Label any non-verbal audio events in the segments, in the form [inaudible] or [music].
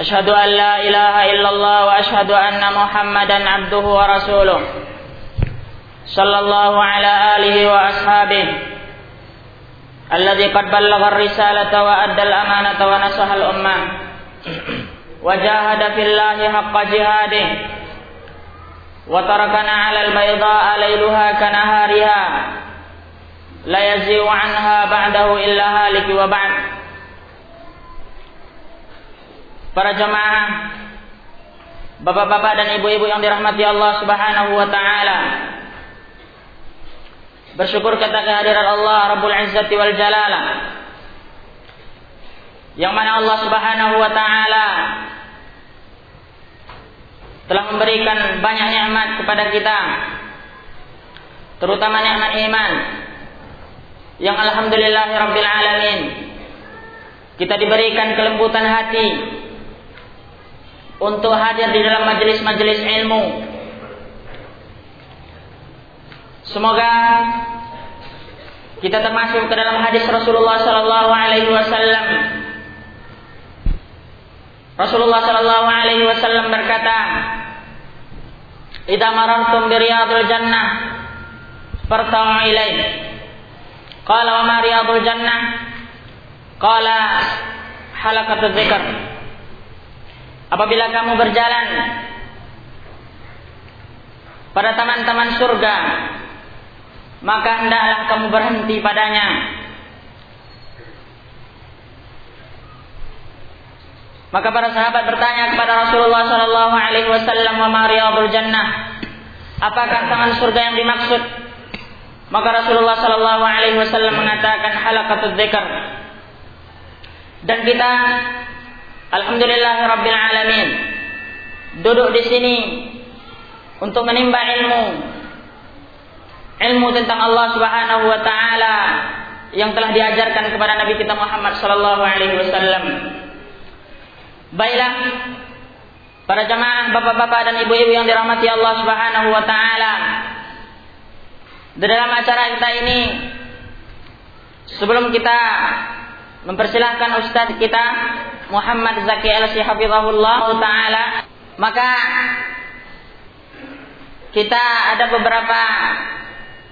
أشهد أن لا إله إلا الله وأشهد أن محمدا عبده ورسوله صلى الله على آله وأصحابه الذي قد بلغ الرسالة وأدى الأمانة ونصح الأمة وجاهد في الله حق جهاده وتركنا على البيضاء ليلها كنهارها لا يزيغ عنها بعده إلا هالك وبعد para jemaah, bapak-bapak dan ibu-ibu yang dirahmati Allah Subhanahu wa taala. Bersyukur kata kehadiran Allah Rabbul Izzati wal Jalalah. Yang mana Allah Subhanahu wa taala telah memberikan banyak nikmat kepada kita. Terutama nikmat iman. Yang alhamdulillahirabbil alamin kita diberikan kelembutan hati untuk hadir di dalam majelis-majelis ilmu. Semoga kita termasuk ke dalam hadis Rasulullah sallallahu alaihi wasallam. Rasulullah sallallahu alaihi wasallam berkata, "Idza marartum bi riyadil jannah, farta'u ilaih." Qala wa ma riyadul jannah? Qala halaqatul dzikr. Apabila kamu berjalan pada taman-taman surga, maka hendaklah kamu berhenti padanya. Maka para sahabat bertanya kepada Rasulullah Sallallahu Alaihi Wasallam, "Wa jannah?" Apakah taman surga yang dimaksud? Maka Rasulullah Sallallahu Alaihi Wasallam mengatakan halaqatul dzikr. Dan kita Alhamdulillah Rabbil Alamin Duduk di sini Untuk menimba ilmu Ilmu tentang Allah Subhanahu wa taala yang telah diajarkan kepada Nabi kita Muhammad sallallahu alaihi wasallam. Baiklah para jamaah bapak-bapak dan ibu-ibu yang dirahmati Allah Subhanahu wa taala. Di dalam acara kita ini sebelum kita mempersilahkan ustaz kita Muhammad Zaki Elsi Hafizahullah Ta'ala. Maka kita ada beberapa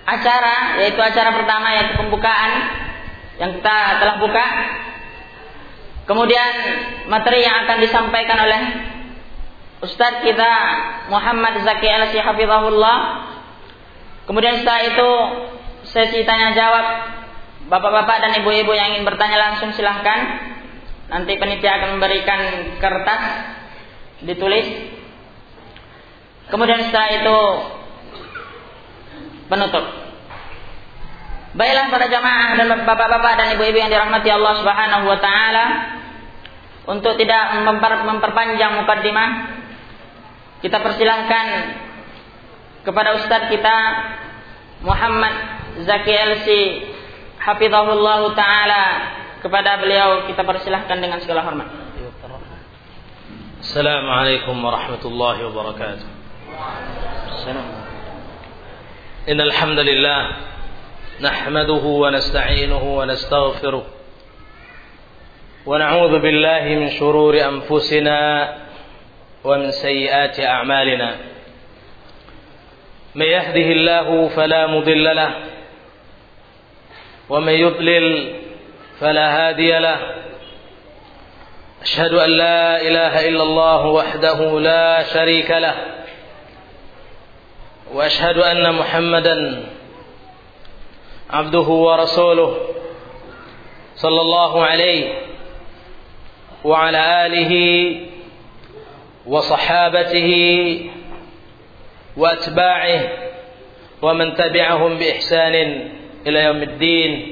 acara yaitu acara pertama yaitu pembukaan yang kita telah buka. Kemudian materi yang akan disampaikan oleh Ustadz kita Muhammad Zaki Elsi Hafizahullah. Kemudian setelah itu sesi tanya jawab bapak-bapak dan ibu-ibu yang ingin bertanya langsung silahkan Nanti penitia akan memberikan kertas ditulis. Kemudian setelah itu penutup. Baiklah para jamaah dan bapak-bapak dan ibu-ibu yang dirahmati Allah Subhanahu wa taala, untuk tidak memper, memperpanjang mukaddimah, kita persilahkan kepada ustadz kita Muhammad Zaki Elsi hafizahullah taala kepada beliau kita persilahkan dengan segala hormat. Assalamualaikum warahmatullahi wabarakatuh. Assalamualaikum. إن الحمد لله نحمده ونستعينه ونستغفره ونعوذ بالله من شرور أنفسنا ومن سيئات أعمالنا من يهده الله فلا مضل له ومن يضلل فلا هادي له. أشهد أن لا إله إلا الله وحده لا شريك له. وأشهد أن محمدا عبده ورسوله صلى الله عليه وعلى آله وصحابته وأتباعه ومن تبعهم بإحسان إلى يوم الدين.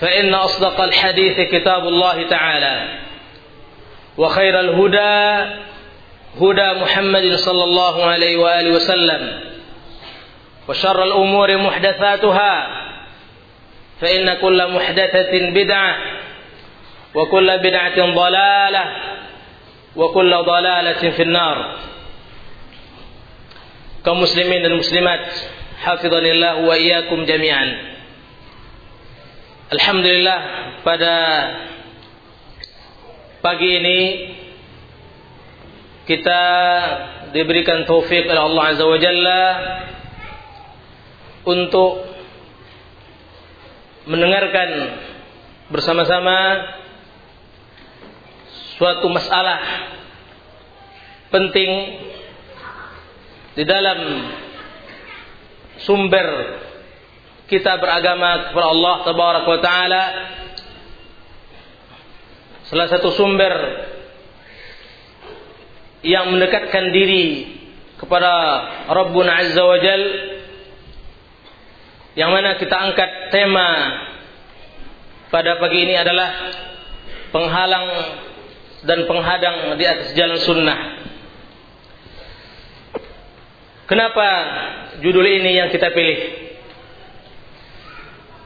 فإن أصدق الحديث كتاب الله تعالى وخير الهدى هدى محمد صلى الله عليه وآله وسلم وشر الأمور محدثاتها فإن كل محدثة بدعة وكل بدعة ضلالة وكل ضلالة في النار. كمسلمين المسلمات حفظني الله وإياكم جميعا. Alhamdulillah pada pagi ini kita diberikan taufik oleh Allah Azza wa Jalla untuk mendengarkan bersama-sama suatu masalah penting di dalam sumber kita beragama kepada Allah Tabaraka taala salah satu sumber yang mendekatkan diri kepada Rabbuna Azza wa Jal yang mana kita angkat tema pada pagi ini adalah penghalang dan penghadang di atas jalan sunnah. Kenapa judul ini yang kita pilih?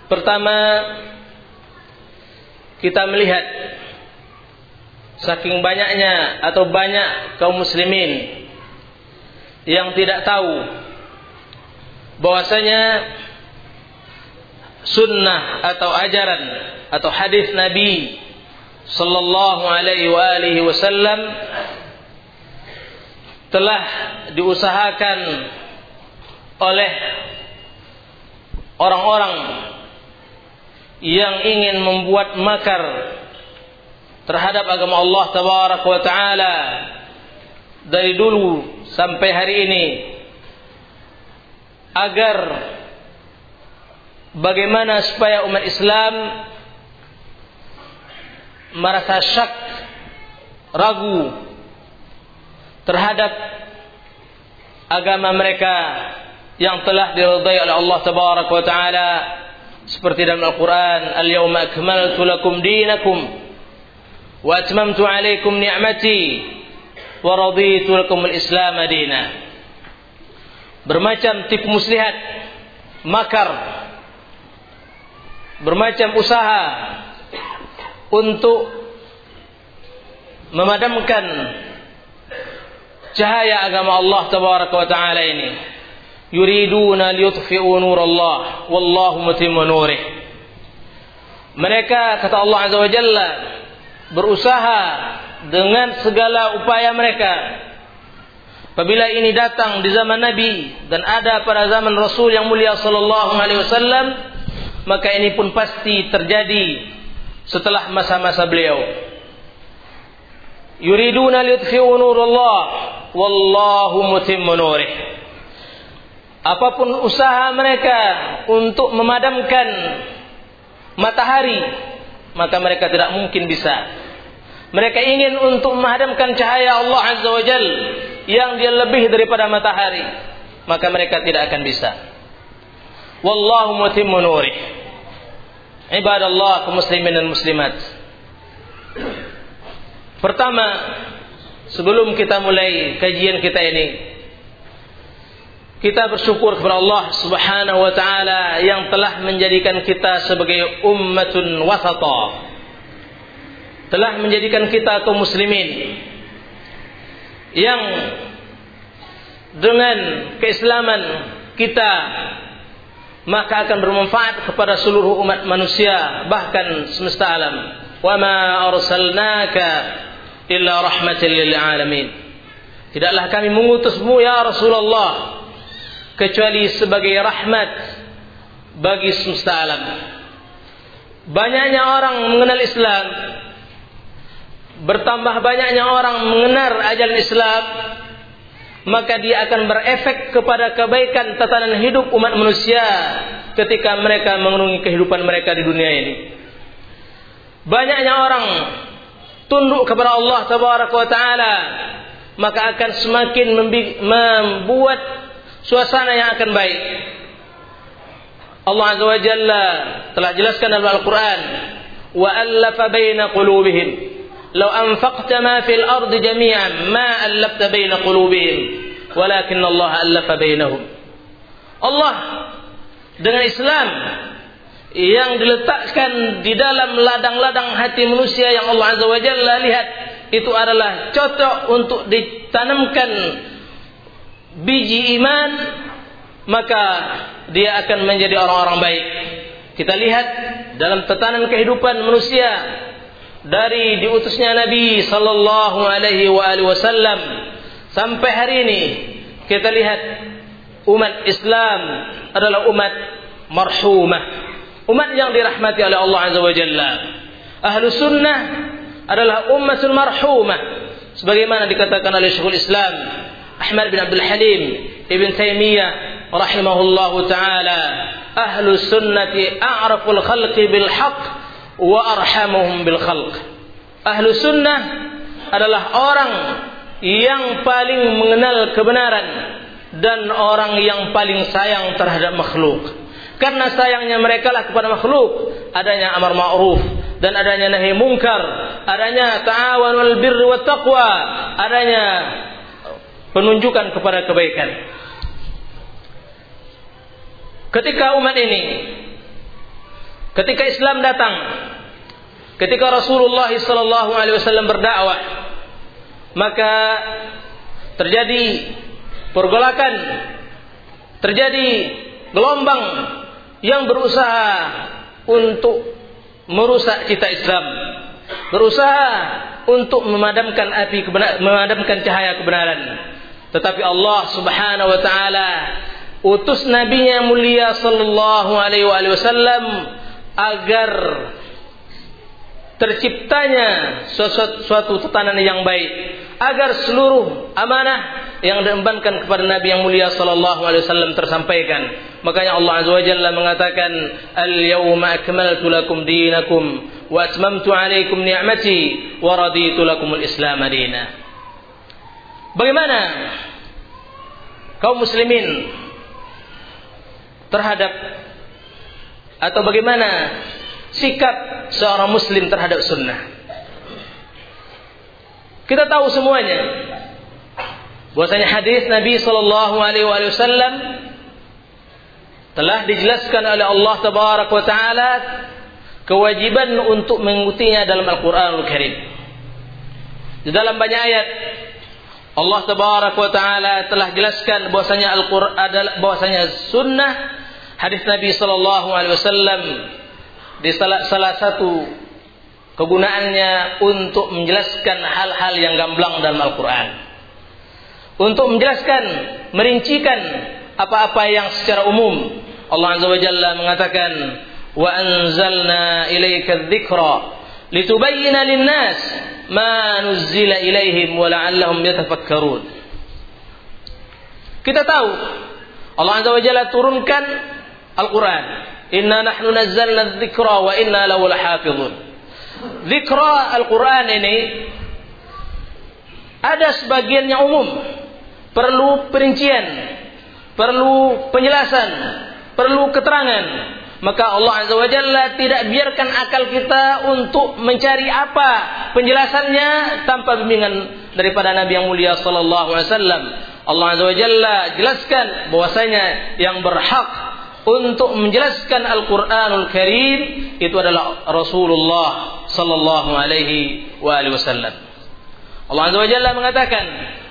Pertama, kita melihat saking banyaknya atau banyak kaum muslimin yang tidak tahu bahwasanya sunnah atau ajaran atau hadis Nabi sallallahu alaihi wasallam telah diusahakan oleh orang-orang yang ingin membuat makar terhadap agama Allah tabaraka wa taala dari dulu sampai hari ini agar bagaimana supaya umat Islam merasa syak ragu terhadap agama mereka yang telah diridai oleh Allah tabaraka wa taala seperti dalam Al-Qur'an al-yawma akmaltu lakum dinakum wa atmamtu 'alaikum ni'mati wa raditu lakum al-islam dina. Bermacam tipu muslihat makar bermacam usaha untuk memadamkan cahaya agama Allah taala ini yuriduna liyutfi'u nurallah. Wallahu mutimmu nurih. Mereka kata Allah azza wa jalla berusaha dengan segala upaya mereka. Apabila ini datang di zaman Nabi dan ada pada zaman Rasul yang mulia sallallahu alaihi wasallam maka ini pun pasti terjadi setelah masa-masa beliau. Yuriduna liyutfi'u nurallah. Wallahu mutimmu nurih apa pun usaha mereka untuk memadamkan matahari maka mereka tidak mungkin bisa. Mereka ingin untuk memadamkan cahaya Allah Azza wa Jal yang dia lebih daripada matahari maka mereka tidak akan bisa. Wallahu mutimmu nurih ibadallah muslimin dan muslimat. Pertama sebelum kita mulai kajian kita ini kita bersyukur kepada Allah Subhanahu wa taala yang telah menjadikan kita sebagai ummatun wasata. Telah menjadikan kita kaum muslimin yang dengan keislaman kita maka akan bermanfaat kepada seluruh umat manusia bahkan semesta alam wa ma arsalnaka illa rahmatan lil alamin tidaklah kami mengutusmu ya Rasulullah kecuali sebagai rahmat bagi semesta alam banyaknya orang mengenal Islam bertambah banyaknya orang mengenal ajaran Islam maka dia akan berefek kepada kebaikan tatanan hidup umat manusia ketika mereka mengenungi kehidupan mereka di dunia ini. Banyaknya orang tunduk kepada Allah taala, maka akan semakin membuat suasana yang akan baik. Allah Azza wa Jalla telah jelaskan dalam Al-Quran, wa allafa baina qulubihim لو أنفقت ما في الأرض جميعا ما ألفت بين قلوبهم ولكن الله ألف بينهم Allah dengan Islam yang diletakkan di dalam ladang-ladang hati manusia yang Allah Azza wa Jalla lihat itu adalah cocok untuk ditanamkan biji iman maka dia akan menjadi orang-orang baik. Kita lihat dalam tatanan kehidupan manusia dari diutusnya Nabi sallallahu alaihi wa alihi wasallam sampai hari ini kita lihat umat Islam adalah umat marhumah umat yang dirahmati oleh Allah azza wa jalla ahlu sunnah adalah ummatul marhumah sebagaimana dikatakan oleh Syekhul Islam Ahmad bin Abdul Halim Ibn Taimiyah rahimahullahu taala ahlu sunnati a'raful khalqi bil haqq wa arhamuhum bil khalq. Ahlu sunnah adalah orang yang paling mengenal kebenaran dan orang yang paling sayang terhadap makhluk. Karena sayangnya mereka lah kepada makhluk, adanya amar ma'ruf dan adanya nahi mungkar, adanya ta'awan wal birri wat taqwa, adanya penunjukan kepada kebaikan. Ketika umat ini Ketika Islam datang, ketika Rasulullah wasallam berdakwah, maka terjadi pergolakan, terjadi gelombang yang berusaha untuk merusak cita Islam, berusaha untuk memadamkan api kebenaran, memadamkan cahaya kebenaran. Tetapi Allah Subhanahu wa taala utus nabinya mulia sallallahu alaihi wasallam agar terciptanya suatu, suatu tatanan yang baik agar seluruh amanah yang diembankan kepada Nabi yang mulia sallallahu alaihi wasallam tersampaikan. Makanya Allah azza wajalla mengatakan al yauma akmaltu lakum dinakum wa atmamtu alaikum ni'mati wa raditu lakum al islam madina bagaimana kaum muslimin terhadap atau bagaimana sikap seorang muslim terhadap sunnah. Kita tahu semuanya. Bahwasanya hadis Nabi sallallahu alaihi wasallam telah dijelaskan oleh Allah tabarak wa taala kewajiban untuk mengikutinya dalam Al-Qur'anul Karim. Di dalam banyak ayat Allah tabarak wa taala telah jelaskan bahwasanya Al-Qur'an bahwasanya sunnah hadis Nabi Shallallahu Alaihi Wasallam di salah, salah satu kegunaannya untuk menjelaskan hal-hal yang gamblang dalam Al-Quran. Untuk menjelaskan, merincikan apa-apa yang secara umum Allah Azza wa Jalla mengatakan wa anzalna ilaika dzikra litubayyana lin-nas ma nuzzila ilaihim wa la'allahum yatafakkarun. Kita tahu Allah Azza wa Jalla turunkan Al-Quran. Inna nahnu nazzalna dzikra wa inna lahu lahafizun. Dzikra Al-Quran ini ada sebagian yang umum. Perlu perincian, perlu penjelasan, perlu keterangan. Maka Allah Azza wa Jalla tidak biarkan akal kita untuk mencari apa penjelasannya tanpa bimbingan daripada Nabi yang mulia sallallahu alaihi wasallam. Allah Azza wa Jalla jelaskan bahwasanya yang berhak untuk menjelaskan Al-Qur'anul Karim itu adalah Rasulullah sallallahu alaihi wa alihi wasallam. Allah Azza wa Jalla mengatakan,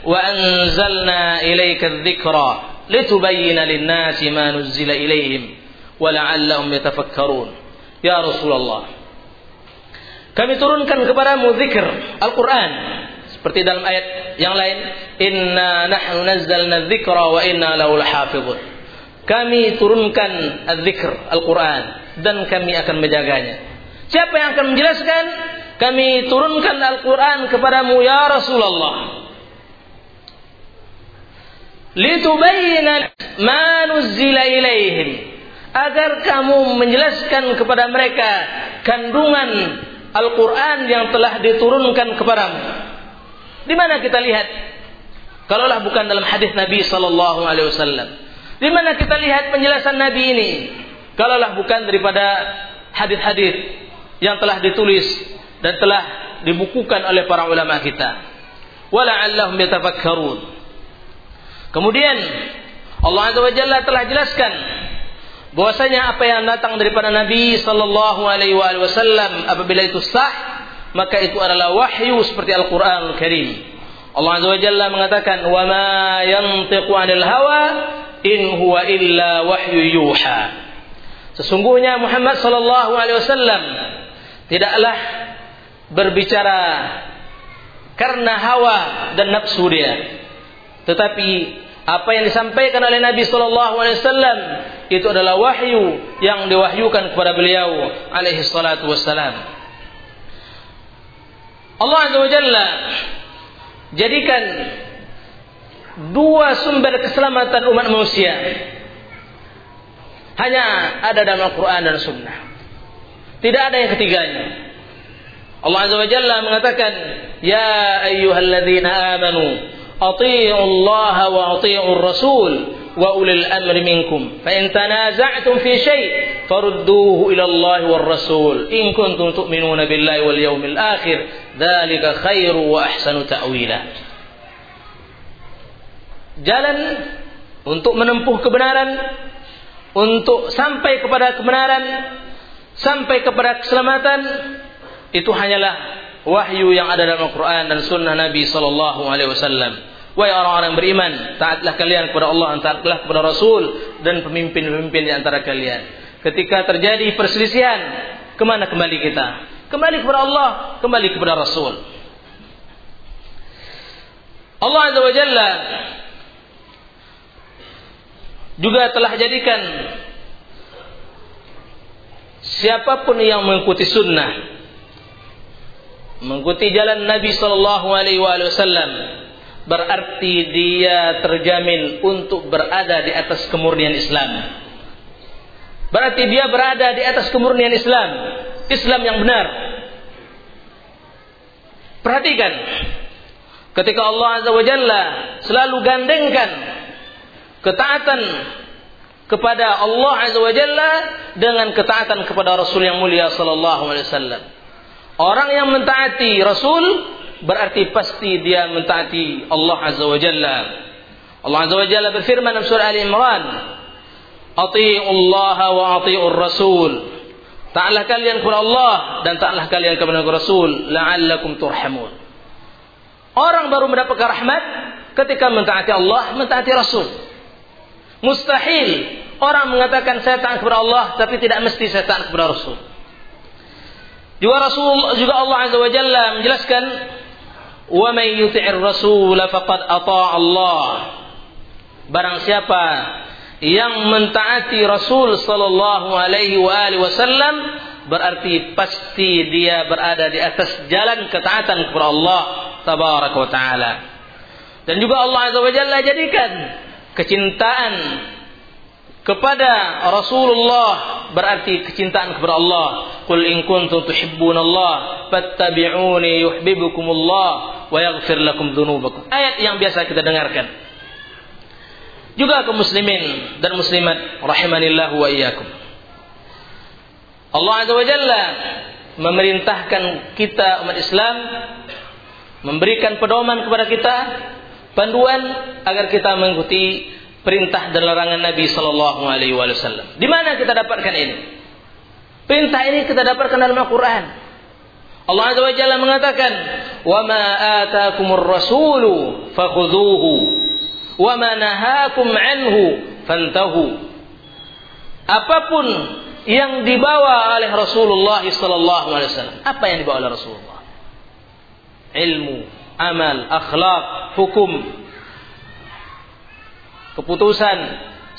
wa anzalna ilaika dzikra litubayyana lin-nasi ma ilaihim la'allahum yatafakkarun. Ya Rasulullah. Kami turunkan kepadamu zikr Al-Qur'an. Seperti dalam ayat yang lain inna nahnu nazzalna dzikra wa inna lahu lahafizun kami turunkan az-zikr Al-Qur'an dan kami akan menjaganya. Siapa yang akan menjelaskan? Kami turunkan Al-Quran kepadamu ya Rasulullah. Litubayyana ma nuzzila ilaihim. Agar kamu menjelaskan kepada mereka kandungan Al-Quran yang telah diturunkan kepadamu. Di mana kita lihat? Kalaulah bukan dalam hadis Nabi Sallallahu Alaihi Wasallam. Di mana kita lihat penjelasan Nabi ini? Kalaulah bukan daripada hadis-hadis yang telah ditulis dan telah dibukukan oleh para ulama kita. Wala'allahum yatafakkarun. Kemudian Allah Azza wa Jalla telah jelaskan bahwasanya apa yang datang daripada Nabi sallallahu alaihi wasallam apabila itu sah maka itu adalah wahyu seperti Al-Qur'an Al-Karim. Allah Azza wa Jalla mengatakan wa ma yantiqu 'anil hawa in huwa illa wahyu yuha. Sesungguhnya Muhammad sallallahu alaihi wasallam tidaklah berbicara karena hawa dan nafsu dia. Tetapi apa yang disampaikan oleh Nabi Shallallahu Alaihi Wasallam itu adalah wahyu yang diwahyukan kepada beliau alaihi salatu wassalam. Allah Azza wa Jalla jadikan dua sumber keselamatan umat manusia hanya ada dalam Al-Quran dan Sunnah. Tidak ada yang ketiganya. Allah Azza wa Jalla mengatakan, "Ya ayyuhalladzina amanu, ulil amri minkum. Fa in tanaza'tum fi syai' farudduhu ila Allah war Rasul in kuntum tu'minuna billahi wal yawmil akhir. Dzalika khairu wa ahsanu ta'wila." Jalan untuk menempuh kebenaran, untuk sampai kepada kebenaran, sampai kepada keselamatan itu hanyalah wahyu yang ada dalam Al-Quran dan Sunnah Nabi Sallallahu Alaihi Wasallam. Wahai orang-orang yang beriman, taatlah kalian kepada Allah, taatlah kepada Rasul dan pemimpin-pemimpin di antara kalian. Ketika terjadi perselisihan, kemana kembali kita? Kembali kepada Allah, kembali kepada Rasul. Allah Azza wa Jalla juga telah jadikan siapapun yang mengikuti sunnah mengikuti jalan Nabi Shallallahu Alaihi Wasallam berarti dia terjamin untuk berada di atas kemurnian Islam. Berarti dia berada di atas kemurnian Islam, Islam yang benar. Perhatikan, ketika Allah Azza wa Jalla selalu gandengkan ketaatan kepada Allah Azza wa Jalla dengan ketaatan kepada Rasul yang mulia sallallahu alaihi wasallam. Orang yang mentaati Rasul berarti pasti dia mentaati Allah Azza wa Jalla. Allah Azza wa Jalla berfirman dalam surah Ali Imran, "Atii'u Allah wa atii'ur Rasul." Taatlah kalian kepada Allah dan taatlah kalian kepada Rasul la'allakum turhamun. Orang baru mendapatkan rahmat ketika mentaati Allah, mentaati Rasul. Mustahil orang mengatakan saya taat kepada Allah tapi tidak mesti saya taat kepada Rasul. Juga Rasul juga Allah Azza wa Jalla menjelaskan wa may yuti'ir rasul faqad ata Allah. Barang siapa yang mentaati Rasul sallallahu alaihi wa alihi wasallam berarti pasti dia berada di atas jalan ketaatan kepada Allah tabaraka wa taala. Dan juga Allah Azza wa Jalla jadikan kecintaan kepada Rasulullah berarti kecintaan kepada Allah. Qul in kuntum tuhibbunallah fattabi'uni yuhibbukumullah wa yaghfir lakum dzunubakum. Ayat yang biasa kita dengarkan. Juga kaum muslimin dan muslimat rahimanillah wa iyyakum. Allah Azza wa Jalla memerintahkan kita umat Islam memberikan pedoman kepada kita panduan agar kita mengikuti perintah dan larangan Nabi Shallallahu Alaihi Wasallam. Di mana kita dapatkan ini? Perintah ini kita dapatkan dalam Al-Quran. Allah Azza wa Jalla mengatakan, "Wa ma ataakumur rasulu fakhudhuhu wa ma nahakum anhu fantahu." Apapun yang dibawa oleh Rasulullah sallallahu alaihi wasallam, apa yang dibawa oleh Rasulullah? Ilmu, amal, akhlak, hukum, keputusan,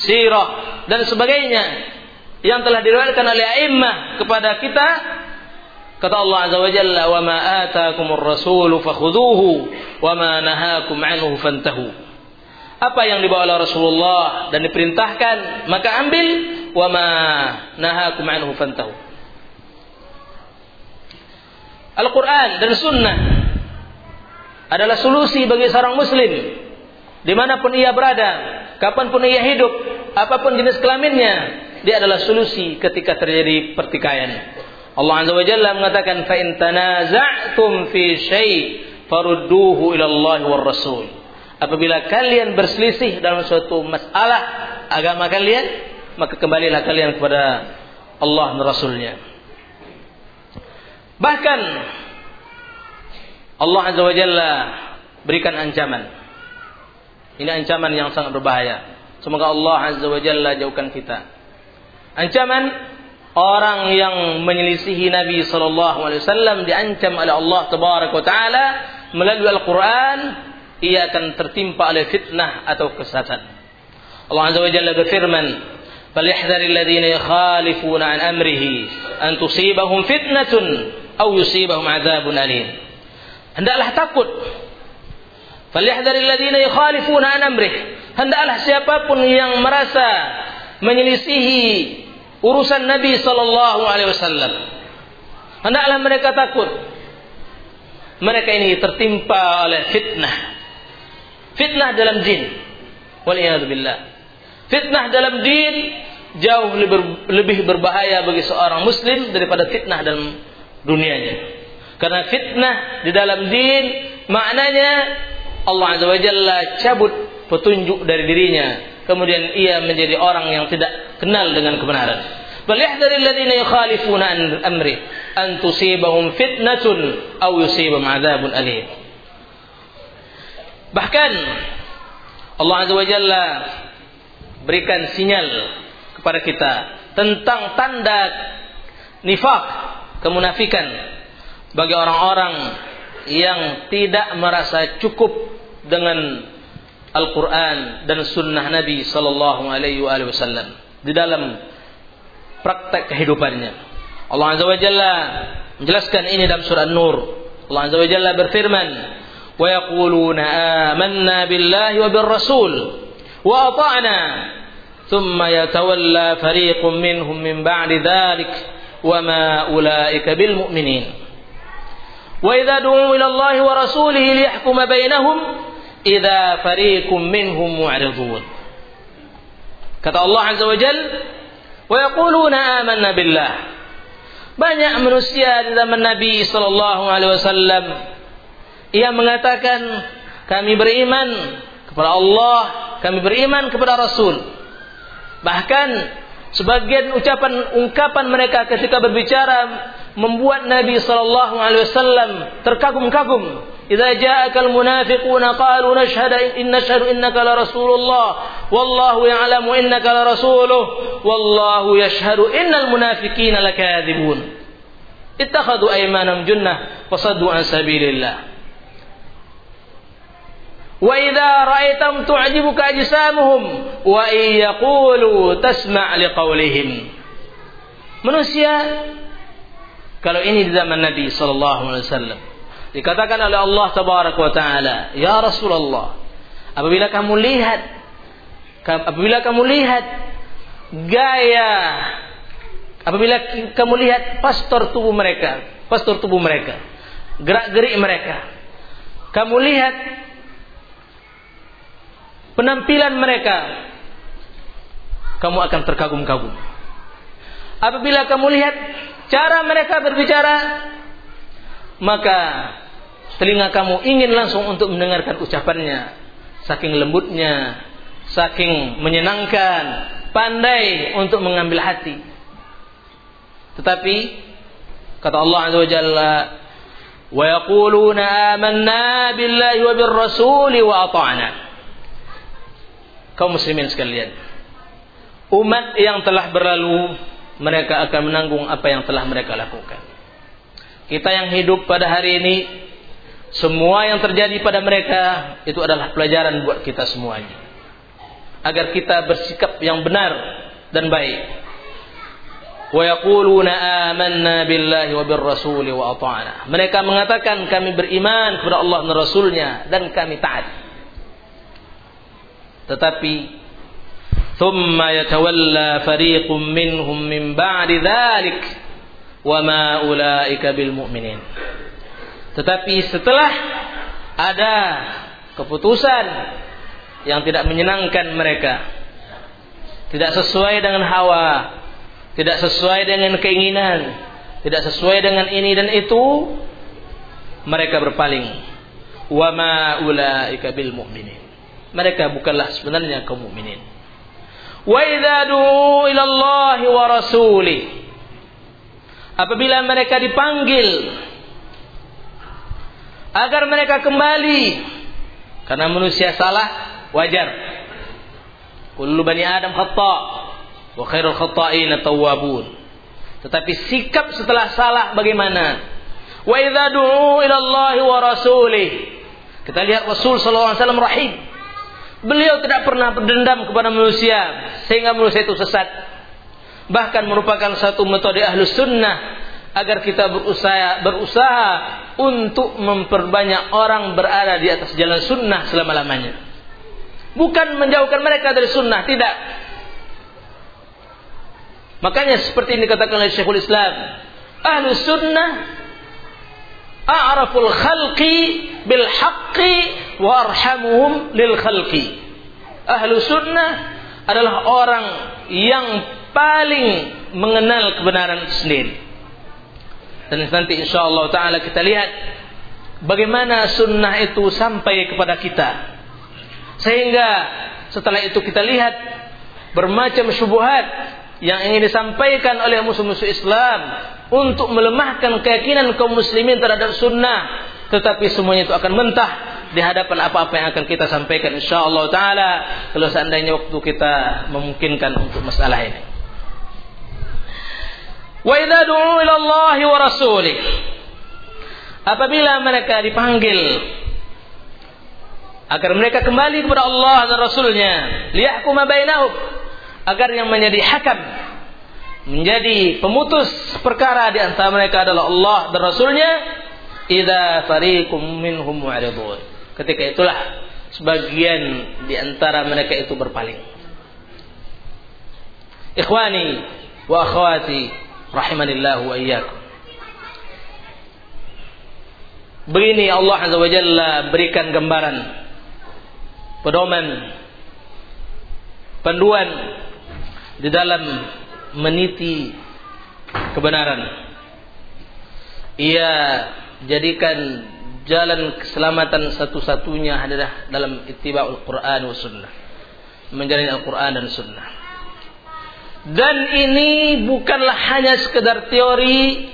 sirah dan sebagainya yang telah diriwayatkan oleh a'immah kepada kita. Kata Allah azza wa jalla wa ma ataakumur rasul fakhudhuhu wa ma nahakum anhu fantahu. Apa yang dibawa oleh Rasulullah dan diperintahkan maka ambil. Wa ma nahakum anhu fantahu. Al-Quran dan Sunnah adalah solusi bagi seorang Muslim di mana pun ia berada, kapan pun ia hidup, apa pun jenis kelaminnya, dia adalah solusi ketika terjadi pertikaian. Allah Azza wa Jalla mengatakan fa in tanaza'tum fi syai' farudduhu ila Allah war Rasul. Apabila kalian berselisih dalam suatu masalah agama kalian, maka kembalilah kalian kepada Allah dan Rasulnya. Bahkan Allah Azza wa Jalla berikan ancaman. Ini ancaman yang sangat berbahaya. Semoga Allah Azza wa Jalla jauhkan kita Ancaman orang yang menyelisihi Nabi sallallahu alaihi wasallam diancam oleh Allah tabaraka taala melalui Al-Qur'an ia akan tertimpa oleh fitnah atau kesesatan. Allah Azza wa Jalla berfirman, "Falyahdhar alladhina yukhalifuna an amrihi an tusibahum fitnatun aw yusibahum adzabun alim." Hendaklah takut. Falyahdhar alladhina yukhalifuna an amrihi. Hendaklah siapa pun yang merasa menyelisihi urusan Nabi Sallallahu Alaihi Wasallam. Hendaklah mereka takut. Mereka ini tertimpa oleh fitnah. Fitnah dalam din. Waliyahzubillah. Fitnah dalam din jauh lebih berbahaya bagi seorang muslim daripada fitnah dalam dunianya. Karena fitnah di dalam din maknanya Allah Azza wa Jalla cabut petunjuk dari dirinya kemudian ia menjadi orang yang tidak kenal dengan kebenaran. Bal yahdharil ladzina yukhalifuna amri an tusibahum fitnatun aw yusibahum adzabun alim. Bahkan Allah Azza wa Jalla berikan sinyal kepada kita tentang tanda nifak, kemunafikan bagi orang-orang yang tidak merasa cukup dengan Al-Quran dan Sunnah Nabi Sallallahu Alaihi Wasallam di dalam praktek kehidupannya. Allah Azza wa Jalla menjelaskan ini dalam surah Nur. Allah Azza wa Jalla berfirman, "Wa yaquluna amanna billahi wa bir rasul wa ata'na thumma yatawalla fariqun minhum min ba'di dhalik wa ma ulaika bil mu'minin." Wa idza du'u ila Allah wa rasulihi liyahkuma bainahum idza. Kata Allah Azza wa Jal, wa yaquluna amanna. Banyak manusia di zaman Nabi sallallahu alaihi wasallam ia mengatakan kami beriman kepada Allah, kami beriman kepada Rasul. Bahkan sebagian ucapan ungkapan mereka ketika berbicara membuat Nabi sallallahu alaihi wasallam terkagum-kagum. "Idza ja'akal munafiquna qalu nashhadu in nashhadu innaka la rasulullah wallahu ya'lamu innaka la rasuluh wallahu yashhadu innal munafiqina lakadzibun." Ittakhadhu aymanam junnah wa saddu an sabilillah. Wa idza رأيتم tu'jibuka ajsamuhum wa يقولوا tasma' لقولهم manusia kalau ini di zaman Nabi sallallahu alaihi wasallam Dikatakan oleh Allah Tabaraka wa taala, "Ya Rasulullah, apabila kamu lihat apabila kamu lihat gaya apabila kamu lihat pastor tubuh mereka, pastor tubuh mereka, gerak-gerik mereka, kamu lihat penampilan mereka, kamu akan terkagum-kagum. Apabila kamu lihat cara mereka berbicara, maka telinga kamu ingin langsung untuk mendengarkan ucapannya saking lembutnya saking menyenangkan pandai untuk mengambil hati tetapi kata Allah Azza wa Jalla wa yaquluna amanna billahi wa birrasuli wa ata'na. Kaum muslimin sekalian, umat yang telah berlalu mereka akan menanggung apa yang telah mereka lakukan. Kita yang hidup pada hari ini semua yang terjadi pada mereka itu adalah pelajaran buat kita semuanya. Agar kita bersikap yang benar dan baik ويقولون آمنا بالله وبالرسول وأطعنا mereka mengatakan kami beriman kepada Allah dan Rasulnya dan kami taat tetapi ثم يتولى فريق منهم من بعد ذلك وما أولئك بالمؤمنين tetapi setelah ada keputusan yang tidak menyenangkan mereka tidak sesuai dengan hawa tidak sesuai dengan keinginan, tidak sesuai dengan ini dan itu, mereka berpaling. Wa ma ulaika bil mu'minin. Mereka bukanlah sebenarnya kaum mukminin. Wa idza du'u ila Allah wa rasulih. Apabila mereka dipanggil agar mereka kembali karena manusia salah wajar. Kullu bani Adam khata' Wa khairul khata'in tawwabun. Tetapi sikap setelah salah bagaimana? Wa idza du'u ila Allah wa rasulih. Kita lihat Rasul sallallahu alaihi wasallam rahim. Beliau tidak pernah berdendam kepada manusia sehingga manusia itu sesat. Bahkan merupakan satu metode ahlus sunnah agar kita berusaha berusaha untuk memperbanyak orang berada di atas jalan sunnah selama-lamanya. Bukan menjauhkan mereka dari sunnah, tidak. Makanya seperti ini dikatakan oleh Syekhul Islam, ahlu sunnah a'raful khalqi bil haqqi wa arhamuhum lil khalqi. Ahlu sunnah adalah orang yang paling mengenal kebenaran itu sendiri. Dan nanti insya Allah Ta'ala kita lihat bagaimana sunnah itu sampai kepada kita. Sehingga setelah itu kita lihat bermacam syubuhat yang ingin disampaikan oleh musuh-musuh Islam untuk melemahkan keyakinan kaum muslimin terhadap sunnah. Tetapi semuanya itu akan mentah di hadapan apa-apa yang akan kita sampaikan insyaallah taala kalau seandainya waktu kita memungkinkan untuk masalah ini. Wa idza du'u ila Allah wa rasulih. Apabila mereka dipanggil agar mereka kembali kepada Allah dan Rasulnya liyahkuma bainahum agar yang menjadi hakam menjadi pemutus perkara di antara mereka adalah Allah dan Rasulnya idza fariqum minhum mu'ridun. Ketika itulah sebagian di antara mereka itu berpaling. Ikhwani wa akhwati rahimanillah wa iyyakum. Begini Allah azza wa jalla berikan gambaran pedoman panduan di dalam meniti kebenaran. Ia jadikan jalan keselamatan satu-satunya adalah dalam ittiba'ul Quran wa sunnah. Menjalani Al-Quran dan sunnah. Dan ini bukanlah hanya sekedar teori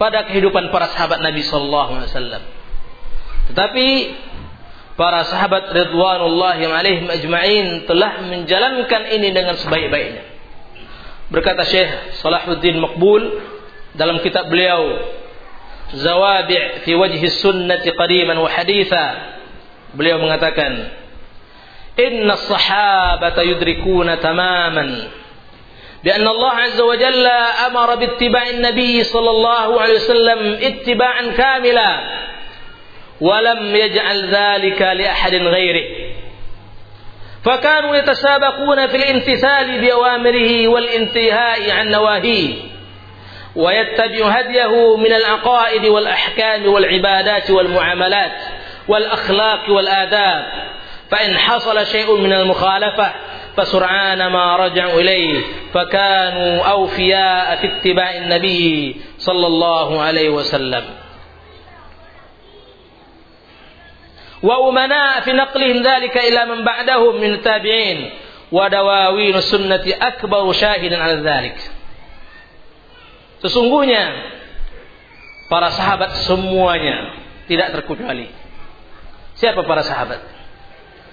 pada kehidupan para sahabat Nabi sallallahu alaihi wasallam. Tetapi para sahabat ridwanullah yang alaihim ajma'in telah menjalankan ini dengan sebaik-baiknya. Berkata Syekh Salahuddin Maqbul dalam kitab beliau Zawabi' fi wajhi sunnati qadiman wa haditha beliau mengatakan Inna sahabata yudrikuna tamaman بأن الله عز وجل أمر باتباع النبي صلى الله عليه وسلم اتباعا كاملا ولم يجعل ذلك لأحد غيره. فكانوا يتسابقون في الامتثال بأوامره والانتهاء عن نواهيه ويتبع هديه من العقائد والأحكام والعبادات والمعاملات والأخلاق والآداب. فإن حصل شيء من المخالفة فسرعان ما رجعوا إليه فكانوا أوفياء في اتباع النبي صلى الله عليه وسلم. wa umana fi naqlihim dhalika ila man ba'dahum min tabi'in. Wa dawawin sunnati akbaru syahidan ala dhalik. Sesungguhnya para sahabat semuanya tidak terkecuali. Siapa para sahabat?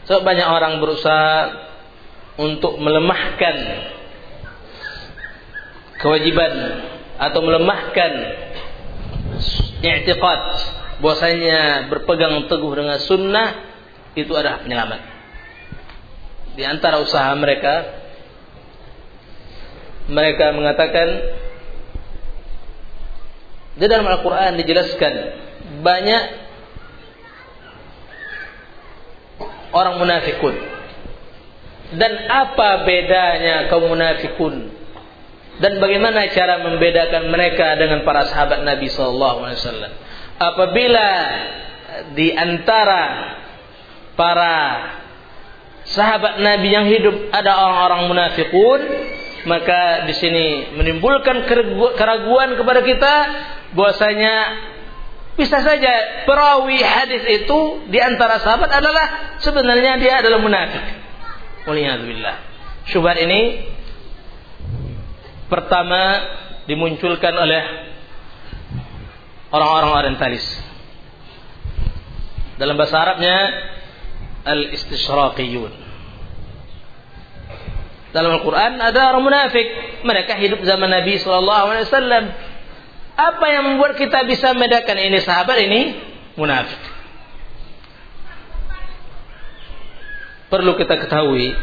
Sebab so, banyak orang berusaha untuk melemahkan kewajiban atau melemahkan i'tiqad bahwasanya berpegang teguh dengan sunnah itu adalah penyelamat. Di antara usaha mereka mereka mengatakan di dalam Al-Quran dijelaskan banyak orang munafikun. Dan apa bedanya kaum munafikun? Dan bagaimana cara membedakan mereka dengan para sahabat Nabi Sallallahu Alaihi Wasallam apabila di antara para sahabat Nabi yang hidup ada orang-orang munafikun maka di sini menimbulkan keraguan kepada kita bahwasanya bisa saja perawi hadis itu di antara sahabat adalah sebenarnya dia adalah munafik. Waliyadzubillah. Syubhat ini pertama dimunculkan oleh orang-orang orientalis. Dalam bahasa Arabnya al-istishraqiyun. Dalam Al-Quran ada orang munafik. Mereka hidup zaman Nabi SAW. Apa yang membuat kita bisa membedakan ini sahabat ini munafik? Perlu kita ketahui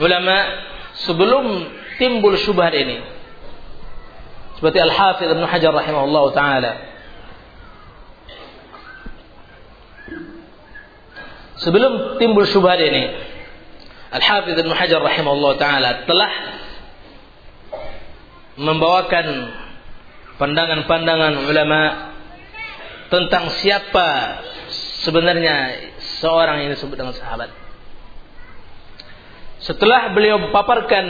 ulama sebelum timbul syubhat ini seperti Al-Hafidh Ibn Hajar rahimahullah taala sebelum timbul syubhat ini Al-Hafidh Ibn Hajar rahimahullah ta'ala telah membawakan pandangan-pandangan ulama tentang siapa sebenarnya seorang yang disebut dengan sahabat. Setelah beliau paparkan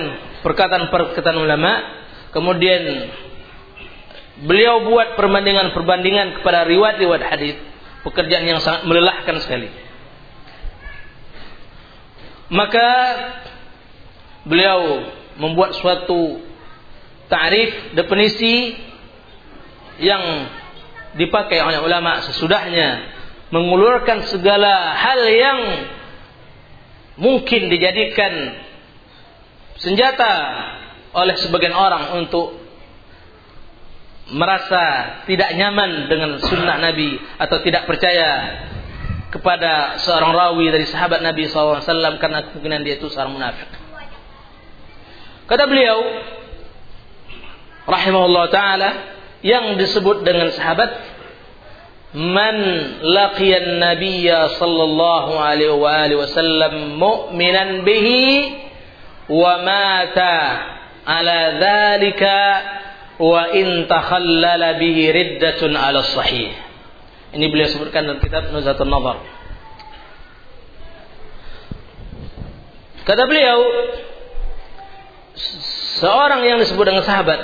perkataan-perkataan ulama, kemudian beliau buat perbandingan-perbandingan kepada riwayat-riwayat hadis, pekerjaan yang sangat melelahkan sekali. Maka beliau membuat suatu tarif definisi yang dipakai oleh ulama sesudahnya mengulurkan segala hal yang mungkin dijadikan senjata oleh sebagian orang untuk merasa tidak nyaman dengan sunnah Nabi atau tidak percaya kepada seorang rawi dari sahabat Nabi SAW karena kemungkinan dia itu seorang munafik. Kata beliau, rahimahullah taala, yang disebut dengan sahabat man laqiyan nabiyya sallallahu alaihi wa alihi wasallam mu'minan bihi wa mata ala dhalika wa in takhallala bihi riddatun ala sahih ini beliau sebutkan dalam kitab Nuzatul Nazar. Kata beliau, seorang yang disebut dengan sahabat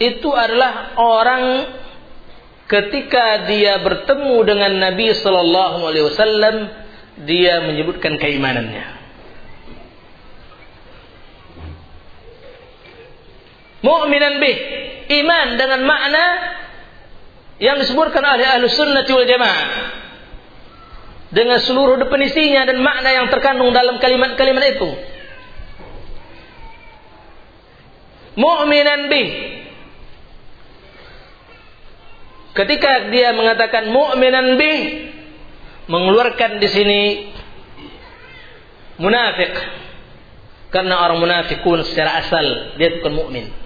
itu adalah orang ketika dia bertemu dengan Nabi Sallallahu Alaihi Wasallam dia menyebutkan keimanannya. Mu'minan bih, iman dengan makna yang disebutkan oleh ahlu sunnah wal jamaah dengan seluruh definisinya dan makna yang terkandung dalam kalimat-kalimat itu. Mu'minan bih. Ketika dia mengatakan mu'minan bih, mengeluarkan di sini munafik. Karena orang munafikun secara asal dia bukan mukmin.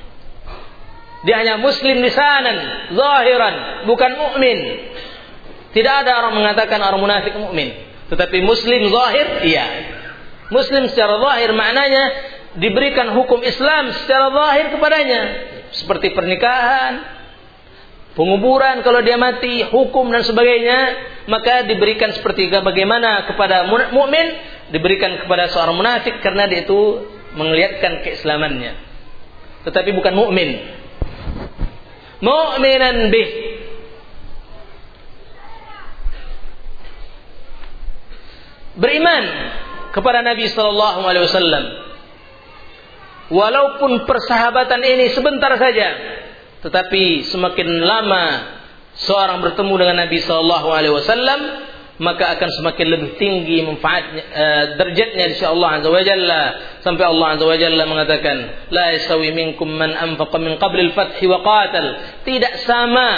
Dia hanya muslim lisanan, zahiran, bukan mukmin. Tidak ada orang mengatakan orang munafik mukmin, tetapi muslim zahir iya. Muslim secara zahir maknanya diberikan hukum Islam secara zahir kepadanya, seperti pernikahan, penguburan kalau dia mati, hukum dan sebagainya, maka diberikan seperti bagaimana kepada mukmin diberikan kepada seorang munafik karena dia itu melihatkan keislamannya. Tetapi bukan mukmin mu'minan bih beriman kepada Nabi sallallahu alaihi wasallam. Walaupun persahabatan ini sebentar saja Tetapi semakin lama seorang bertemu dengan Nabi Shallallahu Alaihi Wasallam, maka akan semakin lebih tinggi manfaatnya uh, derajatnya insya Allah azza wa jalla. Sampai Allah azza wa jalla mengatakan la yasawi minkum man anfaqa min qabli al-fath wa qatal. Tidak sama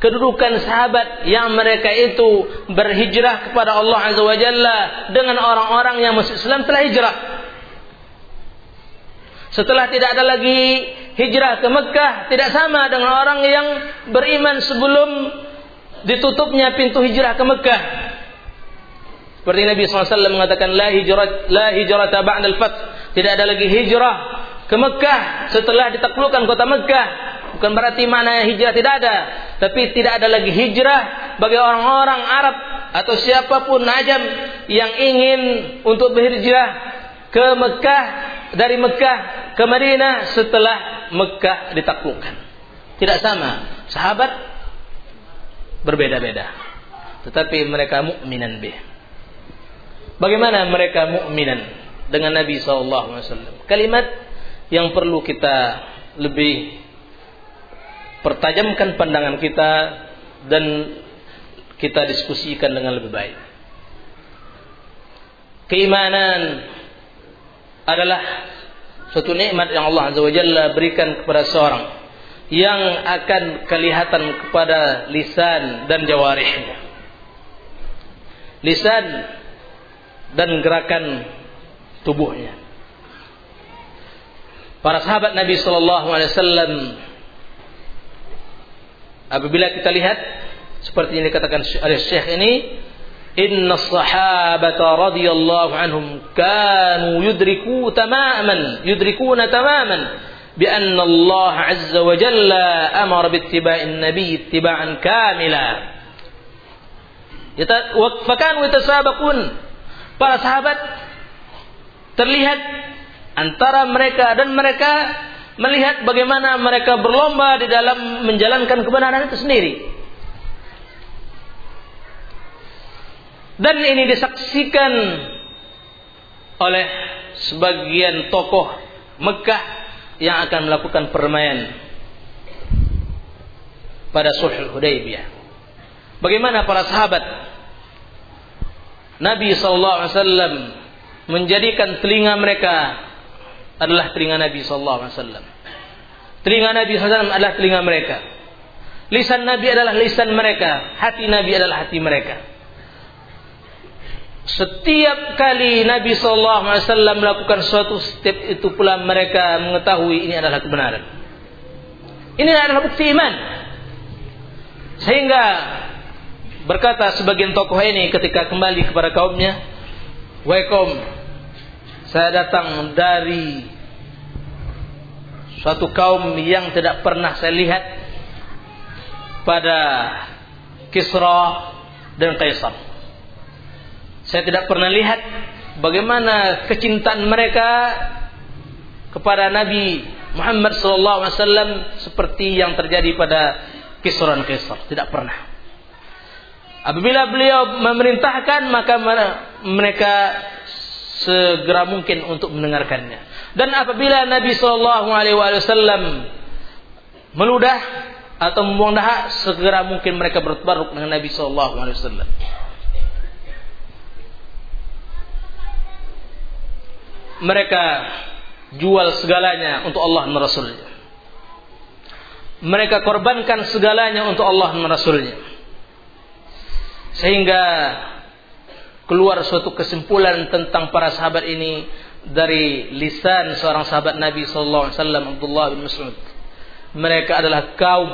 kedudukan sahabat yang mereka itu berhijrah kepada Allah azza wa jalla dengan orang-orang yang masuk Islam telah hijrah. Setelah tidak ada lagi hijrah ke Mekah tidak sama dengan orang yang beriman sebelum ditutupnya pintu hijrah ke Mekah seperti Nabi SAW mengatakan la hijrat la hijrata ba'da al-fath. Tidak ada lagi hijrah ke Mekah setelah ditaklukkan kota Mekah. Bukan berarti mana hijrah tidak ada, tapi tidak ada lagi hijrah bagi orang-orang Arab atau siapa pun najam yang ingin untuk berhijrah ke Mekah dari Mekah ke Madinah setelah Mekah ditaklukkan. Tidak sama. Sahabat berbeda-beda. Tetapi mereka mukminan bih. Bagaimana mereka mukminan dengan Nabi SAW? Kalimat yang perlu kita lebih pertajamkan pandangan kita dan kita diskusikan dengan lebih baik. Keimanan adalah suatu nikmat yang Allah Azza wa Jalla berikan kepada seorang yang akan kelihatan kepada lisan dan jawarihnya. Lisan dan gerakan tubuhnya. Para sahabat Nabi Shallallahu Alaihi Wasallam apabila kita lihat seperti yang dikatakan oleh Syekh ini Inna sahabata radhiyallahu anhum kanu yudriku tamaman yudrikuna tamaman بأن الله عز وجل أمر باتباع النبي اتباعا كاملا فكانوا يتسابقون para sahabat terlihat antara mereka dan mereka melihat bagaimana mereka berlomba di dalam menjalankan kebenaran itu sendiri. Dan ini disaksikan oleh sebagian tokoh Mekah yang akan melakukan permainan pada Sulh Hudaybiyah. Bagaimana para sahabat Nabi SAW menjadikan telinga mereka adalah telinga Nabi SAW. Telinga Nabi SAW adalah telinga mereka. Lisan Nabi adalah lisan mereka. Hati Nabi adalah hati mereka. Setiap kali Nabi SAW melakukan suatu step itu pula mereka mengetahui ini adalah kebenaran. Ini adalah bukti iman. Sehingga Berkata sebagian tokoh ini ketika kembali kepada kaumnya, "Waikom, saya datang dari suatu kaum yang tidak pernah saya lihat pada Kisra dan Kaisar. Saya tidak pernah lihat bagaimana kecintaan mereka kepada Nabi Muhammad SAW seperti yang terjadi pada Kisra dan Kaisar. Tidak pernah. Apabila beliau memerintahkan maka mereka segera mungkin untuk mendengarkannya. Dan apabila Nabi Shallallahu Alaihi Wasallam meludah atau membuang dahak, segera mungkin mereka bertabaruk dengan Nabi Shallallahu Alaihi Wasallam. Mereka jual segalanya untuk Allah dan Rasulnya. Mereka korbankan segalanya untuk Allah dan Rasulnya sehingga keluar suatu kesimpulan tentang para sahabat ini dari lisan seorang sahabat Nabi sallallahu alaihi wasallam Abdullah bin Mas'ud. Mereka adalah kaum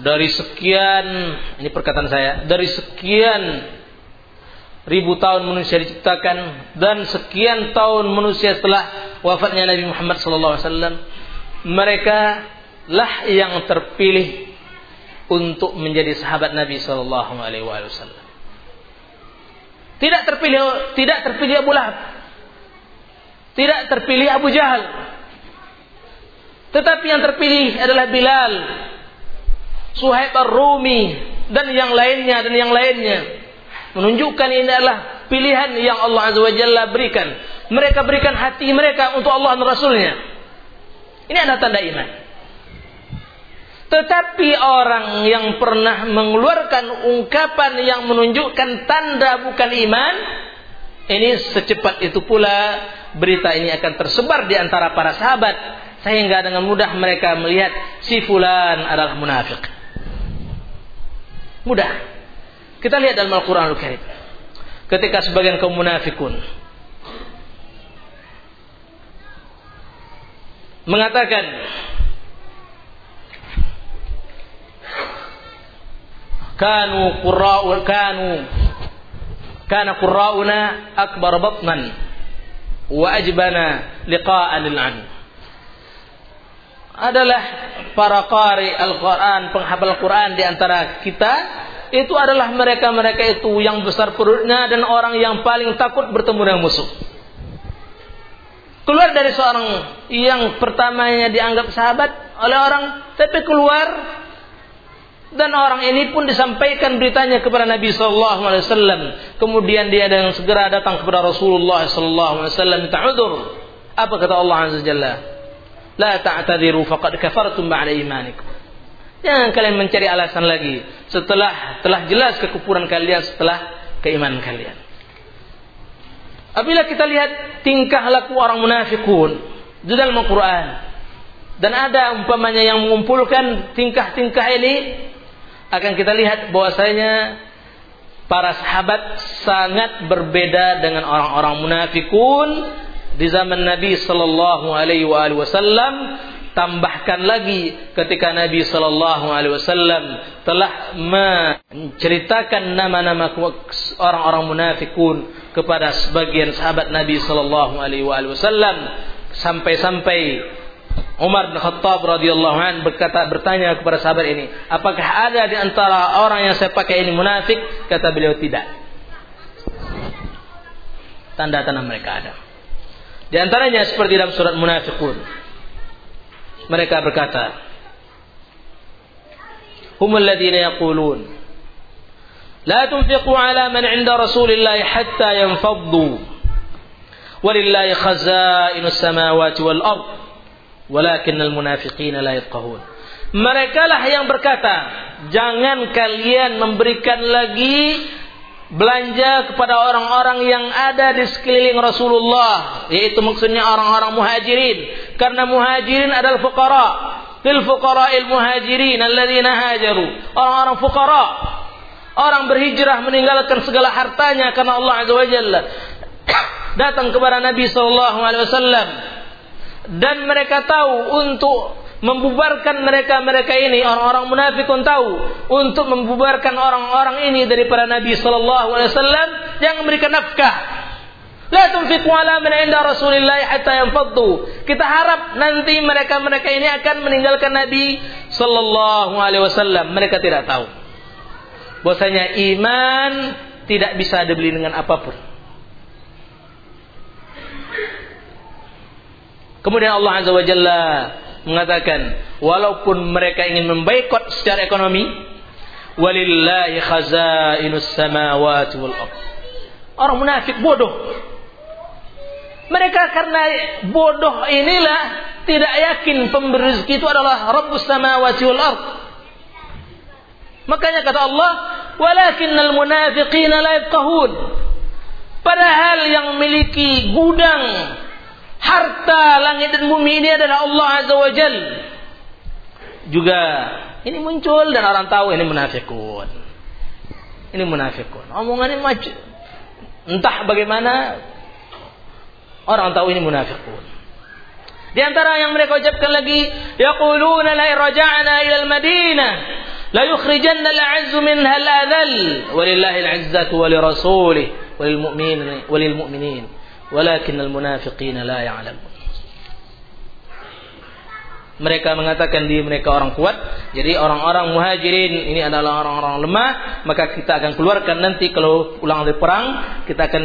dari sekian ini perkataan saya, dari sekian ribu tahun manusia diciptakan dan sekian tahun manusia setelah wafatnya Nabi Muhammad sallallahu alaihi wasallam mereka lah yang terpilih untuk menjadi sahabat Nabi Shallallahu Alaihi Wasallam. Tidak terpilih, tidak terpilih Abu Lahab, tidak terpilih Abu Jahal, tetapi yang terpilih adalah Bilal, Suhaib ar-Rumi dan yang lainnya dan yang lainnya. Menunjukkan ini adalah pilihan yang Allah Azza wa Jalla berikan. Mereka berikan hati mereka untuk Allah dan Rasulnya. Ini adalah tanda iman. Tetapi orang yang pernah mengeluarkan ungkapan yang menunjukkan tanda bukan iman, ini secepat itu pula berita ini akan tersebar di antara para sahabat sehingga dengan mudah mereka melihat si fulan adalah munafik. Mudah. Kita lihat dalam Al-Qur'anul Karim. Ketika sebagian kaum munafikun mengatakan kanu qurra'u kanu kana qurra'una akbar batnan wa ajbana liqa'an adalah para qari Al-Quran, penghafal Quran di antara kita itu adalah mereka-mereka itu yang besar perutnya dan orang yang paling takut bertemu dengan musuh. Keluar dari seorang yang pertamanya dianggap sahabat oleh orang, tapi keluar dan orang ini pun disampaikan beritanya kepada Nabi Sallallahu Alaihi Wasallam. Kemudian dia dengan segera datang kepada Rasulullah Sallallahu Alaihi Wasallam minta udur. Apa kata Allah Azza Jalla? La ta'tadiru faqad kafartum ba'da imanikum. Jangan kalian mencari alasan lagi setelah telah jelas kekufuran kalian setelah keimanan kalian. Apabila kita lihat tingkah laku orang munafikun di dalam Al-Quran dan ada umpamanya yang mengumpulkan tingkah-tingkah ini akan kita lihat bahwasanya para sahabat sangat berbeda dengan orang-orang munafikun. Di zaman Nabi sallallahu alaihi wasallam tambahkan lagi ketika Nabi sallallahu alaihi wasallam telah menceritakan nama-nama orang-orang munafikun kepada sebagian sahabat Nabi sallallahu alaihi wasallam. Sampai-sampai Umar bin Khattab radhiyallahu an berkata bertanya kepada sahabat ini, apakah ada di antara orang yang saya pakai ini munafik? Kata beliau tidak. Tanda-tanda mereka ada. Di antaranya seperti dalam surat Munafiqun. Mereka berkata, "Humul ladzina yaqulun la tunfiqu ala man 'inda Rasulillah hatta yanfaddu. Walillahi khaza'inus samawati wal ardh." Walakinnal munafiqina la yafqahun. Mereka lah yang berkata, jangan kalian memberikan lagi belanja kepada orang-orang yang ada di sekeliling Rasulullah, yaitu maksudnya orang-orang muhajirin, karena muhajirin adalah fuqara. Lil fuqara'il muhajirin alladzina hajaru. Orang-orang fuqara, orang berhijrah meninggalkan segala hartanya karena Allah Azza wa Jalla [coughs] datang kepada Nabi sallallahu alaihi wasallam dan mereka tahu untuk membubarkan mereka-mereka ini orang-orang munafik pun tahu untuk membubarkan orang-orang ini daripada Nabi sallallahu alaihi wasallam yang memberikan nafkah La tunfiqu ala man inda Rasulillah hatta yanfaddu. Kita harap nanti mereka-mereka ini akan meninggalkan Nabi sallallahu alaihi wasallam. Mereka tidak tahu. Bahwasanya iman tidak bisa dibeli dengan apa pun. Kemudian Allah Azza wa Jalla mengatakan, walaupun mereka ingin membaikot secara ekonomi, walillahi khazainus samawati wal ard. Orang munafik bodoh. Mereka karena bodoh inilah tidak yakin pemberi rezeki itu adalah Rabbus samawati wal ard. Makanya kata Allah, walakinnal munafiqina la yafqahun. Padahal yang memiliki gudang harta langit dan bumi ini adalah Allah Azza wa Jal. Juga ini muncul dan orang tahu ini munafikun. Ini munafikun. Omongannya macam entah bagaimana orang tahu ini munafikun. Di antara yang mereka ucapkan lagi, yaquluna la raja'na ila al-Madinah la yukhrijanna al-'azzu minha al-adhal walillahi al-'izzatu wa walil mu'minin walil mu'minin walakin al-munafiqina la ya'lamun. Mereka mengatakan diri mereka orang kuat. Jadi orang-orang muhajirin ini adalah orang-orang lemah. Maka kita akan keluarkan nanti kalau pulang dari perang. Kita akan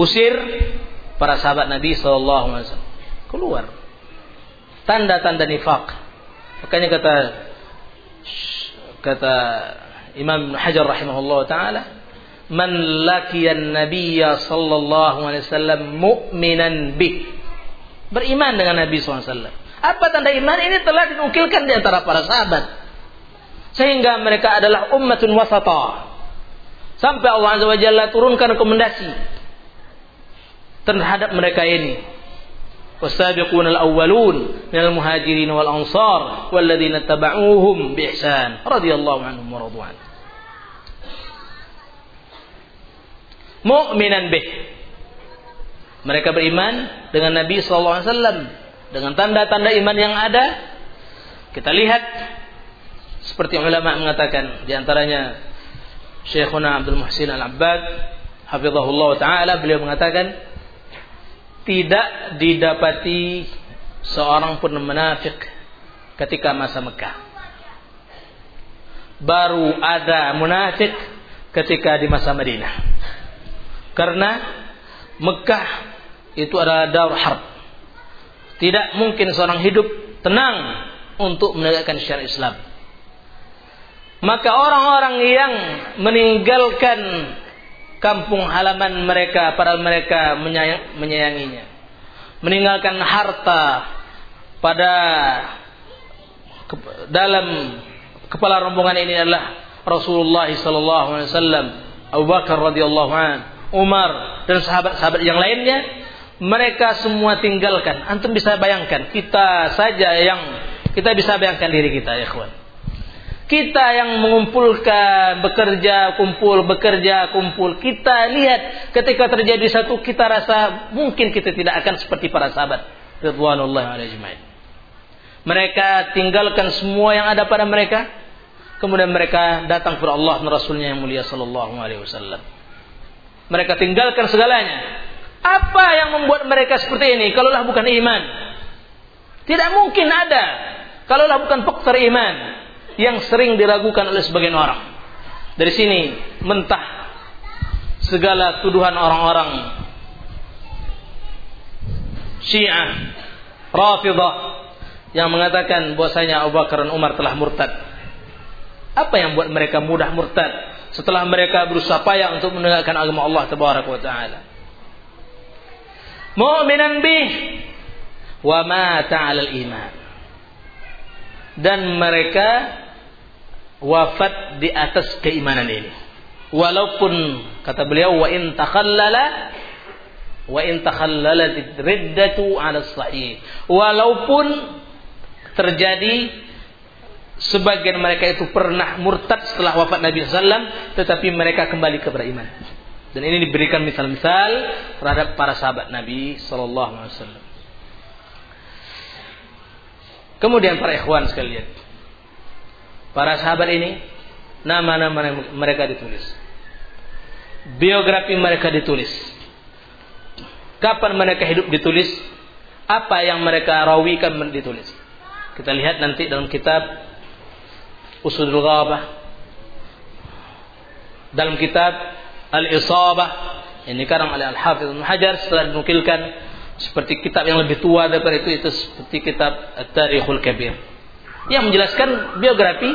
usir para sahabat Nabi SAW. Keluar. Tanda-tanda nifak. Makanya kata kata Imam Hajar rahimahullah taala man lakiyan nabiyya sallallahu alaihi wasallam mu'minan bih. Beriman dengan Nabi SAW. Apa tanda iman? Ini telah dinukilkan di antara para sahabat. Sehingga mereka adalah ummatun wasata. Sampai Allah Azza wa Jalla turunkan rekomendasi terhadap mereka ini. والسابقون الأولون من المهاجرين والأنصار والذين اتبعوهم بإحسان رضي الله عنهم ورضوا عنه mu'minan bih. Mereka beriman dengan Nabi SAW dengan tanda-tanda iman yang ada. Kita lihat seperti ulama mengatakan di antaranya Syekhuna Abdul Muhsin Al-Abbad hafizahullah taala beliau mengatakan tidak didapati seorang pun munafik ketika masa Mekah. Baru ada munafik ketika di masa Madinah. Karena Mekah itu adalah daur harb. Tidak mungkin seorang hidup tenang untuk menegakkan syariat Islam. Maka orang-orang yang meninggalkan kampung halaman mereka padahal mereka menyayang, menyayanginya. Meninggalkan harta pada ke, dalam kepala rombongan ini adalah Rasulullah sallallahu alaihi Abu Bakar radhiyallahu anhu, Umar dan sahabat-sahabat yang lainnya mereka semua tinggalkan. Antum bisa bayangkan kita saja yang kita bisa bayangkan diri kita ya kawan. Kita yang mengumpulkan, bekerja, kumpul, bekerja, kumpul. Kita lihat ketika terjadi satu kita rasa mungkin kita tidak akan seperti para sahabat. Ridwanullah alaihi Mereka tinggalkan semua yang ada pada mereka. Kemudian mereka datang kepada Allah dan Rasulnya yang mulia sallallahu alaihi wasallam. Mereka tinggalkan segalanya. Apa yang membuat mereka seperti ini? Kalaulah bukan iman. Tidak mungkin ada. Kalaulah bukan faktor iman. Yang sering diragukan oleh sebagian orang. Dari sini mentah segala tuduhan orang-orang Syiah, Rafidah yang mengatakan bahwasanya Abu Bakar dan Umar telah murtad. Apa yang buat mereka mudah murtad? Setelah mereka berusaha payah untuk menegakkan agama Allah tabaraka wa taala. Mu'minan bih wa mata 'alal iman. Dan mereka wafat di atas keimanan ini. Walaupun kata beliau wa in takhallala wa in takhallalat riddatu 'ala sahih. Walaupun terjadi sebagian mereka itu pernah murtad setelah wafat Nabi SAW, tetapi mereka kembali kepada iman. Dan ini diberikan misal-misal terhadap para sahabat Nabi Sallallahu Alaihi Wasallam. Kemudian para ikhwan sekalian, para sahabat ini nama-nama mereka ditulis, biografi mereka ditulis, kapan mereka hidup ditulis, apa yang mereka rawikan ditulis. Kita lihat nanti dalam kitab Usudul Ghabah dalam kitab Al-Isabah ini karang oleh Al-Hafidh Ibnu Hajar setelah dinukilkan seperti kitab yang lebih tua daripada itu itu seperti kitab At-Tarikhul Kabir yang menjelaskan biografi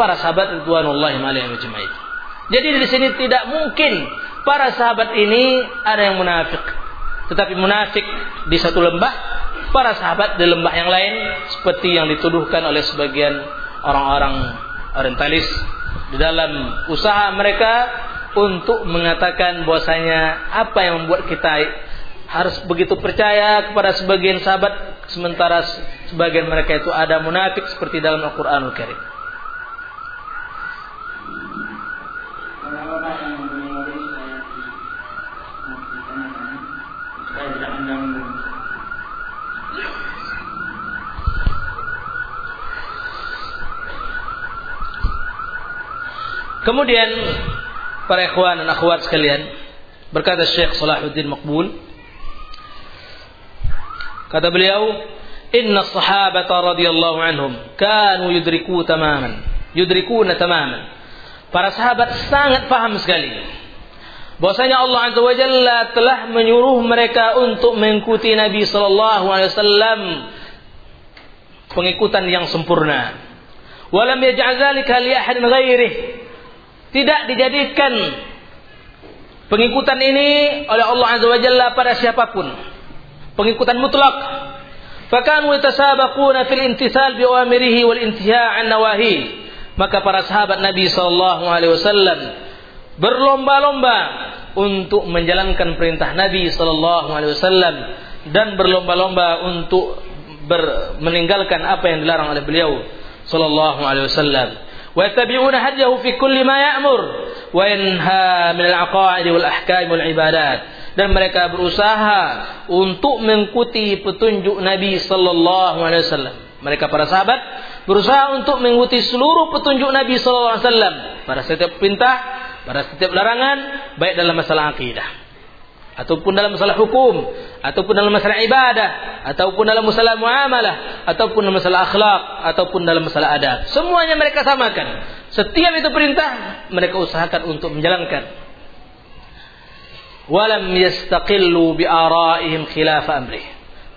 para sahabat Ridwanullahi alaihim ajma'in. Jadi di sini tidak mungkin para sahabat ini ada yang munafik. Tetapi munafik di satu lembah, para sahabat di lembah yang lain seperti yang dituduhkan oleh sebagian orang-orang orientalis di dalam usaha mereka untuk mengatakan bahwasanya apa yang membuat kita harus begitu percaya kepada sebagian sahabat sementara sebagian mereka itu ada munafik seperti dalam Al-Qur'anul Karim. Kemudian para ikhwan dan akhwat sekalian, berkata Syekh Salahuddin Maqbul, kata beliau, "Inna sahabata radhiyallahu anhum kanu yudriku tamaman, yudrikuna tamaman." Para sahabat sangat paham sekali bahwasanya Allah Azza wa Jalla telah menyuruh mereka untuk mengikuti Nabi sallallahu alaihi wasallam pengikutan yang sempurna. Walam yaj'al dzalika li ahadin ghairihi tidak dijadikan pengikutan ini oleh Allah Azza wa Jalla pada siapa pun. Pengikutan mutlak. Fakanu yatasabaquna fil intisal bi awamirihi wal intiha' an nawahi. Maka para sahabat Nabi sallallahu alaihi wasallam berlomba-lomba untuk menjalankan perintah Nabi sallallahu alaihi wasallam dan berlomba-lomba untuk ber, meninggalkan apa yang dilarang oleh beliau sallallahu alaihi wasallam. Wa yattabi'una hadiyahu fi kulli ma ya'mur wa yanha min al-aqaid. Dan mereka berusaha untuk mengikuti petunjuk Nabi sallallahu alaihi wasallam. Mereka para sahabat berusaha untuk mengikuti seluruh petunjuk Nabi sallallahu alaihi wasallam pada setiap perintah, pada setiap larangan, baik dalam masalah akidah ataupun dalam masalah hukum, ataupun dalam masalah ibadah, ataupun dalam masalah muamalah, ataupun dalam masalah akhlak, ataupun dalam masalah adab. Semuanya mereka samakan. Setiap itu perintah mereka usahakan untuk menjalankan. Walam yastaqillu bi araihim khilaf amrih.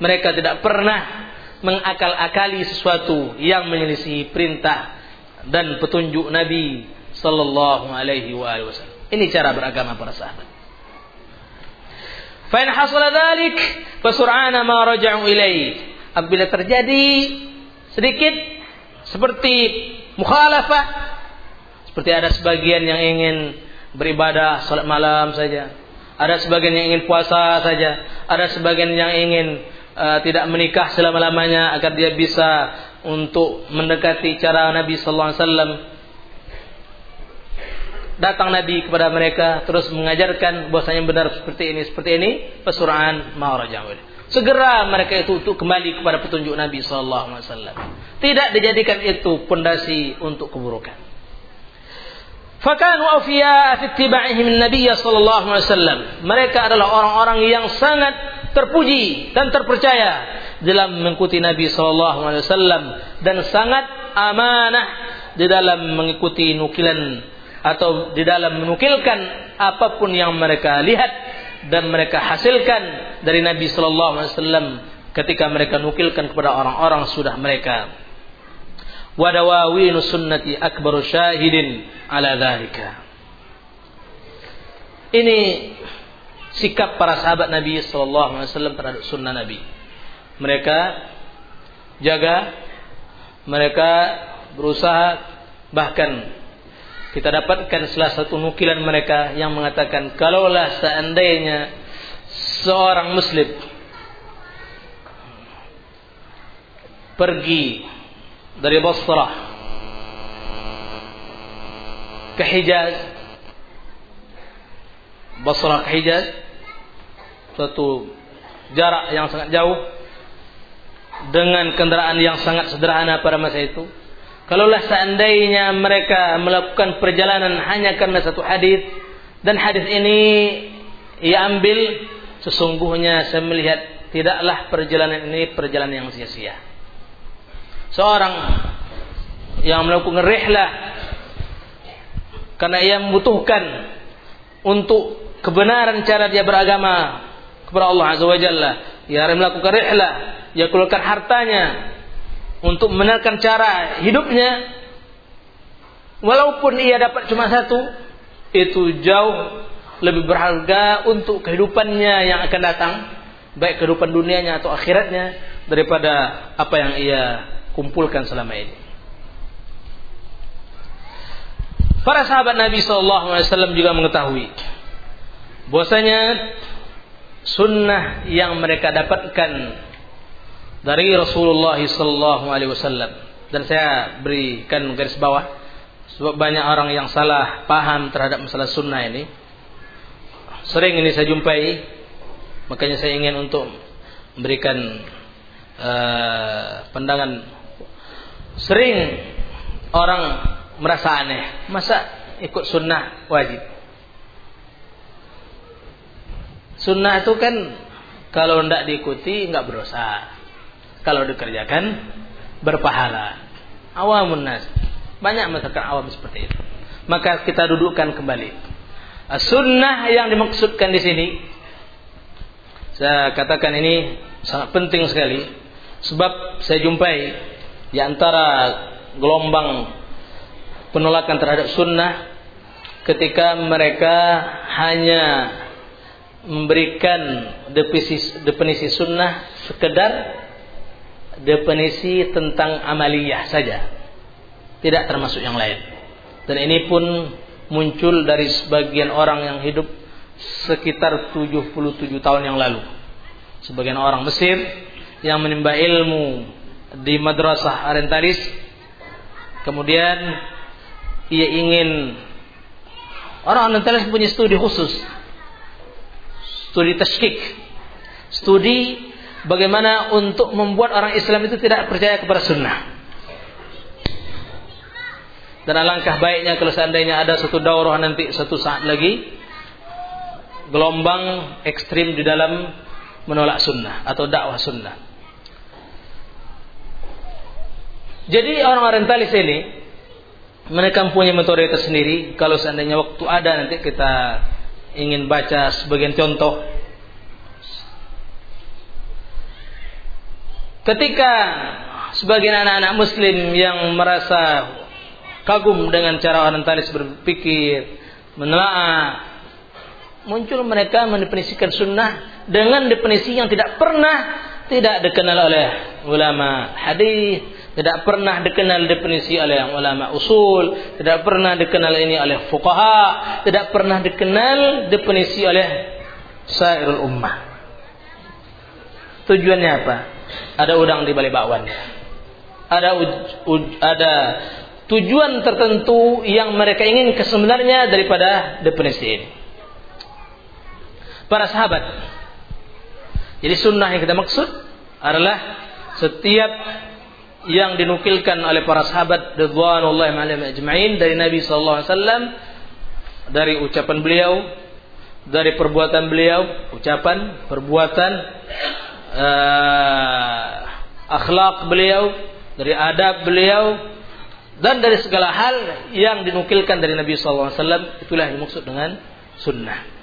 Mereka tidak pernah mengakal-akali sesuatu yang menyelisih perintah dan petunjuk Nabi sallallahu alaihi wasallam. Ini cara beragama para sahabat. Fa in hasala dzalik fasur'ana ma raja'u ilaih. Apabila terjadi sedikit seperti mukhalafah seperti ada sebagian yang ingin beribadah salat malam saja, ada sebagian yang ingin puasa saja, ada sebagian yang ingin uh, tidak menikah selama-lamanya agar dia bisa untuk mendekati cara Nabi sallallahu alaihi wasallam datang Nabi kepada mereka terus mengajarkan bahwasanya benar seperti ini seperti ini pesuruhan ma'rajawil. Segera mereka itu untuk kembali kepada petunjuk Nabi sallallahu alaihi wasallam. Tidak dijadikan itu pondasi untuk keburukan. Fakanu awfiya fi ittiba'ihim Nabi sallallahu alaihi wasallam. Mereka adalah orang-orang yang sangat terpuji dan terpercaya dalam mengikuti Nabi sallallahu alaihi wasallam dan sangat amanah di dalam mengikuti nukilan atau di dalam menukilkan apa pun yang mereka lihat dan mereka hasilkan dari Nabi Sallallahu Alaihi Wasallam ketika mereka nukilkan kepada orang-orang sudah mereka. Wadawawinu sunnati akbaru syahidin ala dhalika. Ini sikap para sahabat Nabi Sallallahu Alaihi Wasallam terhadap sunnah Nabi. Mereka jaga, mereka berusaha bahkan kita dapatkan salah satu nukilan mereka yang mengatakan kalaulah seandainya seorang muslim pergi dari Basrah ke Hijaz Basrah ke Hijaz suatu jarak yang sangat jauh dengan kendaraan yang sangat sederhana pada masa itu Kalaulah seandainya mereka melakukan perjalanan hanya karena satu hadis dan hadis ini ia ambil sesungguhnya saya melihat tidaklah perjalanan ini perjalanan yang sia-sia. Seorang yang melakukan rihlah karena ia membutuhkan untuk kebenaran cara dia beragama kepada Allah Azza wa Jalla. Ia melakukan rihlah, ia keluarkan hartanya, untuk mengenalkan cara hidupnya. Walaupun ia dapat cuma satu itu jauh lebih berharga untuk kehidupannya yang akan datang. Baik kehidupan dunianya atau akhiratnya daripada apa yang ia kumpulkan selama ini. Para sahabat Nabi SAW juga mengetahui bahwasanya sunnah yang mereka dapatkan dari Rasulullah sallallahu alaihi wasallam. Dan saya berikan garis bawah sebab banyak orang yang salah paham terhadap masalah sunnah ini. Sering ini saya jumpai makanya saya ingin untuk memberikan uh, pandangan. Sering orang merasa aneh masa ikut sunnah wajib? Sunnah itu kan kalau tidak diikuti nggak berdosa kalau dikerjakan berpahala. Awamun nas. Banyak masyarakat awam seperti itu. Maka kita dudukkan kembali. Sunnah yang dimaksudkan di sini saya katakan ini sangat penting sekali sebab saya jumpai di antara gelombang penolakan terhadap sunnah ketika mereka hanya memberikan definisi, definisi sunnah sekedar definisi tentang amaliyah saja. tidak termasuk yang lain. Dan ini pun muncul dari sebagian orang yang hidup sekitar 77 tahun yang lalu. Sebagian orang Mesir yang menimba ilmu di madrasah orientalis kemudian ia ingin orang orientalis punya studi khusus studi tashkik studi bagaimana untuk membuat orang Islam itu tidak percaya kepada sunnah dan alangkah baiknya kalau seandainya ada satu daurah nanti satu saat lagi gelombang ekstrim di dalam menolak sunnah atau dakwah sunnah. Jadi orang orientalis ini mereka punya metode tersendiri. Kalau seandainya waktu ada nanti kita ingin baca sebagian contoh. Ketika sebagian anak-anak muslim yang merasa kagum dengan cara orientalis berpikir, menelaah, muncul mereka mendefinisikan sunnah dengan definisi yang tidak pernah tidak dikenal oleh ulama hadis, tidak pernah dikenal definisi oleh ulama usul, tidak pernah dikenal ini oleh fuqaha, tidak pernah dikenal definisi oleh sairul ummah. Tujuannya apa? Ada udang di balik bakwan. Ada uj, uj, ada tujuan tertentu yang mereka ingin sebenarnya daripada definisi ini. Para sahabat. Jadi sunnah yang kita maksud adalah setiap yang dinukilkan oleh para sahabat ajma'in dari Nabi sallallahu alaihi wasallam dari ucapan beliau, dari perbuatan beliau, ucapan, perbuatan, uh, akhlak beliau, dari adab beliau, dan dari segala hal yang dinukilkan dari Nabi SAW itulah yang dimaksud dengan sunnah.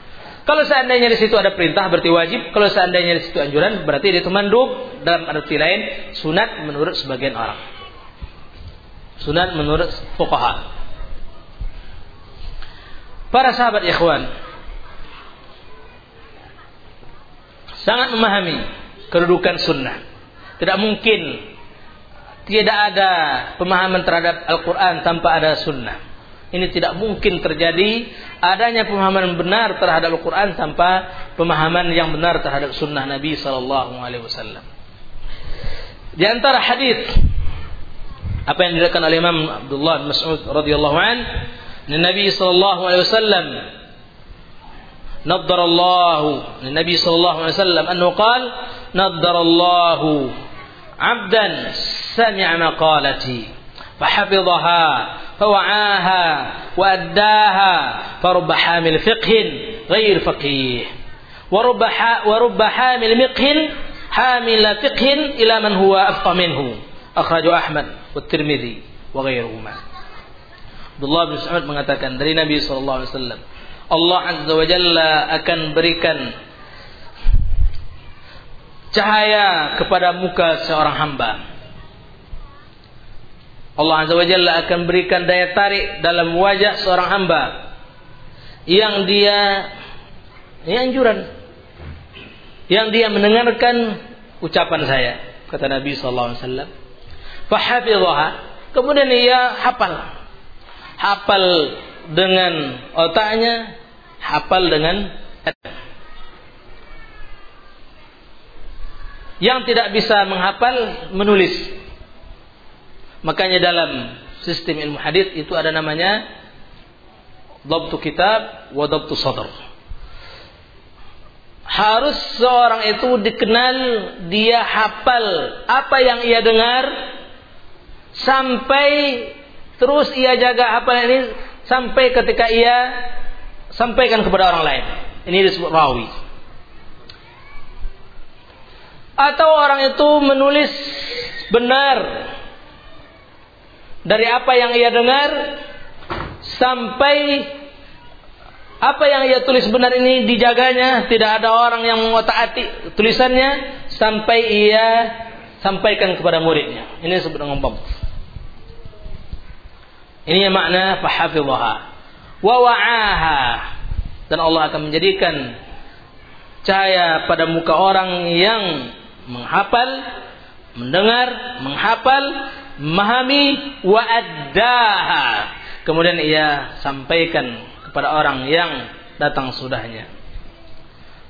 Kalau seandainya di situ ada perintah berarti wajib. Kalau seandainya di situ anjuran berarti itu mandub dalam arti lain sunat menurut sebagian orang. Sunat menurut fuqaha. Para sahabat ikhwan sangat memahami kedudukan sunnah. Tidak mungkin tidak ada pemahaman terhadap Al-Quran tanpa ada sunnah. Ini tidak mungkin terjadi adanya pemahaman benar terhadap Al-Quran tanpa pemahaman yang benar terhadap sunnah Nabi Sallallahu Alaihi Wasallam. Di antara hadis apa yang diriwayatkan oleh Imam Abdullah bin Mas'ud radhiyallahu an, Nabi Sallallahu Alaihi Wasallam نضر الله النبي صلى الله عليه وسلم أنه قال نضر الله عبدا سمع مقالتي فحفظها فوعاها وأداها فرب حامل فقه غير فقيه ورب, ورب حامل مقه حامل فقه إلى من هو أفقى منه أخرجه أحمد والترمذي وغيرهما. Abdullah bin Sa'ud mengatakan dari Nabi sallallahu alaihi wasallam Allah Azza wa Jalla akan berikan cahaya kepada muka seorang hamba. Allah Azza wa Jalla akan berikan daya tarik dalam wajah seorang hamba yang dia ini anjuran. Yang dia mendengarkan ucapan saya kata Nabi sallallahu alaihi wasallam. Fahafidhaha kemudian ia hafal. Hafal dengan otaknya hafal dengan yang tidak bisa menghafal menulis Makanya dalam sistem ilmu hadis itu ada namanya dhabtu kitab wa dhabtu sadr. Harus seorang itu dikenal dia hafal apa yang ia dengar sampai terus ia jaga hafal ini sampai ketika ia sampaikan kepada orang lain. Ini disebut rawi. Atau orang itu menulis benar dari apa yang ia dengar sampai apa yang ia tulis benar ini dijaganya, tidak ada orang yang mengotak-atik tulisannya sampai ia sampaikan kepada muridnya. Ini dengan bab. Ini makna fahafidhaha wa wa'aha dan Allah akan menjadikan cahaya pada muka orang yang menghafal, mendengar, menghafal memahami wa addaha. Kemudian ia sampaikan kepada orang yang datang sudahnya.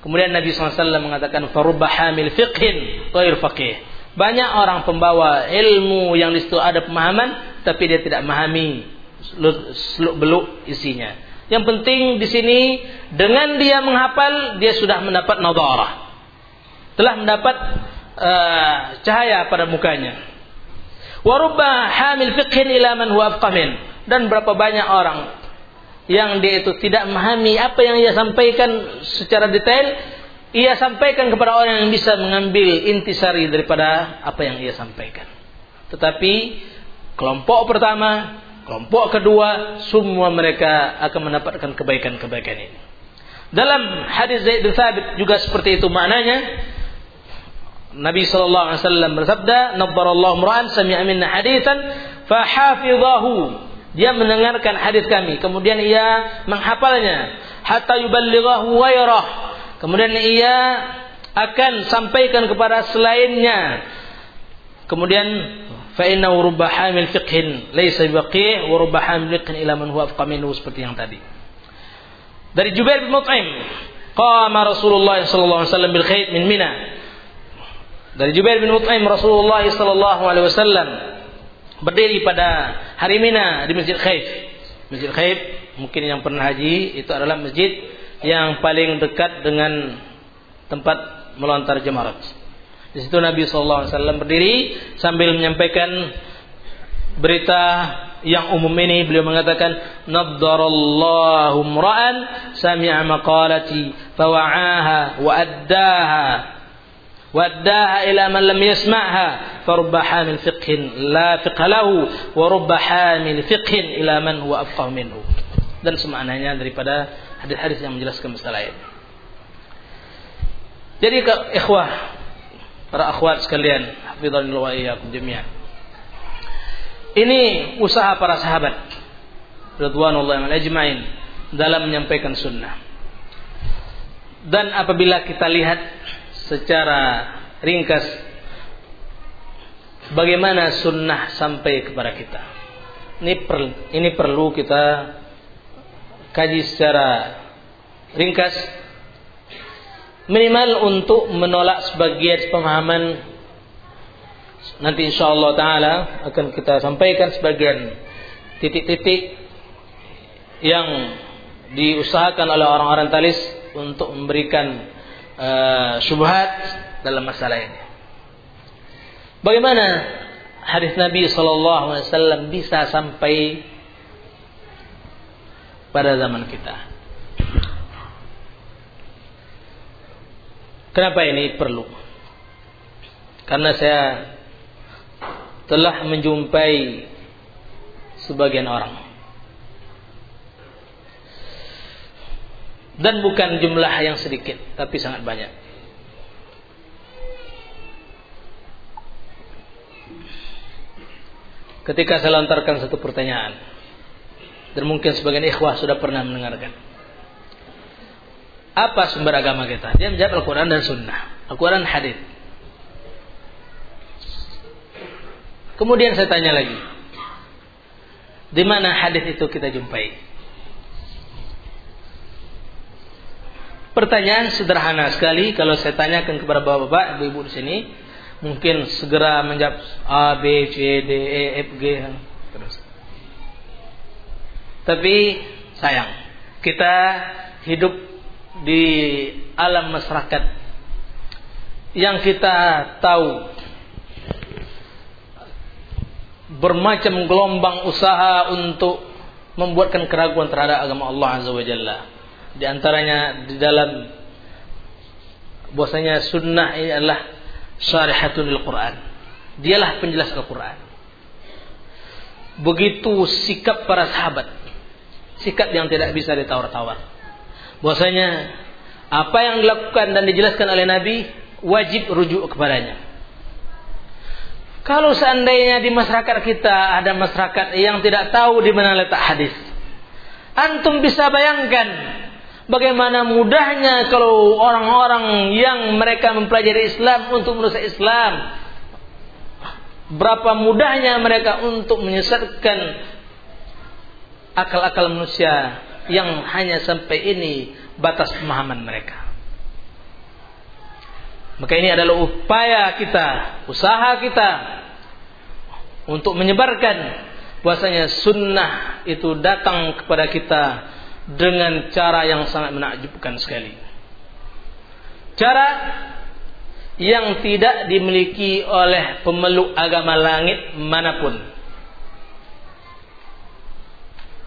Kemudian Nabi SAW mengatakan farubah hamil fiqhin ghair faqih. Banyak orang pembawa ilmu yang di situ ada pemahaman tapi dia tidak memahami seluk beluk isinya. Yang penting di sini dengan dia menghafal dia sudah mendapat nadarah. Telah mendapat uh, cahaya pada mukanya. Warubah hamil fiqhin ila man dan berapa banyak orang yang dia itu tidak memahami apa yang ia sampaikan secara detail, ia sampaikan kepada orang yang bisa mengambil intisari daripada apa yang ia sampaikan. Tetapi kelompok pertama, kelompok kedua, semua mereka akan mendapatkan kebaikan-kebaikan ini. Dalam hadis Zaid bin Thabit juga seperti itu maknanya. Nabi sallallahu alaihi wasallam bersabda, "Nabbarallahu mura'an sami'a minna haditsan fa hafizahu." Dia mendengarkan hadis kami, kemudian ia menghafalnya hatta yuballighahu wayrah. Kemudian ia akan sampaikan kepada selainnya. Kemudian fa inna rubba hamil fiqhin laysa baqi' wa rubba hamil fiqhin ila man huwa afqa minhu seperti yang tadi. Dari Jubair bin Mut'im, qama Rasulullah sallallahu alaihi wasallam bil khayt min Mina. Dari Jubair bin Mut'im Rasulullah sallallahu alaihi wasallam berdiri pada hari Mina di Masjid Khaif. Masjid Khaif mungkin yang pernah haji itu adalah masjid yang paling dekat dengan tempat melontar jemarat. Di situ Nabi SAW berdiri sambil menyampaikan berita yang umum ini beliau mengatakan nadarallahu mra'an sami'a maqalati fawa'aha wa addaha وداها إلى من لم يسمعها فرب حامل فقه لا فقه له ورب حامل فقه إلى من هو أفقه منه dan semaknanya daripada hadis-hadis yang menjelaskan masalah ini. Jadi ke ikhwah, para akhwat sekalian, hafizanillah wa iyyakum jami'an. Ini usaha para sahabat radhiyallahu ajmain dalam menyampaikan sunnah. Dan apabila kita lihat secara ringkas bagaimana sunnah sampai kepada kita. Ini per, ini perlu kita kaji secara ringkas minimal untuk menolak sebagian pemahaman nanti insya Allah taala akan kita sampaikan sebagian titik-titik yang diusahakan oleh orang-orang talis untuk memberikan uh, syubhat dalam masalah ini. Bagaimana hadis Nabi Shallallahu Alaihi Wasallam bisa sampai pada zaman kita? Kenapa ini perlu? Karena saya telah menjumpai sebagian orang dan bukan jumlah yang sedikit tapi sangat banyak. Ketika saya lontarkan satu pertanyaan dan mungkin sebagian ikhwah sudah pernah mendengarkan. Apa sumber agama kita? Dia menjawab Al-Quran dan Sunnah. Al-Quran hadis kemudian saya tanya lagi di mana hadis itu kita jumpai Pertanyaan sederhana sekali kalau saya tanyakan kepada bapak-bapak, ibu-ibu di sini, mungkin segera menjawab A, B, C, D, E, F, G terus. Tapi sayang, kita hidup di alam masyarakat. Yang kita tahu bermacam gelombang usaha untuk membuatkan keraguan terhadap agama Allah Azza wa Jalla di antaranya di dalam bahwasanya sunnah ini adalah syarihatun Al-Quran. Dialah penjelas Al-Quran. Begitu sikap para sahabat. Sikap yang tidak bisa ditawar-tawar. Bahwasanya apa yang dilakukan dan dijelaskan oleh Nabi wajib rujuk kepadanya. Kalau seandainya di masyarakat kita ada masyarakat yang tidak tahu di mana letak hadis, antum bisa bayangkan Bagaimana mudahnya kalau orang-orang yang mereka mempelajari Islam untuk merusak Islam. berapa mudahnya mereka untuk menyesatkan akal-akal manusia yang hanya sampai ini batas pemahaman mereka. Maka ini adalah upaya kita, usaha kita untuk menyebarkan bahwasanya sunnah itu datang kepada kita dengan cara yang sangat menakjubkan sekali. Cara yang tidak dimiliki oleh pemeluk agama langit manapun.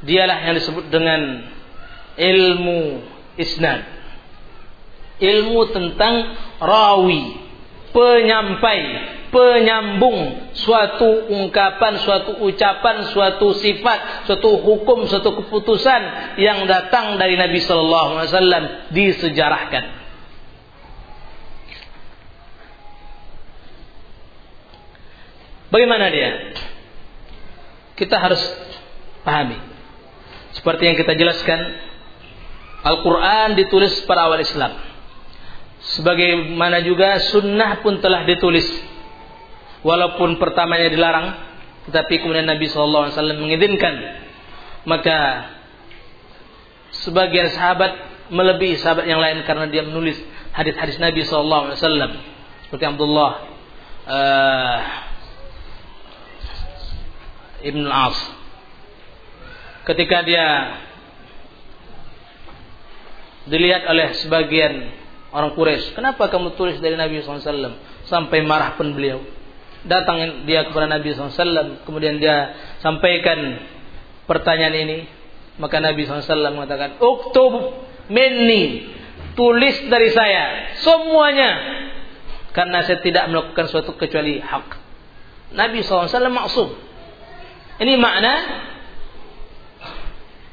Dialah yang disebut dengan ilmu isnad. Ilmu tentang rawi, penyampai, penyambung suatu ungkapan, suatu ucapan, suatu sifat, suatu hukum, suatu keputusan yang datang dari Nabi Sallallahu Alaihi Wasallam disejarahkan. Bagaimana dia? Kita harus pahami. Seperti yang kita jelaskan, Al-Quran ditulis pada awal Islam. Sebagaimana juga sunnah pun telah ditulis. Walaupun pertamanya dilarang, tetapi kemudian Nabi SAW mengizinkan. Maka sebagian sahabat melebihi sahabat yang lain karena dia menulis hadis-hadis Nabi SAW. Seperti Abdullah uh, Ibn As ketika dia dilihat oleh sebagian orang Quraisy, kenapa kamu tulis dari Nabi SAW sampai marah pun beliau. Datang dia kepada Nabi SAW, kemudian dia sampaikan pertanyaan ini, maka Nabi SAW mengatakan, Uktub minni, tulis dari saya, semuanya, karena saya tidak melakukan suatu kecuali hak. Nabi SAW maksum, ini makna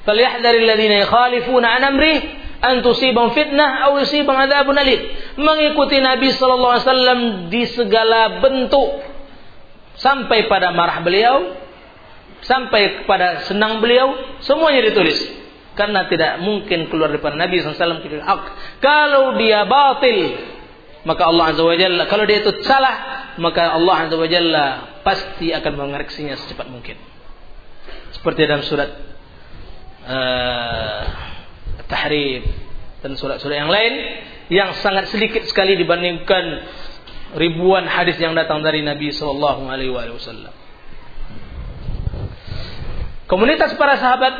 Falyahdharil ladzina yukhalifuna an amrih an tusibahum fitnah aw yusibahum adzabun alim. Mengikuti Nabi sallallahu alaihi wasallam di segala bentuk sampai pada marah beliau, sampai pada senang beliau, semuanya ditulis. Karena tidak mungkin keluar daripada Nabi SAW kecuali hak. Kalau dia batil, maka Allah Azza wa Jalla, kalau dia itu salah, maka Allah Azza wa Jalla pasti akan mengoreksinya secepat mungkin seperti dalam surat uh, Tahrim dan surat-surat yang lain yang sangat sedikit sekali dibandingkan ribuan hadis yang datang dari Nabi Shallallahu Alaihi Wasallam. Komunitas para sahabat,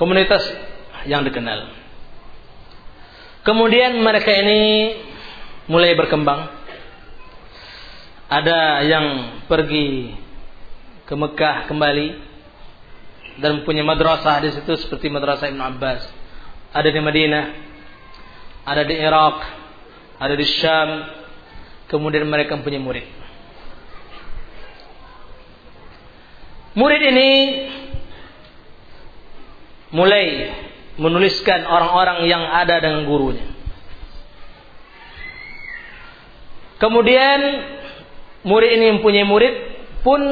komunitas yang dikenal. Kemudian mereka ini mulai berkembang. Ada yang pergi ke Mekah kembali, dan punya madrasah di situ seperti madrasah Ibn Abbas. Ada di Madinah, ada di Irak, ada di Syam. Kemudian mereka punya murid. Murid ini mulai menuliskan orang-orang yang ada dengan gurunya. Kemudian murid ini mempunyai murid pun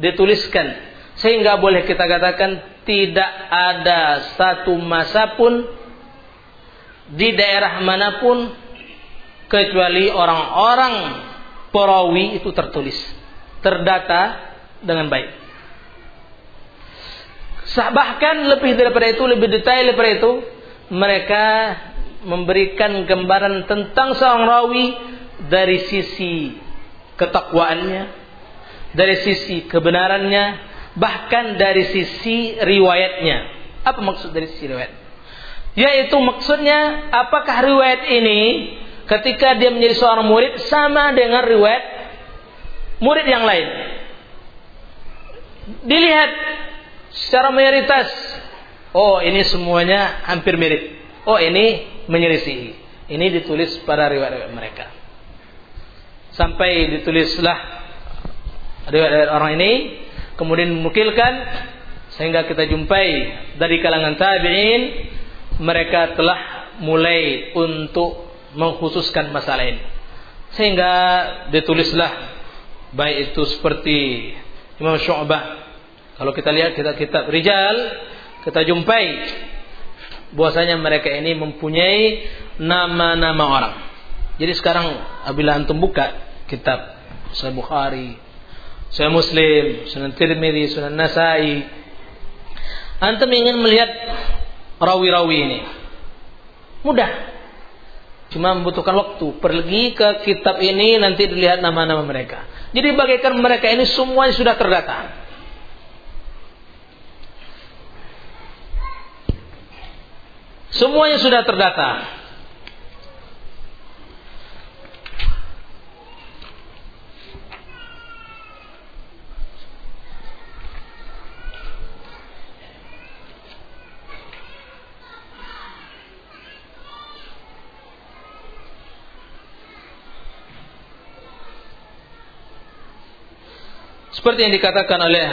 dituliskan sehingga boleh kita katakan tidak ada satu masa pun di daerah mana pun kecuali orang-orang perawi itu tertulis, terdata dengan baik. Bahkan lebih daripada itu, lebih detail daripada itu, mereka memberikan gambaran tentang seorang rawi dari sisi ketakwaannya, dari sisi kebenarannya, bahkan dari sisi riwayatnya. Apa maksud dari sisi riwayat? Yaitu maksudnya apakah riwayat ini ketika dia menjadi seorang murid sama dengan riwayat murid yang lain? Dilihat secara mayoritas. Oh, ini semuanya hampir mirip. Oh, ini menyelisihi. Ini ditulis pada riwayat-riwayat mereka. Sampai ditulislah riwayat-riwayat orang ini kemudian memukilkan sehingga kita jumpai dari kalangan tabi'in mereka telah mulai untuk mengkhususkan masalah ini sehingga ditulislah baik itu seperti Imam Syu'bah kalau kita lihat kita kitab rijal kita jumpai bahwasanya mereka ini mempunyai nama-nama orang jadi sekarang apabila antum buka kitab Sahih Bukhari Sunan Muslim, Sunan Tirmidzi, Sunan Nasai. Antum ingin melihat rawi-rawi ini. Mudah. Cuma membutuhkan waktu. Pergi ke kitab ini nanti dilihat nama-nama mereka. Jadi bagaikan mereka ini semuanya sudah terdata. Semuanya sudah terdata. Seperti yang dikatakan oleh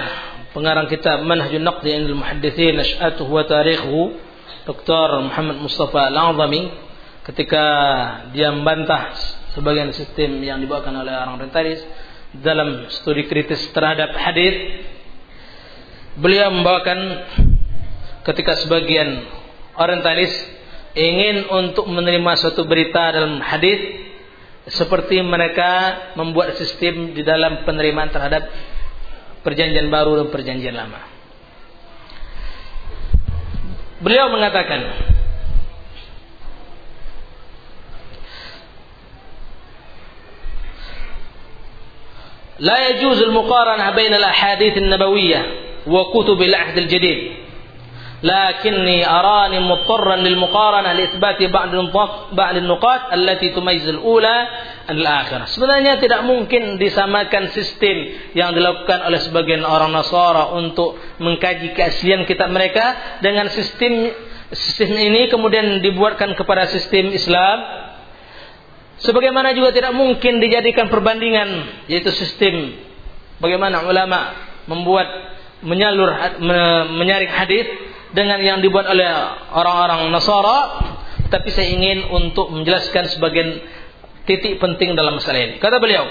pengarang kitab Manhajun Naqdi Indul Muhaddithin Nash'atuhu wa Tarikhu Dr. Muhammad Mustafa Al-Azami ketika dia membantah sebagian sistem yang dibawakan oleh orang orientalis dalam studi kritis terhadap hadis beliau membawakan ketika sebagian orientalis ingin untuk menerima suatu berita dalam hadis seperti mereka membuat sistem di dalam penerimaan terhadap perjanjian baru dan perjanjian lama. Beliau mengatakan لا يجوز المقارنة بين الأحاديث النبوية وكتب العهد الجديد lakinni arani mutarran lil muqaranah li itsbati ba'd ba'd allati tumayyizul ula. Sebenarnya tidak mungkin disamakan sistem yang dilakukan oleh sebagian orang Nasara untuk mengkaji keaslian kitab mereka dengan sistem sistem ini kemudian dibuatkan kepada sistem Islam sebagaimana juga tidak mungkin dijadikan perbandingan yaitu sistem bagaimana ulama membuat menyalur menyaring hadis dengan yang dibuat oleh orang-orang Nasara, tapi saya ingin untuk menjelaskan sebagian titik penting dalam masalah ini. Kata beliau,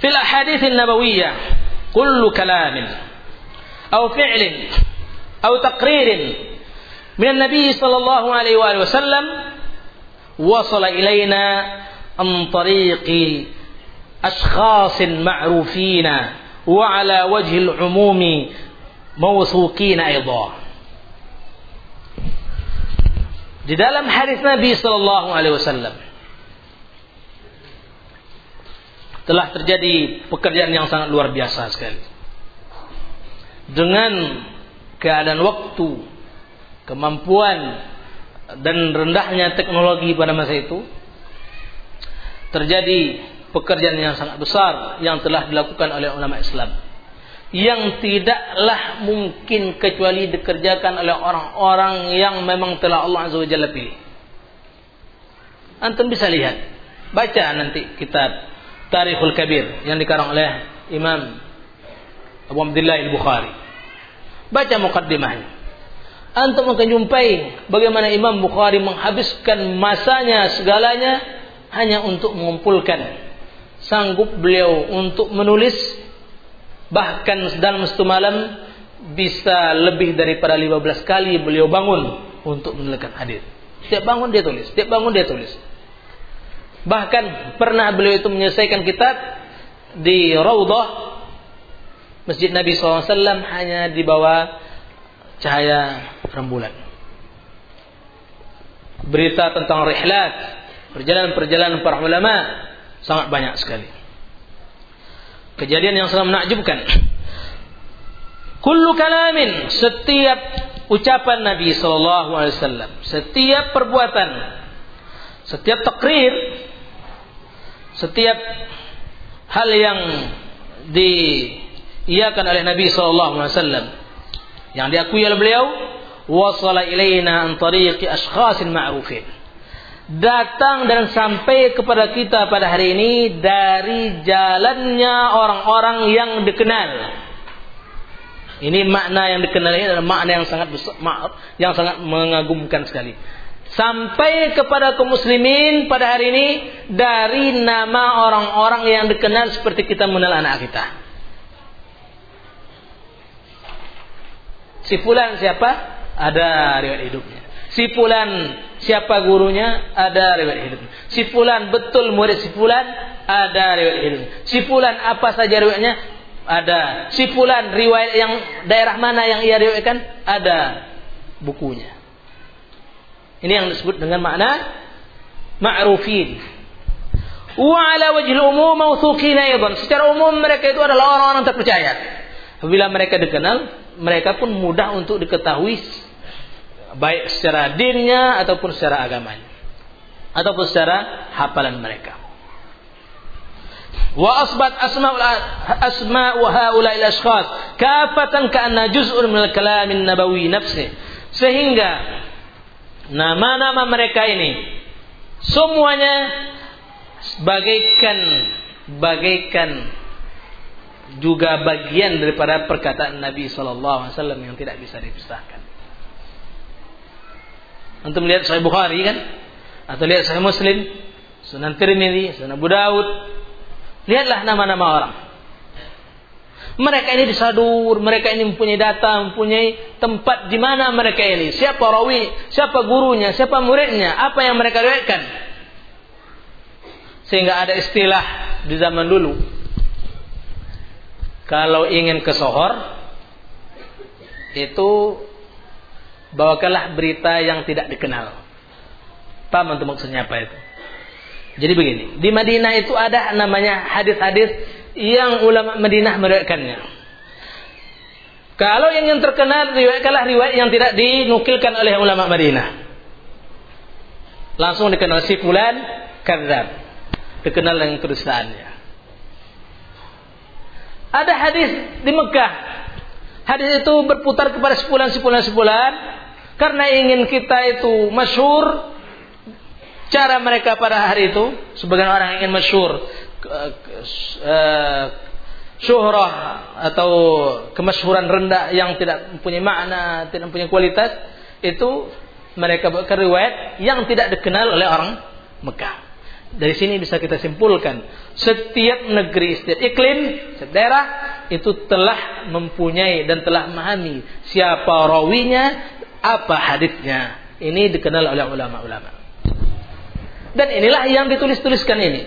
"Fil ahadits nabawiyyah kullu kalamin aw fi'lin aw taqririn min an-nabi sallallahu alaihi wa wasallam wasala ilaina an tariqi ashkhasin ma'rufina wa ala wajhi umumi mawsuqin aidha. Di dalam hadis Nabi sallallahu alaihi wasallam telah terjadi pekerjaan yang sangat luar biasa sekali. Dengan keadaan waktu, kemampuan dan rendahnya teknologi pada masa itu terjadi pekerjaan yang sangat besar yang telah dilakukan oleh ulama Islam yang tidaklah mungkin kecuali dikerjakan oleh orang-orang yang memang telah Allah Azza wa Jalla pilih. Antum bisa lihat, baca nanti kitab Tarikhul Kabir yang dikarang oleh Imam Abu Abdullah Al-Bukhari. Baca mukaddimahnya. Antum akan jumpai bagaimana Imam Bukhari menghabiskan masanya segalanya hanya untuk mengumpulkan. Sanggup beliau untuk menulis bahkan dalam satu malam bisa lebih daripada 15 kali beliau bangun untuk menuliskan hadis. Setiap bangun dia tulis, setiap bangun dia tulis. Bahkan pernah beliau itu menyelesaikan kitab di Raudhah Masjid Nabi SAW hanya di bawah cahaya rembulan. Berita tentang rihlat, perjalanan-perjalanan para ulama sangat banyak sekali. Kejadian yang sangat menakjubkan. Kullu kalamin, setiap ucapan Nabi SAW, setiap perbuatan, setiap takrir setiap hal yang diiakan oleh Nabi sallallahu alaihi wasallam yang diakui oleh beliau wasala ilaina an tariqi ashkhasin ma'rufin datang dan sampai kepada kita pada hari ini dari jalannya orang-orang yang dikenal ini makna yang dikenal ini adalah makna yang sangat besar, yang sangat mengagumkan sekali sampai kepada kaum muslimin pada hari ini dari nama orang-orang yang dikenal seperti kita mengenal anak kita. Si fulan siapa? Ada riwayat hidupnya. Si fulan Siapa gurunya? Ada riwayat hidupnya. Si fulan betul murid si fulan? Ada riwayat hidupnya. Si fulan apa saja riwayatnya? Ada. Si fulan riwayat yang daerah mana yang ia riwayatkan? Ada bukunya. Ini yang disebut dengan makna ma'rufin. Wa ala wajhil umum mawthuqin aidan. Secara umum mereka itu adalah orang-orang terpercaya. Apabila mereka dikenal, mereka pun mudah untuk diketahui baik secara dinnya ataupun secara agamanya ataupun secara hafalan mereka. Wa asbat asma asma wa haula al ashkhas kafatan ka'anna juz'un min al-kalam nabawi nafsi. Sehingga nama-nama mereka ini semuanya bagaikan bagaikan juga bagian daripada perkataan Nabi Sallallahu Alaihi Wasallam yang tidak bisa dipisahkan. Untuk melihat Sahih Bukhari kan? Atau lihat Sahih Muslim, Sunan Tirmidzi, Sunan Abu Daud. Lihatlah nama-nama orang. Mereka ini disadur, mereka ini mempunyai data, mempunyai tempat di mana mereka ini. Siapa rawi, siapa gurunya, siapa muridnya, apa yang mereka riwayatkan. Sehingga ada istilah di zaman dulu. Kalau ingin ke sohor, itu bawakanlah berita yang tidak dikenal. Paham untuk maksudnya apa itu? Jadi begini, di Madinah itu ada namanya hadis-hadis yang ulama Madinah meriwayatkannya. Kalau yang yang terkenal riwayatkanlah riwayat yang tidak dinukilkan oleh ulama Madinah. Langsung dikenal si fulan kadzab. Dikenal dengan kedustaannya. Ada hadis di Mekah. Hadis itu berputar kepada sepulan sepulan sepulan karena ingin kita itu masyur cara mereka pada hari itu sebagian orang ingin masyur uh, syuhrah atau kemasyhuran rendah yang tidak mempunyai makna, tidak mempunyai kualitas itu mereka buat riwayat yang tidak dikenal oleh orang Mekah. Dari sini bisa kita simpulkan setiap negeri, setiap iklim, setiap daerah itu telah mempunyai dan telah memahami siapa rawinya, apa hadisnya. Ini dikenal oleh ulama-ulama. Dan inilah yang ditulis-tuliskan ini.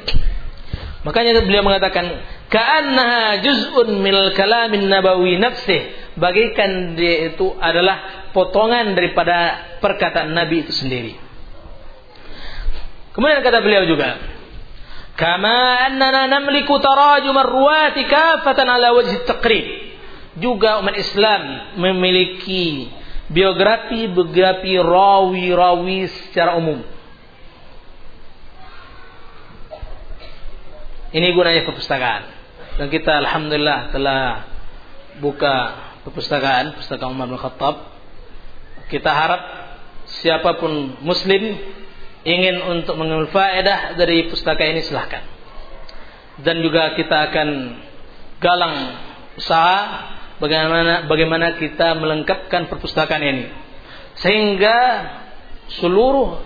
Makanya beliau mengatakan, "Ka'annaha juz'un minal kalamin nabawi nafsih." Bagaikan dia itu adalah potongan daripada perkataan Nabi itu sendiri. Kemudian kata beliau juga, "Kama annana namliku tarajum ar-ruwati kafatan ala wajhi taqrib." Juga umat Islam memiliki biografi-biografi rawi-rawi secara umum. Ini gunanya perpustakaan. Dan kita alhamdulillah telah buka perpustakaan, perpustakaan Umar bin Khattab. Kita harap siapa pun muslim ingin untuk mengambil faedah dari pustaka ini silahkan. Dan juga kita akan galang usaha bagaimana bagaimana kita melengkapkan perpustakaan ini. Sehingga seluruh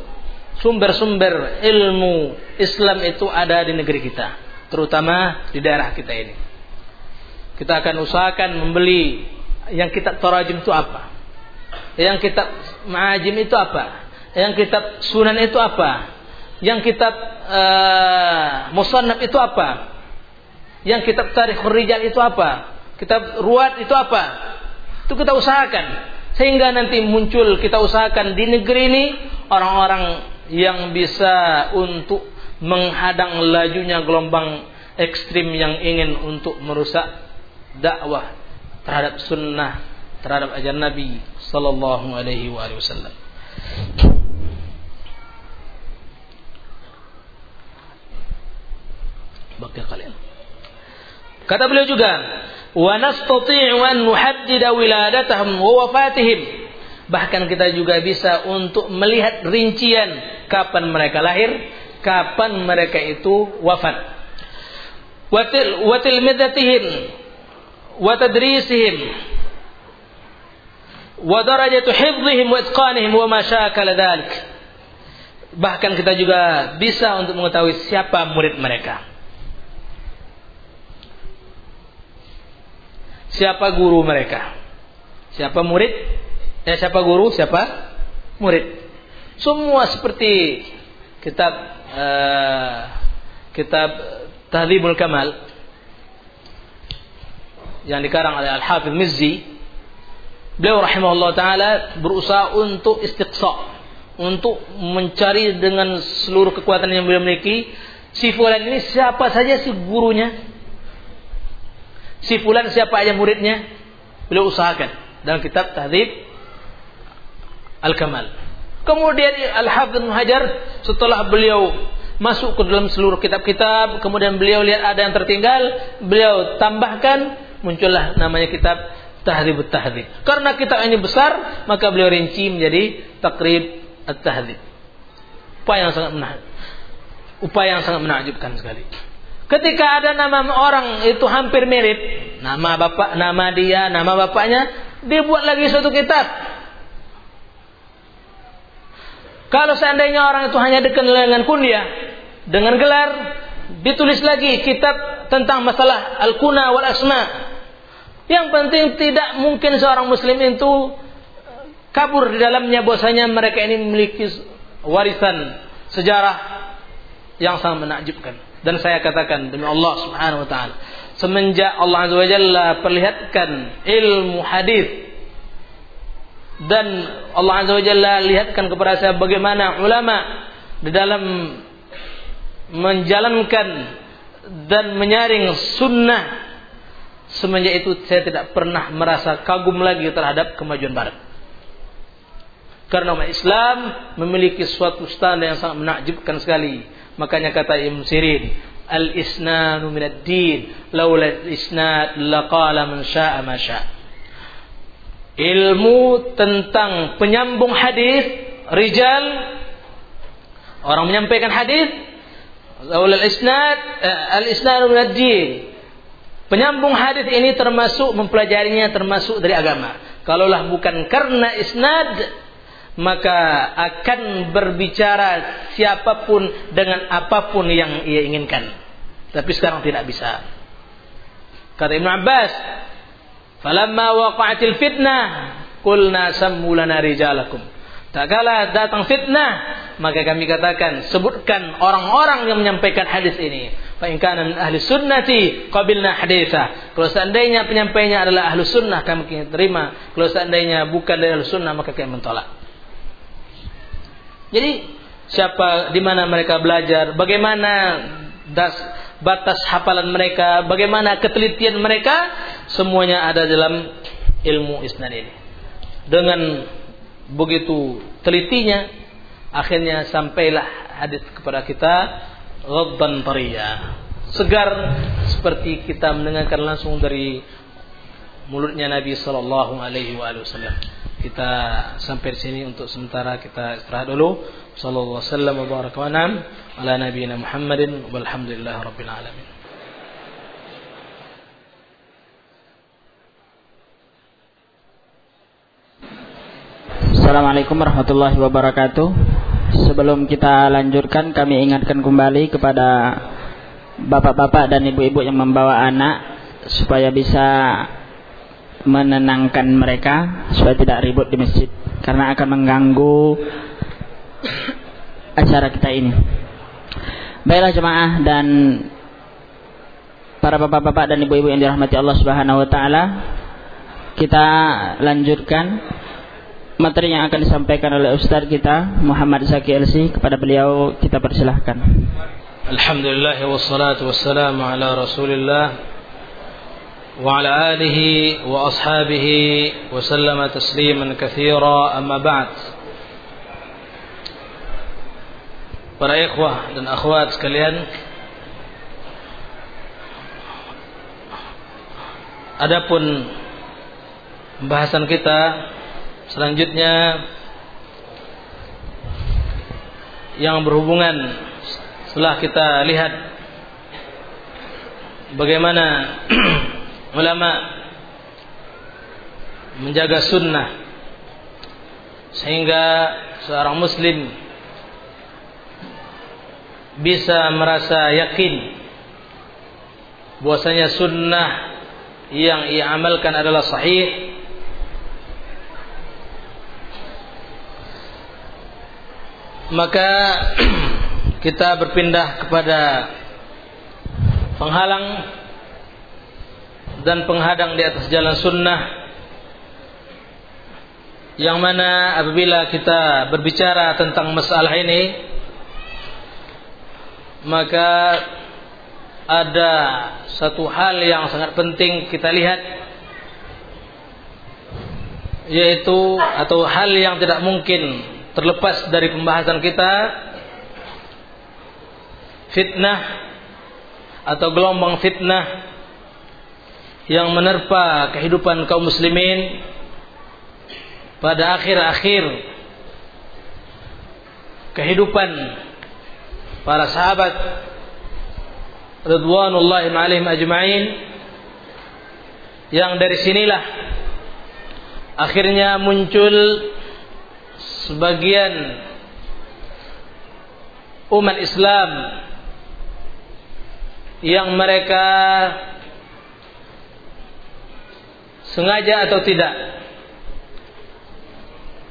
sumber-sumber ilmu Islam itu ada di negeri kita terutama di daerah kita ini. Kita akan usahakan membeli yang kitab Tarajim itu apa? Yang kitab Ma'ajim itu apa? Yang kitab Sunan itu apa? Yang kitab uh, itu apa? Yang kitab Tarikh Rijal itu apa kita ruat itu apa? Itu kita usahakan. Sehingga nanti muncul kita usahakan di negeri ini orang-orang yang bisa untuk menghadang lajunya gelombang ekstrim yang ingin untuk merusak dakwah terhadap sunnah terhadap ajaran Nabi sallallahu alaihi wasallam. Bakia kalian. Kata beliau juga, wa nastati'u an nuhaddida wiladatahum wa wafatihim. Bahkan kita juga bisa untuk melihat rincian kapan mereka lahir kapan mereka itu wafat. Watil watil midatihim wa tadrisihim wa darajatu hifdhihim wa itqanihim wa ma syakala dhalik. Bahkan kita juga bisa untuk mengetahui siapa murid mereka siapa guru mereka. Siapa murid? Eh, siapa guru? Siapa murid? Semua seperti kitab uh, kitab Tahdhibul Kamal yang dikarang oleh Al-Hafidh Mizzi beliau rahimahullah taala berusaha untuk istiqsa untuk mencari dengan seluruh kekuatan yang beliau miliki si fulan ini siapa saja si gurunya si fulan siapa aja muridnya beliau usahakan dalam kitab Tahdhib Al-Kamal kemudian Al-Hafidh Hajar setelah beliau masuk ke dalam seluruh kitab-kitab kemudian beliau lihat ada yang tertinggal beliau tambahkan muncullah namanya kitab Tahdhibut Tahdhib. Karena kitab ini besar, maka beliau rinci menjadi Takrib At-Tahdhib. Upaya yang sangat menarik. Upaya yang sangat menakjubkan sekali. Ketika ada nama orang itu hampir mirip, nama bapak, nama dia, nama bapaknya, dibuat lagi suatu kitab. Kalau seandainya orang itu hanya dikenal dengan kunyah, dengan gelar, ditulis lagi kitab tentang masalah al-kuna wal asma yang penting tidak mungkin seorang muslim itu kabur di dalamnya bahwasanya mereka ini memiliki warisan sejarah yang sangat menakjubkan. Dan saya katakan demi Allah Subhanahu wa taala, semenjak Allah Azza wa Jalla perlihatkan ilmu hadis dan Allah Azza wa Jalla lihatkan kepada saya bagaimana ulama di dalam menjalankan dan menyaring sunnah Semenjak itu saya tidak pernah merasa kagum lagi terhadap kemajuan barat. Karena umat Islam memiliki suatu standar yang sangat menakjubkan sekali. Makanya kata Ibn Sirin, Al-isnanu minad din, laula al-isnad laqala man syaa ma syaa. Ilmu tentang penyambung hadis, rijal orang menyampaikan hadis, laula al-isnad, eh, al-isnanu minad din, Penyambung hadis ini termasuk mempelajarinya termasuk dari agama. Kalaulah bukan karena isnad maka akan berbicara siapa pun dengan apa pun yang ia inginkan. Tapi sekarang tidak bisa. Kata Ibn Abbas, "Falamma waqa'atil fitnah, qulna sammu lana rijalakum." Tak kala datang fitnah, maka kami katakan sebutkan orang-orang yang menyampaikan hadis ini. Fa in kana ahli sunnati qabilna haditha. Kalau seandainya penyampainya adalah ahli sunnah kami terima. Kalau seandainya bukan dari ahli sunnah maka kami mentolak. Jadi siapa di mana mereka belajar, bagaimana das batas hafalan mereka, bagaimana ketelitian mereka, semuanya ada dalam ilmu isnad ini. Dengan begitu telitinya akhirnya sampailah hadis kepada kita ghadban tariya segar seperti kita mendengarkan langsung dari mulutnya Nabi sallallahu alaihi wasallam kita sampai di sini untuk sementara kita istirahat dulu sallallahu wasallam wa Muhammadin Assalamualaikum warahmatullahi wabarakatuh. Sebelum kita lanjutkan, kami ingatkan kembali kepada bapak-bapak dan ibu-ibu yang membawa anak supaya bisa menenangkan mereka supaya tidak ribut di masjid karena akan mengganggu acara kita ini. Baiklah jemaah dan para bapak-bapak dan ibu-ibu yang dirahmati Allah Subhanahu wa taala, kita lanjutkan materi yang akan disampaikan oleh Ustaz kita Muhammad Zaki LC kepada beliau kita persilahkan. Alhamdulillah wassalatu wassalamu ala Rasulillah wa ashabihi wa sallama tasliman katsira amma ba'd. Para ikhwah dan akhwat sekalian, adapun pembahasan kita Selanjutnya yang berhubungan setelah kita lihat bagaimana [clears throat] ulama menjaga sunnah sehingga seorang muslim bisa merasa yakin bahwasanya sunnah yang ia amalkan adalah sahih. Maka [clears throat] kita berpindah kepada penghalang dan penghadang di atas jalan sunnah. Yang mana apabila kita berbicara tentang masalah ini maka ada satu hal yang sangat penting kita lihat yaitu atau hal yang tidak mungkin terlepas dari pembahasan kita fitnah atau gelombang fitnah yang menerpa kehidupan kaum muslimin pada akhir-akhir kehidupan para sahabat radhwanullahi alaihim ajma'in yang dari sinilah akhirnya muncul sebagian umat Islam yang mereka sengaja atau tidak?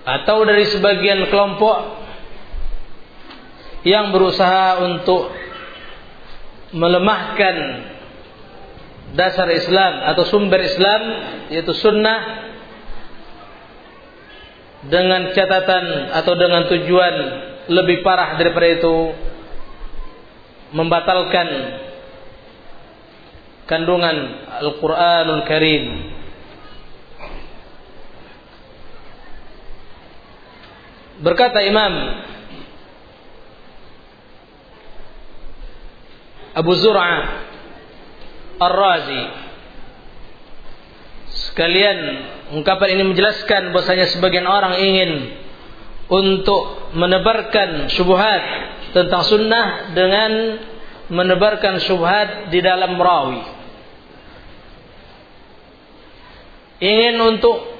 Atau dari sebagian kelompok yang berusaha untuk melemahkan dasar Islam atau sumber Islam yaitu sunnah dengan catatan atau dengan tujuan lebih parah daripada itu membatalkan kandungan Al-Qur'anul Karim berkata Imam Abu Zur'ah Ar-Razi sekalian ungkapan ini menjelaskan bahwasanya sebagian orang ingin untuk menebarkan syubhat tentang sunnah dengan menebarkan syubhat di dalam rawi. Ingin untuk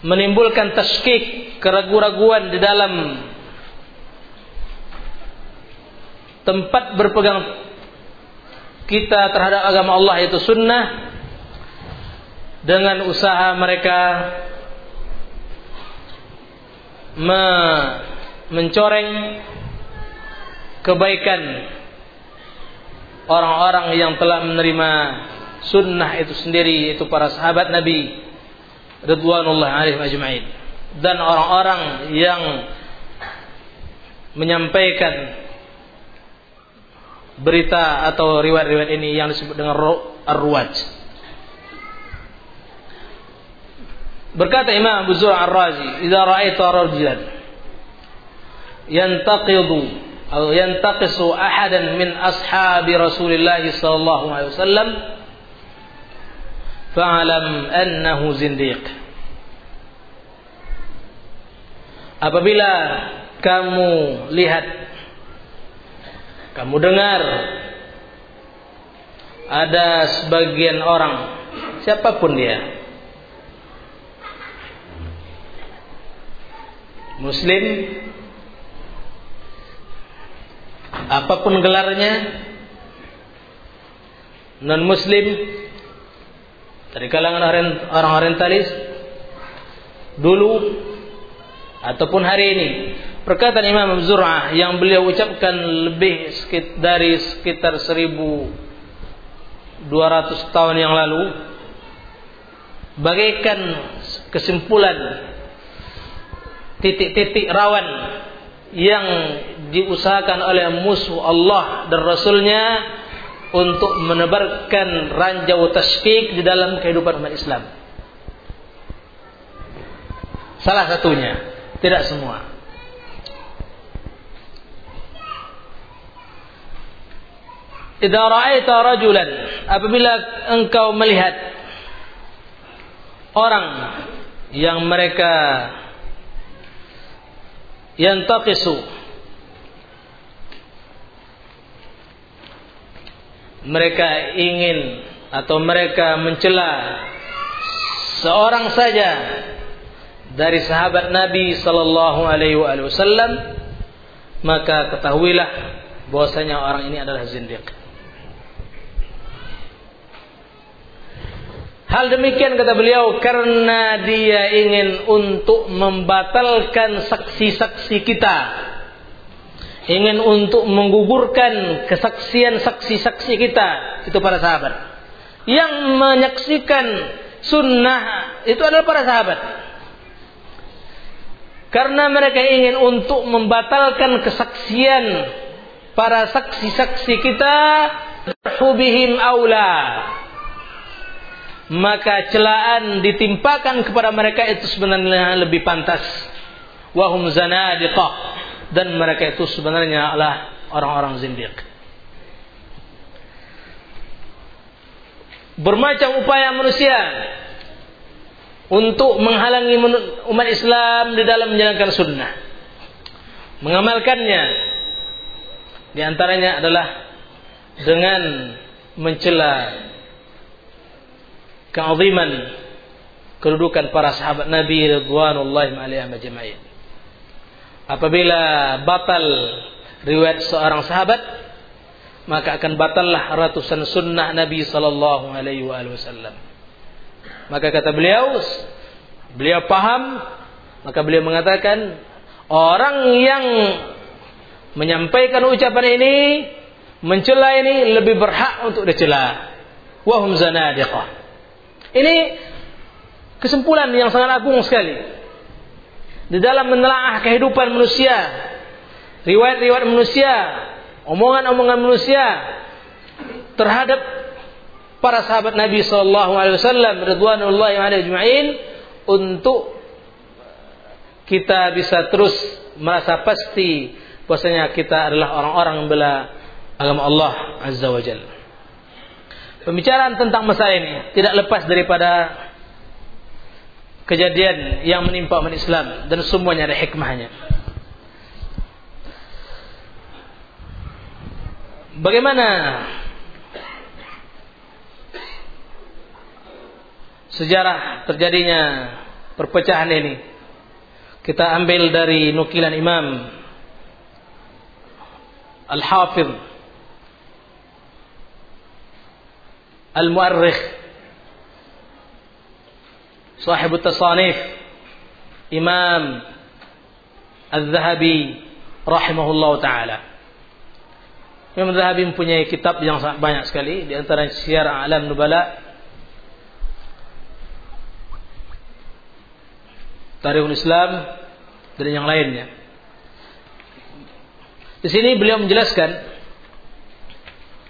menimbulkan taskik keraguan-raguan di dalam tempat berpegang kita terhadap agama Allah itu sunnah dengan usaha mereka me mencoreng kebaikan orang-orang yang telah menerima sunnah itu sendiri itu para sahabat Nabi Ridwanullah alaihim ajma'in dan orang-orang yang menyampaikan berita atau riwayat-riwayat ini yang disebut dengan ar-ruwaj. Berkata Imam Abu Zur Ar-Razi, "Idza ra'aita rajulan yantaqidu atau yantaqisu ahadan min ashabi Rasulillah sallallahu alaihi wasallam" fa'alam annahu zindiq. Apabila kamu lihat kamu dengar ada sebagian orang siapa pun dia muslim apa pun gelarnya non muslim dari kalangan orang orientalis dulu ataupun hari ini perkataan Imam Zur'ah yang beliau ucapkan lebih dari sekitar 1200 tahun yang lalu bagaikan kesimpulan titik-titik rawan yang diusahakan oleh musuh Allah dan Rasulnya untuk menebarkan ranjau tasykik di dalam kehidupan umat Islam. Salah satunya, tidak semua. Idza ra'aita rajulan apabila engkau melihat orang yang mereka yang taqisu mereka ingin atau mereka mencela seorang saja dari sahabat Nabi sallallahu alaihi wasallam maka ketahuilah bahwasanya orang ini adalah zindiq. Hal demikian kata beliau karena dia ingin untuk membatalkan saksi-saksi kita. Ingin untuk menggugurkan kesaksian saksi-saksi kita. Itu para sahabat. Yang menyaksikan sunnah itu adalah para sahabat. Karena mereka ingin untuk membatalkan kesaksian para saksi-saksi kita. Hubihim aula maka celaan ditimpakan kepada mereka itu sebenarnya lebih pantas. Wahum zanadiqah dan mereka itu sebenarnya adalah orang-orang zindiq. Bermacam upaya manusia untuk menghalangi umat Islam di dalam menjalankan sunnah. Mengamalkannya di antaranya adalah dengan mencela keaziman kedudukan para sahabat Nabi radhiyallahu alaihim ajma'in. Apabila batal riwayat seorang sahabat, maka akan batallah ratusan sunnah Nabi sallallahu alaihi wasallam. Maka kata beliau, beliau paham, maka beliau mengatakan orang yang menyampaikan ucapan ini, mencela ini lebih berhak untuk dicela. Wahum zanadiqah. Ini kesimpulan yang sangat agung sekali. Di dalam menelaah kehidupan manusia, riwayat-riwayat manusia, omongan-omongan manusia terhadap para sahabat Nabi sallallahu alaihi wasallam radhiyallahu ajma'in untuk kita bisa terus merasa pasti bahwasanya kita adalah orang-orang bela agama Allah Azza wa Jalla. Pembicaraan tentang masalah ini tidak lepas daripada kejadian yang menimpa umat Islam dan semuanya ada hikmahnya. Bagaimana sejarah terjadinya perpecahan ini? Kita ambil dari nukilan Imam Al-Hafidh Al-Mu'arrikh صاحب التصانيف إمام الذهبي رحمه الله taala Imam Zahabi mempunyai kitab yang sangat banyak sekali di antara Syiar Alam Nubala Tarikhul Islam dan yang lainnya. Di sini beliau menjelaskan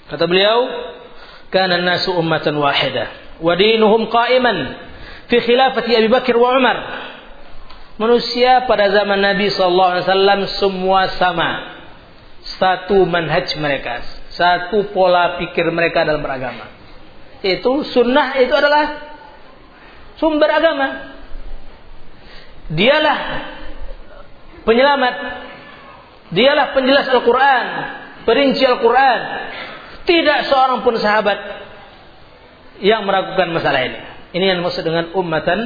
kata beliau كان الناس أمة واحدة ودينهم fi khilafati Abi Bakar wa Umar. Manusia pada zaman Nabi sallallahu alaihi wasallam semua sama. Satu manhaj mereka, satu pola pikir mereka dalam beragama. Itu sunnah itu adalah sumber agama. Dialah penyelamat. Dialah penjelas Al-Qur'an, perinci Al-Qur'an. Tidak seorang pun sahabat yang meragukan masalah ini. Ini yang dimaksud dengan ummatan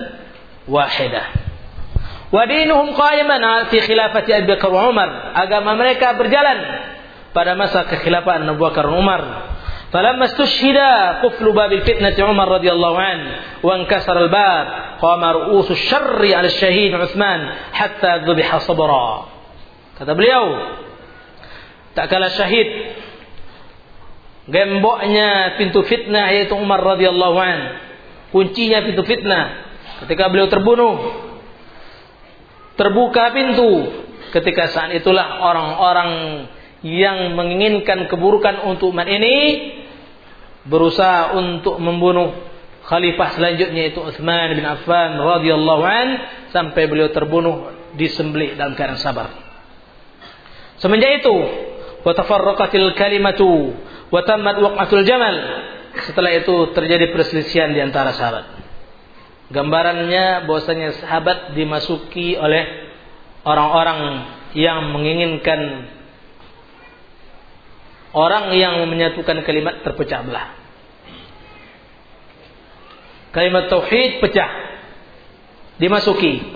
wahidah. Wa dinuhum qa'iman fi khilafati Abu Bakar wa Umar. Agama mereka berjalan pada masa kekhilafan Abu Bakar dan Umar. فلما استشهد قفل باب الفتنة عمر رضي الله عنه وانكسر الباب قام رؤوس الشر على الشهيد عثمان حتى ذبح صبرا kata beliau tak kalah syahid gemboknya pintu fitnah yaitu Umar radhiyallahu an. Kuncinya pintu fitnah ketika beliau terbunuh. Terbuka pintu ketika saat itulah orang-orang yang menginginkan keburukan untuk umat ini berusaha untuk membunuh khalifah selanjutnya itu Utsman bin Affan radhiyallahu an sampai beliau terbunuh disembelih dalam keadaan sabar. Semenjak itu, wa tafarraqatil kalimatu Watamad waqatul jamal. Setelah itu terjadi perselisihan di antara sahabat. Gambarannya bahwasanya sahabat dimasuki oleh orang-orang yang menginginkan orang yang menyatukan kalimat terpecah belah. Kalimat tauhid pecah. Dimasuki.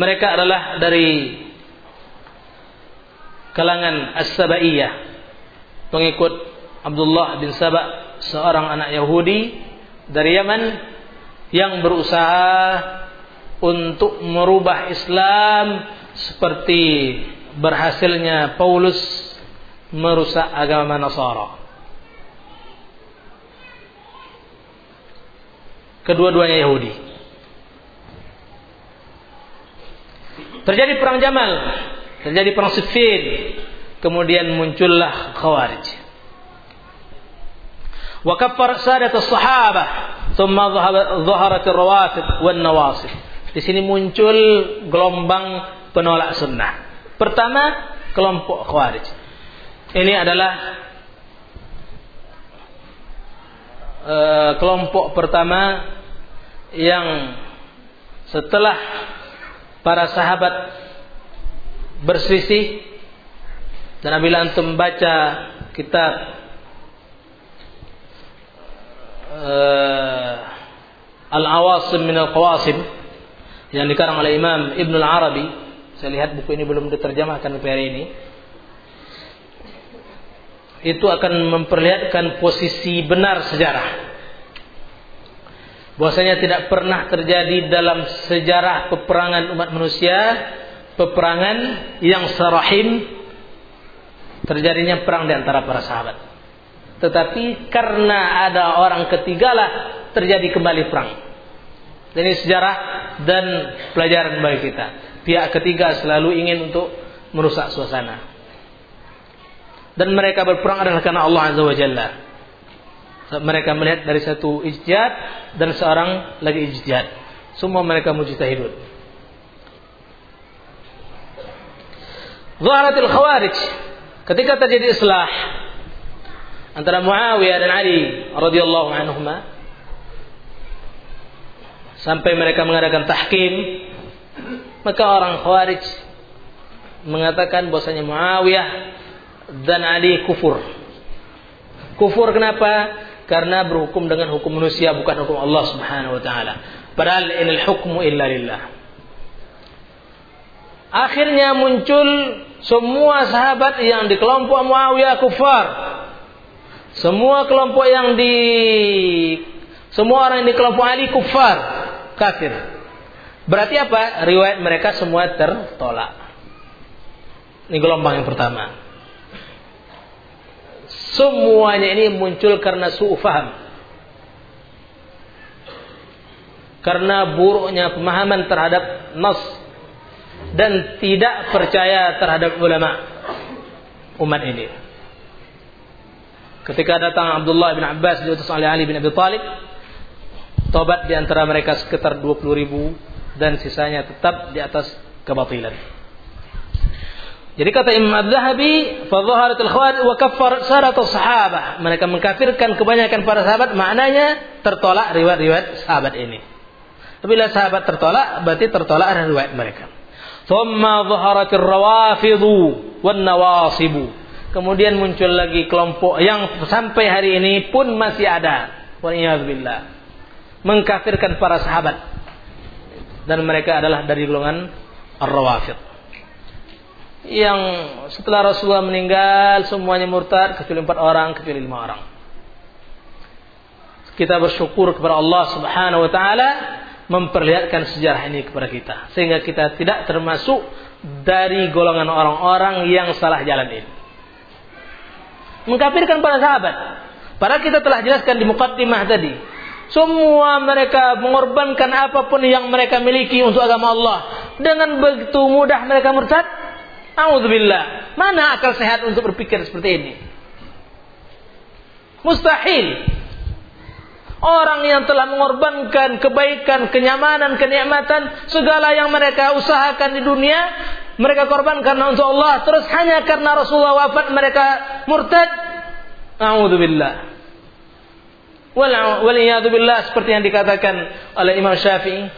Mereka adalah dari kalangan As-Sabaiyah pengikut Abdullah bin Saba seorang anak Yahudi dari Yaman yang berusaha untuk merubah Islam seperti berhasilnya Paulus merusak agama Nasara. Kedua-duanya Yahudi. Terjadi perang Jamal, terjadi perang Siffin, kemudian muncullah Khawarij. Wa kaffar sadat as-sahabah, thumma dhaharat ar-rawatib wan nawasib. Di sini muncul gelombang penolak sunnah. Pertama, kelompok Khawarij. Ini adalah uh, kelompok pertama yang setelah para sahabat berselisih dan apabila antum baca kitab uh, Al-Awasim min Al-Qawasim yang dikarang oleh Imam Ibn Al-Arabi saya lihat buku ini belum diterjemahkan ke hari ini itu akan memperlihatkan posisi benar sejarah. Bahwasanya tidak pernah terjadi dalam sejarah peperangan umat manusia peperangan yang serahim terjadinya perang di antara para sahabat. Tetapi karena ada orang ketigalah terjadi kembali perang. Dan ini sejarah dan pelajaran bagi kita. Pihak ketiga selalu ingin untuk merusak suasana. Dan mereka berperang adalah karena Allah Azza wa Jalla. Mereka melihat dari satu ijtihad dan seorang lagi ijtihad. Semua mereka mujtahidun. Zaharatil Khawarij ketika terjadi islah antara Muawiyah dan Ali radhiyallahu anhuma sampai mereka mengadakan tahkim maka orang Khawarij mengatakan bahwasanya Muawiyah dan Ali kufur. Kufur kenapa? karena berhukum dengan hukum manusia bukan hukum Allah Subhanahu wa taala. Padahal inil hukmu illa lillah. Akhirnya muncul semua sahabat yang di kelompok Muawiyah kufar. Semua kelompok yang di semua orang yang di kelompok Ali kufar, kafir. Berarti apa? Riwayat mereka semua tertolak. Ini gelombang yang pertama. Semuanya ini muncul karena su'u faham. Karena buruknya pemahaman terhadap nas dan tidak percaya terhadap ulama umat ini. Ketika datang Abdullah bin Abbas diutus oleh Ali bin Abi Thalib, tobat di antara mereka sekitar 20 ribu dan sisanya tetap di atas kebatilan. Jadi kata Imam Az-Zahabi, "Fadhaharat al-khawarij wa kaffar sarat sahabah." Mereka mengkafirkan kebanyakan para sahabat, maknanya tertolak riwayat-riwayat sahabat ini. Apabila sahabat tertolak, berarti tertolak riwayat mereka. Thumma dhaharat ar-rawafid wan nawasib. Kemudian muncul lagi kelompok yang sampai hari ini pun masih ada. Wa billah. Mengkafirkan para sahabat. Dan mereka adalah dari golongan ar-rawafid yang setelah Rasulullah meninggal semuanya murtad kecuali empat orang kecuali lima orang. Kita bersyukur kepada Allah Subhanahu wa taala memperlihatkan sejarah ini kepada kita sehingga kita tidak termasuk dari golongan orang-orang yang salah jalan ini. Mengkafirkan para sahabat. Padahal kita telah jelaskan di mukaddimah tadi. Semua mereka mengorbankan apa pun yang mereka miliki untuk agama Allah. Dengan begitu mudah mereka murtad Alhamdulillah. Mana akal sehat untuk berpikir seperti ini? Mustahil. Orang yang telah mengorbankan kebaikan, kenyamanan, kenikmatan, segala yang mereka usahakan di dunia, mereka korban karena untuk Allah. Terus hanya karena Rasulullah wafat mereka murtad. Alhamdulillah. Waliyadu seperti yang dikatakan oleh Imam Syafi'i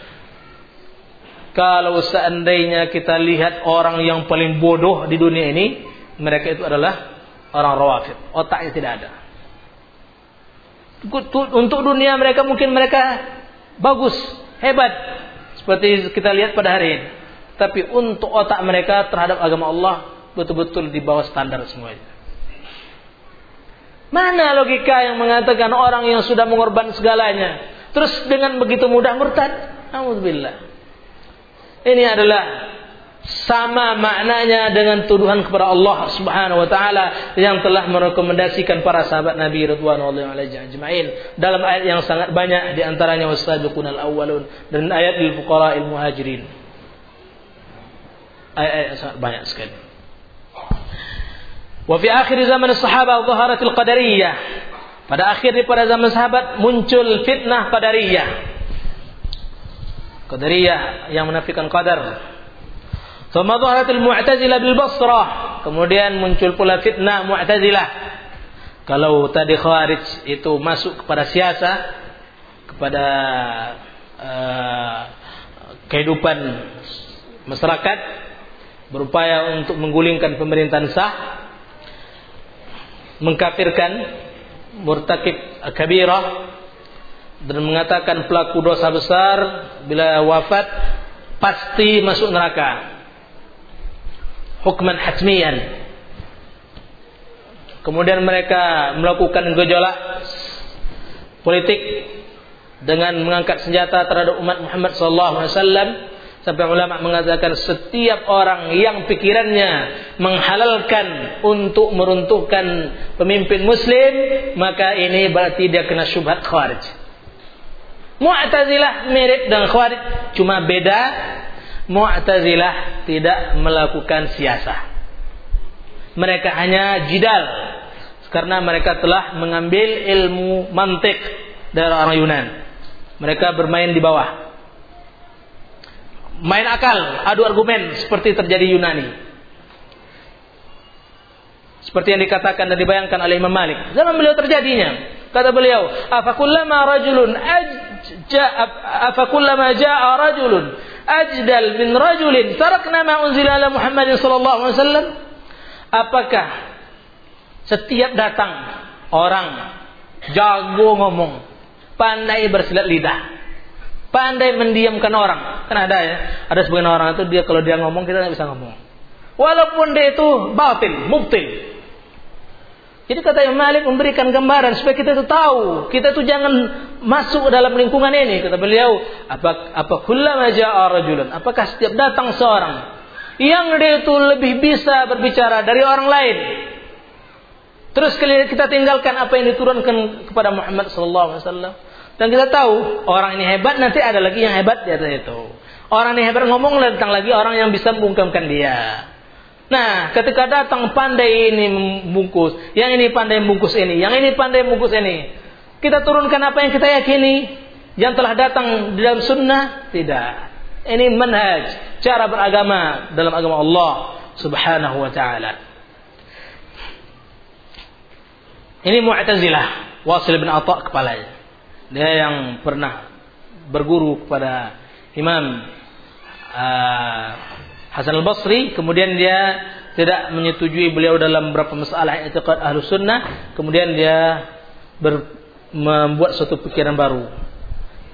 kalau seandainya kita lihat orang yang paling bodoh di dunia ini, mereka itu adalah orang rawafid. Otaknya tidak ada. Untuk dunia mereka mungkin mereka bagus, hebat. Seperti kita lihat pada hari ini. Tapi untuk otak mereka terhadap agama Allah betul-betul di bawah standar semuanya. Mana logika yang mengatakan orang yang sudah mengorban segalanya terus dengan begitu mudah murtad? Alhamdulillah. Ini adalah sama maknanya dengan tuduhan kepada Allah Subhanahu wa taala yang telah merekomendasikan para sahabat Nabi radhiyallahu alaihi ajmain dalam ayat yang sangat banyak di antaranya wasabiqunal awwalun dan ayat lil fuqara'il muhajirin. Ayat-ayat sangat banyak sekali. Wa fi akhir zaman sahabat dhaharatil qadariyah. Pada akhir pada zaman sahabat muncul fitnah qadariyah. Qadariyah yang menafikan qadar. Thumma dhaharatil mu'tazilah bil Basrah. Kemudian muncul pula fitnah mu'tazilah. Kalau tadi khawarij itu masuk kepada siasa kepada uh, kehidupan masyarakat berupaya untuk menggulingkan pemerintahan sah mengkafirkan murtakib kabirah dan mengatakan pelaku dosa besar bila wafat pasti masuk neraka. Hukman hatmiyan. Kemudian mereka melakukan gejolak politik dengan mengangkat senjata terhadap umat Muhammad wasallam Sampai ulama mengatakan setiap orang yang pikirannya menghalalkan untuk meruntuhkan pemimpin muslim, maka ini berarti dia kena syubhat khawarij. Mu'tazilah mirip dengan khawarij, cuma beda Mu'tazilah tidak melakukan siasah. Mereka hanya jidal karena mereka telah mengambil ilmu mantik dari orang Yunan. Mereka bermain di bawah main akal, adu argumen seperti terjadi Yunani. Seperti yang dikatakan dan dibayangkan oleh Imam Malik. Zaman beliau terjadinya. Kata beliau, "Afakullama rajulun ajja afakullama jaa rajulun ajdal min rajulin tarakna ma unzila ala Muhammadin sallallahu alaihi wasallam?" Apakah setiap datang orang jago ngomong, pandai bersilat lidah, pandai mendiamkan orang. Kan ada ya, ada sebagian orang itu dia kalau dia ngomong kita nggak bisa ngomong. Walaupun dia itu batin, mubtil. Jadi kata Imam Malik memberikan gambaran supaya kita itu tahu, kita itu jangan masuk dalam lingkungan ini. Kata beliau, apa apa kullama ja'a rajulun? Apakah setiap datang seorang yang dia itu lebih bisa berbicara dari orang lain? Terus kita tinggalkan apa yang diturunkan kepada Muhammad sallallahu alaihi wasallam dan kita tahu orang ini hebat nanti ada lagi yang hebat di atas itu. Orang ini hebat ngomong tentang lagi orang yang bisa membungkamkan dia. Nah, ketika datang pandai ini membungkus, yang ini pandai membungkus ini, yang ini pandai membungkus ini. Kita turunkan apa yang kita yakini, yang telah datang di dalam sunnah, tidak. Ini manhaj, cara beragama dalam agama Allah subhanahu wa ta'ala. Ini Mu'tazilah, Wasil bin Atta kepalanya dia yang pernah berguru kepada Imam uh, Hasan al-Basri kemudian dia tidak menyetujui beliau dalam beberapa masalah i'tiqad ahlu sunnah kemudian dia ber, membuat suatu pikiran baru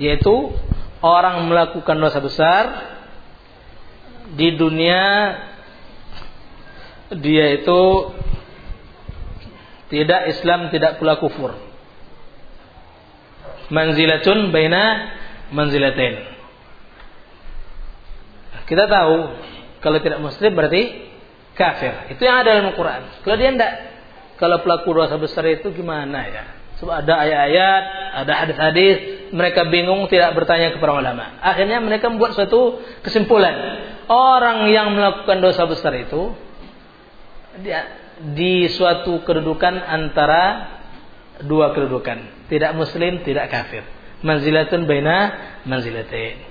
yaitu orang melakukan dosa besar di dunia dia itu tidak Islam tidak pula kufur manzilatun baina manzilatain. Kita tahu kalau tidak muslim berarti kafir. Itu yang ada dalam Al-Quran. Kalau dia tidak, kalau pelaku dosa besar itu gimana ya? Sebab ada ayat-ayat, ada hadis-hadis, mereka bingung tidak bertanya kepada ulama. Akhirnya mereka membuat suatu kesimpulan. Orang yang melakukan dosa besar itu dia di suatu kedudukan antara dua kedudukan. Tidak muslim, tidak kafir. Manzilatun baina manzilatain.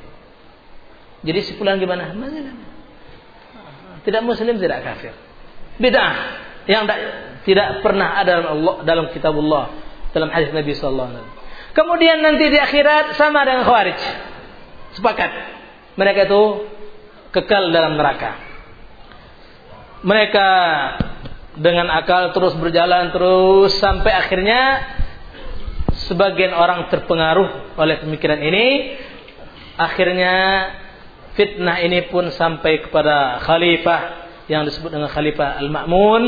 Jadi sepulang gimana? Manzilat. Tidak muslim, tidak kafir. Bid'ah yang tidak pernah ada dalam Allah dalam kitabullah dalam hadis Nabi wasallam. Kemudian nanti di akhirat sama dengan khawarij. Sepakat. Mereka itu kekal dalam neraka. Mereka dengan akal terus berjalan terus sampai akhirnya sebagian orang terpengaruh oleh pemikiran ini akhirnya fitnah ini pun sampai kepada khalifah yang disebut dengan khalifah al-ma'mun.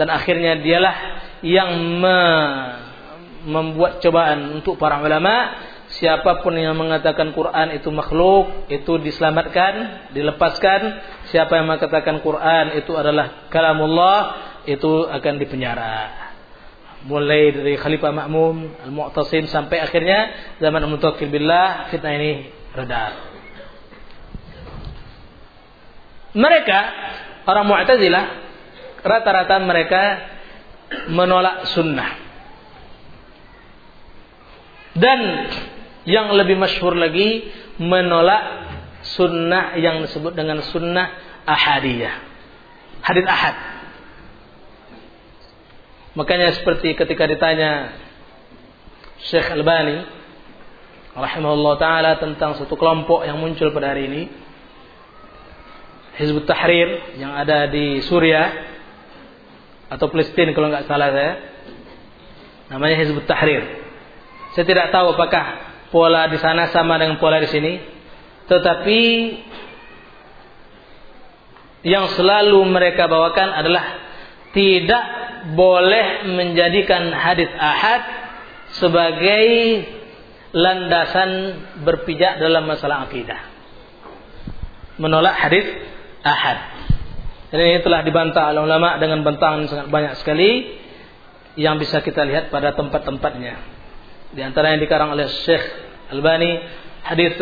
Dan akhirnya dialah yang me membuat cobaan untuk para ulama. Siapa pun yang mengatakan Quran itu makhluk itu diselamatkan dilepaskan. Siapa yang mengatakan Quran itu adalah kalamullah itu akan dipenjara. Mulai dari Khalifah Makmum Al-Mu'tasim sampai akhirnya zaman Al-Mutawakkil Billah fitnah ini reda mereka orang Mu'tazilah rata-rata mereka menolak sunnah dan yang lebih masyhur lagi menolak sunnah yang disebut dengan sunnah ahadiyah. Hadis ahad. Makanya seperti ketika ditanya Syekh Albani rahimahullah taala tentang satu kelompok yang muncul pada hari ini Hizbut Tahrir yang ada di Suriah atau Palestina kalau nggak salah saya namanya Hizbut Tahrir saya tidak tahu apakah pola di sana sama dengan pola di sini. Tetapi yang selalu mereka bawakan adalah tidak boleh menjadikan hadis ahad sebagai landasan berpijak dalam masalah akidah. Menolak hadis ahad. Dan ini telah dibantah oleh ulama dengan bantahan sangat banyak sekali yang bisa kita lihat pada tempat-tempatnya. Di antara yang dikarang oleh Syekh Albani, hadis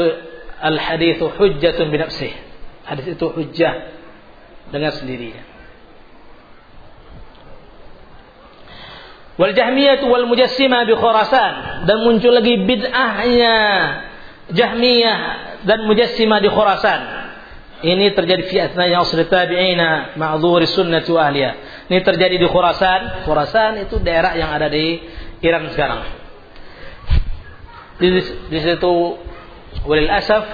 al hadis hujjatun bi nafsih. Hadis itu hujjah dengan sendirinya. Wal Jahmiyah wal Mujassimah bi Khurasan dan muncul lagi bid'ahnya Jahmiyah dan Mujassimah di Khurasan. Ini terjadi fi asnai asr tabi'ina ma'dhuri sunnah wa ahliya. Ini terjadi di Khurasan. Khurasan itu daerah yang ada di Iran sekarang di, di situ walil asaf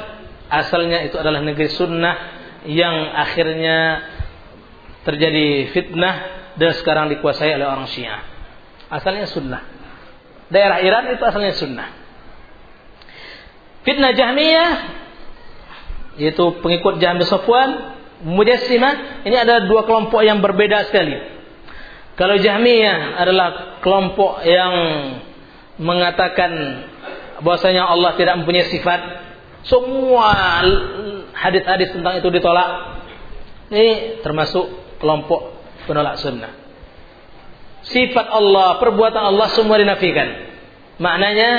asalnya itu adalah negeri sunnah yang akhirnya terjadi fitnah dan sekarang dikuasai oleh orang Syiah. Asalnya sunnah. Daerah Iran itu asalnya sunnah. Fitnah Jahmiyah yaitu pengikut Jahmi Safwan, Mujassimah, ini ada dua kelompok yang berbeda sekali. Kalau Jahmiyah adalah kelompok yang mengatakan bahwasanya Allah tidak mempunyai sifat. Semua hadis-hadis tentang itu ditolak. Ini termasuk kelompok penolak sunnah. Sifat Allah, perbuatan Allah semua dinafikan. Maknanya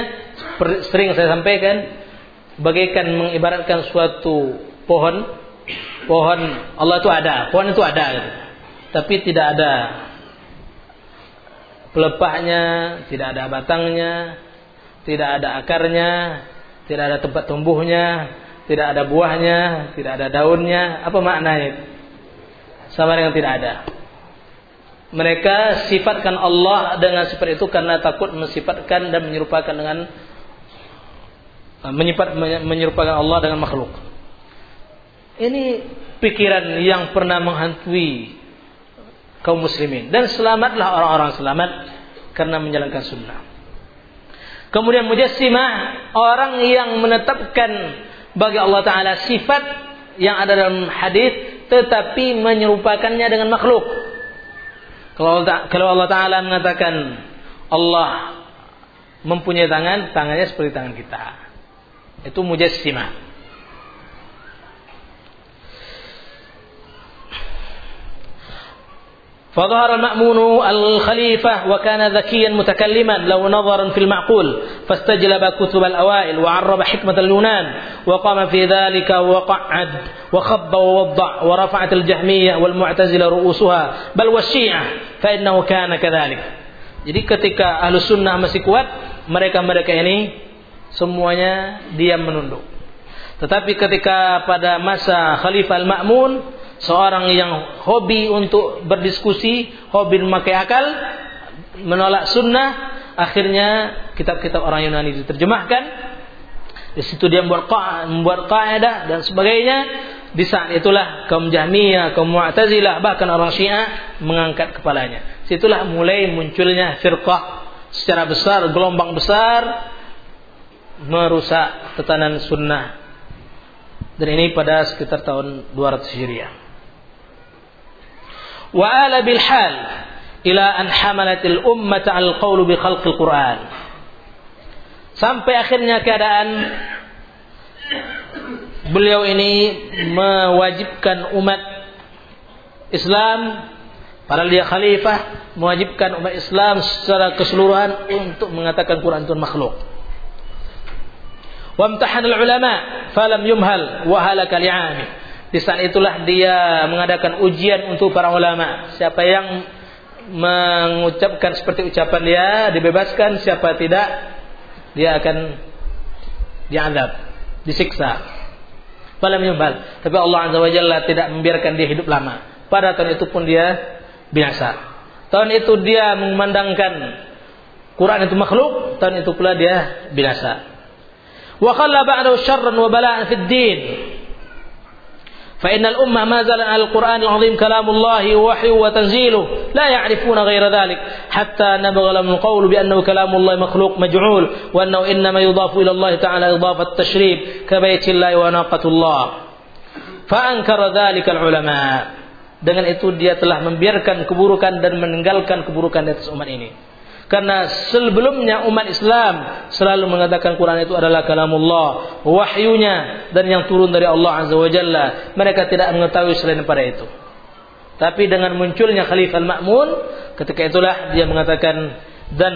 sering saya sampaikan bagaikan mengibaratkan suatu pohon pohon Allah itu ada, pohon itu ada gitu. Tapi tidak ada pelepahnya, tidak ada batangnya, tidak ada akarnya, tidak ada tempat tumbuhnya, tidak ada buahnya, tidak ada daunnya. Apa maknanya? Sama dengan tidak ada. Mereka sifatkan Allah dengan seperti itu karena takut mensifatkan dan menyerupakan dengan menyifat menyerupakan Allah dengan makhluk. Ini pikiran yang pernah menghantui kaum muslimin dan selamatlah orang-orang selamat karena menjalankan sunnah. Kemudian mujassimah orang yang menetapkan bagi Allah Taala sifat yang ada dalam hadis tetapi menyerupakannya dengan makhluk. Kalau Allah Taala mengatakan Allah mempunyai tangan, tangannya seperti tangan kita. Itu mujassimah. فظهر المأمون الخليفة وكان ذكيا متكلما لو نظرا في المعقول فاستجلب كتب الأوائل وعرب حكمة اليونان وقام في ذلك وقعد وخب ووضع ورفعت الجهمية والمعتزلة رؤوسها بل والشيعة فإنه كان كذلك Jadi ketika ahlu sunnah masih kuat, mereka-mereka ini semuanya diam menunduk. Tetapi ketika pada masa Khalifah Al-Ma'mun, seorang yang hobi untuk berdiskusi, hobi memakai akal, menolak sunnah, akhirnya kitab-kitab orang Yunani diterjemahkan. Di situ dia membuat membuat kaidah dan sebagainya. Di saat itulah kaum Jahmiyah, kaum Mu'tazilah, bahkan orang Syiah mengangkat kepalanya. Situlah mulai munculnya firqah secara besar, gelombang besar merusak tetanan sunnah. Dan ini pada sekitar tahun 200 Hijriah. Wa ala bil hal ila an hamalatil ummata al qawlu bi khalqil quran. Sampai akhirnya keadaan beliau ini mewajibkan umat Islam para dia khalifah mewajibkan umat Islam secara keseluruhan untuk mengatakan Quran itu makhluk. Wamtahan ulama falam yumhal wa. Di saat itulah dia mengadakan ujian untuk para ulama. Siapa yang mengucapkan seperti ucapan dia dibebaskan, siapa tidak dia akan diadab, disiksa. Falam yumhal. Tapi Allah Azza wa Jalla tidak membiarkan dia hidup lama. Pada tahun itu pun dia binasa. Tahun itu dia memandangkan Quran itu makhluk, tahun itu pula dia binasa. وخلى بعده شرا وبلاء في الدين. فإن الأمة ما زال على القرآن العظيم كلام الله وحي وتنزيله لا يعرفون غير ذلك حتى نبغ لهم القول بأنه كلام الله مخلوق مجعول وأنه إنما يضاف إلى الله تعالى إضافة التشريف كبيت الله وناقة الله. فأنكر ذلك العلماء. Dengan itu dia telah membiarkan keburukan dan meninggalkan keburukan di atas umat ini. Karena sebelumnya umat Islam selalu mengatakan Quran itu adalah kalamullah, wahyunya dan yang turun dari Allah Azza wa Jalla. Mereka tidak mengetahui selain daripada itu. Tapi dengan munculnya Khalifah Al-Ma'mun, ketika itulah dia mengatakan dan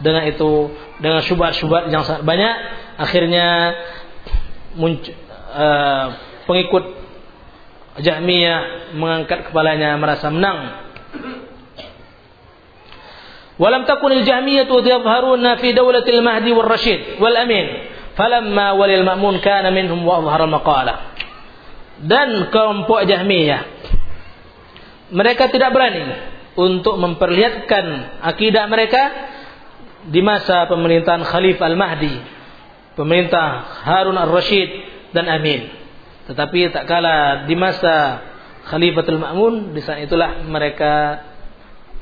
dengan itu dengan syubhat-syubhat yang sangat banyak, akhirnya muncul, uh, pengikut Jahmiyah mengangkat kepalanya merasa menang ولم تكن al-jahmiyah في دولة المهدي والرشيد والأمين فلما ولي المأمون كان منهم وأظهر المقالة. Dan kelompok Jahmiyah mereka tidak berani untuk memperlihatkan akidah mereka di masa pemerintahan Khalif Al-Mahdi, pemerintah Harun Al-Rashid dan Amin. Tetapi tak kala di masa Khalifatul Ma'mun, di saat itulah mereka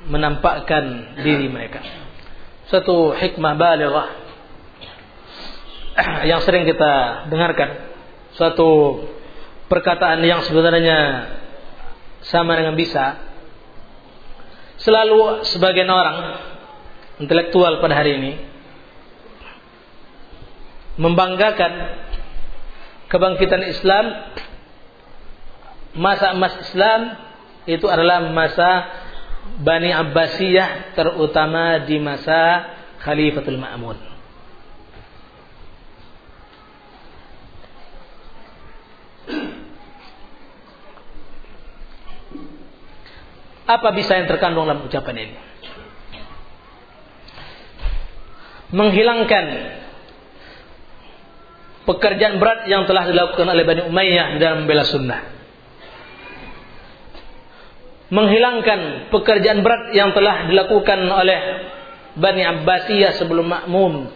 menampakkan diri mereka. Satu hikmah balighah [clears throat] yang sering kita dengarkan. Suatu perkataan yang sebenarnya sama dengan bisa. Selalu sebagian orang intelektual pada hari ini membanggakan kebangkitan Islam masa emas Islam itu adalah masa Bani Abbasiyah terutama di masa Khalifatul Ma'mun. Apa bisa yang terkandung dalam ucapan ini? Menghilangkan pekerjaan berat yang telah dilakukan oleh Bani Umayyah dalam membela sunnah menghilangkan pekerjaan berat yang telah dilakukan oleh Bani Abbasiyah sebelum makmum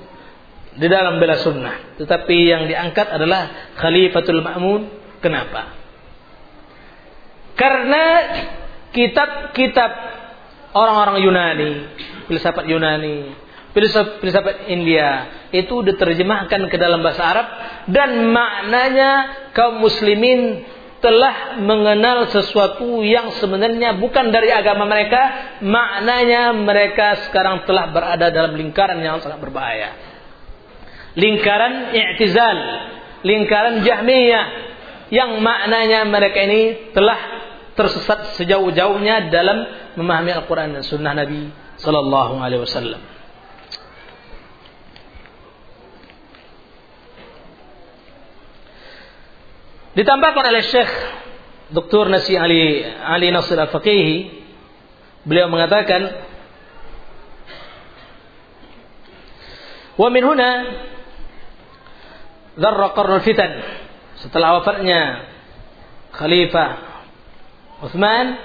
di dalam bela sunnah. Tetapi yang diangkat adalah Khalifatul Ma'mun. Kenapa? Karena kitab-kitab orang-orang Yunani, filsafat Yunani, filsafat India itu diterjemahkan ke dalam bahasa Arab dan maknanya kaum muslimin telah mengenal sesuatu yang sebenarnya bukan dari agama mereka, maknanya mereka sekarang telah berada dalam lingkaran yang sangat berbahaya. Lingkaran i'tizal, lingkaran jahmiyah yang maknanya mereka ini telah tersesat sejauh-jauhnya dalam memahami Al-Quran dan Sunnah Nabi Sallallahu Alaihi Wasallam. Ditambahkan oleh Syekh Dr. Nasi Ali Ali Nasir Al-Faqihi beliau mengatakan Wa min huna dharra qarnul fitan. Setelah wafatnya Khalifah Uthman